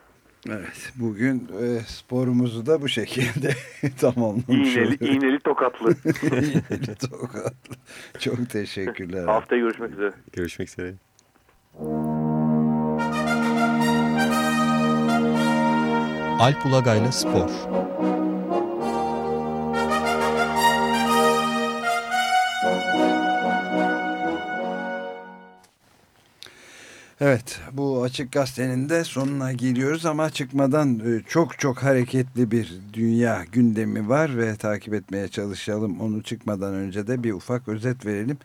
Evet bugün e, sporumuzu da bu şekilde (laughs) tamamlamış
İğneli,
oluyoruz.
iğneli tokatlı. (laughs)
İğneli tokatlı. Çok teşekkürler.
Haftaya görüşmek üzere.
Görüşmek üzere.
Alp Ulagay'la Spor.
Evet bu açık gazetenin de sonuna geliyoruz ama çıkmadan e, çok çok hareketli bir dünya gündemi var ve takip etmeye çalışalım. Onu çıkmadan önce de bir ufak özet verelim.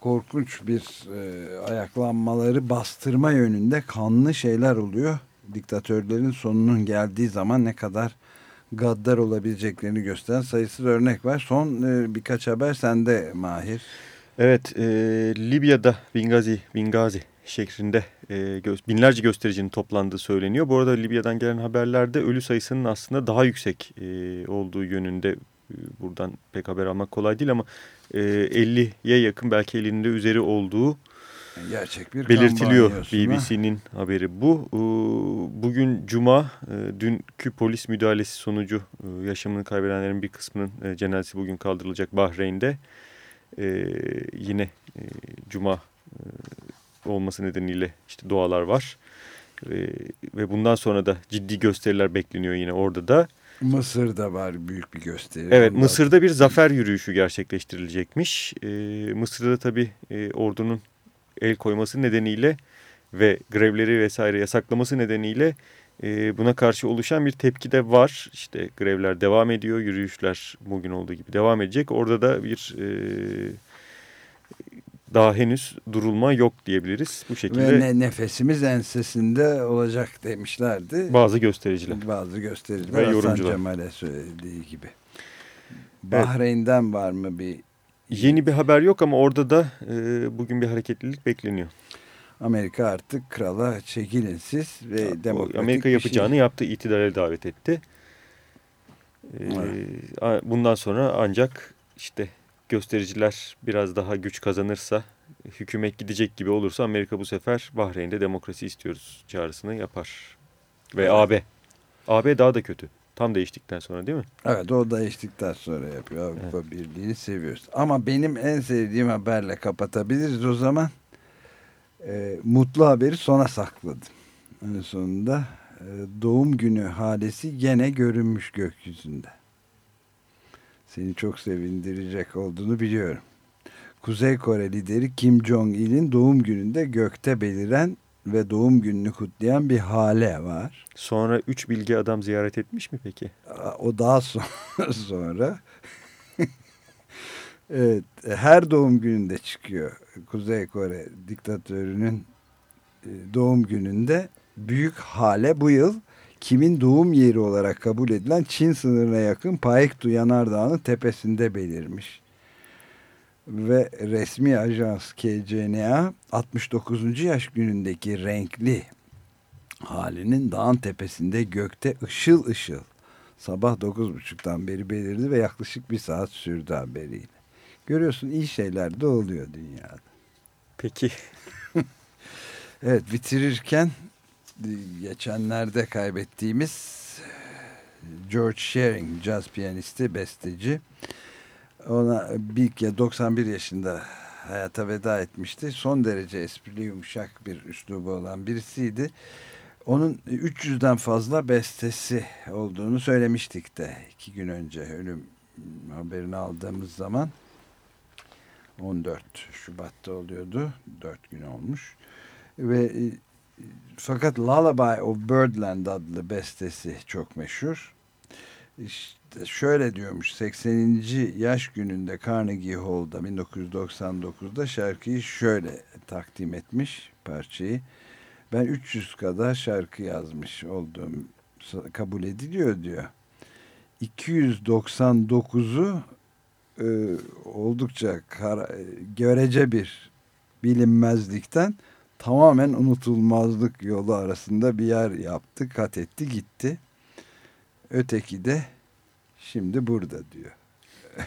Korkunç bir e, ayaklanmaları bastırma yönünde kanlı şeyler oluyor. Diktatörlerin sonunun geldiği zaman ne kadar gaddar olabileceklerini gösteren sayısız örnek var. Son e, birkaç haber sende Mahir.
Evet, e, Libya'da Bingazi, Bingazi şehrinde e, binlerce göstericinin toplandığı söyleniyor. Bu arada Libya'dan gelen haberlerde ölü sayısının aslında daha yüksek e, olduğu yönünde e, buradan pek haber almak kolay değil ama e, 50'ye yakın belki 50'nin de üzeri olduğu
Gerçek bir
belirtiliyor. BBC'nin haberi bu. E, Bugün Cuma e, dünkü polis müdahalesi sonucu yaşamını kaybedenlerin bir kısmının cenazesi bugün kaldırılacak Bahreyn'de. yine Cuma olması nedeniyle işte dualar var. Ve bundan sonra da ciddi gösteriler bekleniyor yine orada da.
Mısır'da var büyük bir gösteri.
Evet
Ondan-
Mısır'da bir zafer yürüyüşü gerçekleştirilecekmiş. E, Mısır'da tabii e, ordunun el koyması nedeniyle ve grevleri vesaire yasaklaması nedeniyle e, buna karşı oluşan bir tepki de var. İşte grevler devam ediyor, yürüyüşler bugün olduğu gibi devam edecek. Orada da bir e, daha henüz durulma yok diyebiliriz. Bu şekilde
Ve ne, nefesimiz ensesinde olacak demişlerdi.
bazı göstericiler.
Bazı göstericiler
Ve
Hasan
yorumcular.
Cemal'e söylediği gibi. Bahreyn'den var mı bir
Yeni bir haber yok ama orada da e, bugün bir hareketlilik bekleniyor.
Amerika artık krala çekilin siz ve
O
demokratik
Amerika
bir
yapacağını
şey.
yaptı, itidale davet etti. Ee, bundan sonra ancak işte göstericiler biraz daha güç kazanırsa, hükümet gidecek gibi olursa Amerika bu sefer Bahreyn'de demokrasi istiyoruz çağrısını yapar. Ve
Evet.
AB. AB daha da kötü. Tam değiştikten sonra değil mi?
Evet o değiştikten sonra yapıyor. Avrupa Birliği'ni seviyoruz. Ama benim en sevdiğim haberle kapatabiliriz o zaman. Ee, mutlu haberi sona sakladım. En sonunda e, doğum günü halesi gene görünmüş gökyüzünde. Seni çok sevindirecek olduğunu biliyorum. Kuzey Kore lideri Kim Jong-il'in doğum gününde gökte beliren ve doğum gününü kutlayan bir hale var.
Sonra üç bilgi adam ziyaret etmiş mi peki?
O daha (laughs) sonra, sonra (laughs) evet, her doğum gününde çıkıyor. Kuzey Kore diktatörünün e, doğum gününde büyük hale bu yıl kimin doğum yeri olarak kabul edilen Çin sınırına yakın Paektu Yanardağı'nın tepesinde belirmiş. Ve resmi ajans KCNA 69. yaş günündeki renkli halinin dağın tepesinde gökte ışıl ışıl sabah 9.30'dan beri belirdi ve yaklaşık bir saat sürdü haberiyle. Görüyorsun iyi şeyler de oluyor dünyada.
Peki. (laughs)
evet bitirirken geçenlerde kaybettiğimiz George Shearing caz piyanisti, besteci ona bir ya 91 yaşında hayata veda etmişti. Son derece esprili yumuşak bir üslubu olan birisiydi. Onun 300'den fazla bestesi olduğunu söylemiştik de iki gün önce ölüm haberini aldığımız zaman 14 Şubat'ta oluyordu. 4 gün olmuş. Ve e, fakat Lullaby of Birdland adlı bestesi çok meşhur. İşte şöyle diyormuş 80. yaş gününde Carnegie Hall'da 1999'da şarkıyı şöyle takdim etmiş parçayı. Ben 300 kadar şarkı yazmış olduğum kabul ediliyor diyor. 299'u e, oldukça kara, e, görece bir bilinmezlikten tamamen unutulmazlık yolu arasında bir yer yaptı, kat etti, gitti. Öteki de şimdi burada diyor.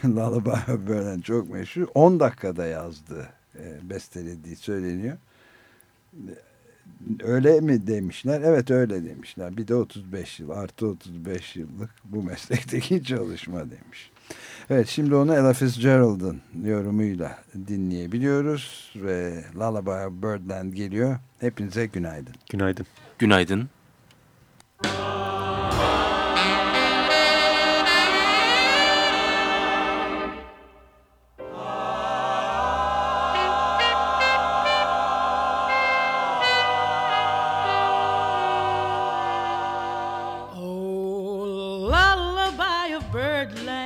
(laughs) Lullaby böyle çok meşhur. 10 dakikada yazdı, e, bestelediği söyleniyor. Öyle mi demişler? Evet öyle demişler. Bir de 35 yıl artı 35 yıllık bu meslekteki (laughs) çalışma demiş. Evet şimdi onu Ella Fitzgerald'ın yorumuyla dinleyebiliyoruz ve Lullaby of Birdland geliyor. Hepinize günaydın.
Günaydın.
Günaydın.
Oh, lullaby of birdland,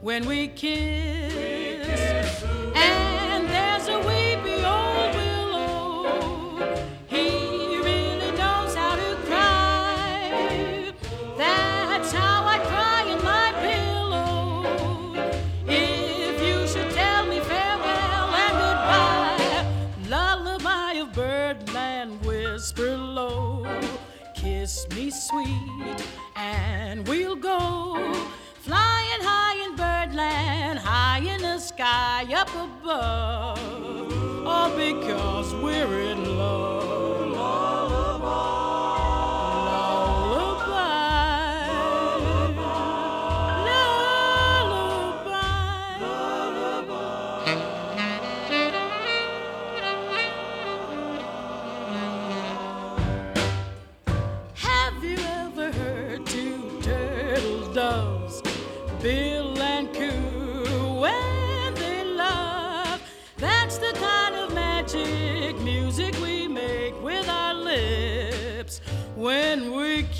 when we kiss. And above, all because.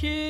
ki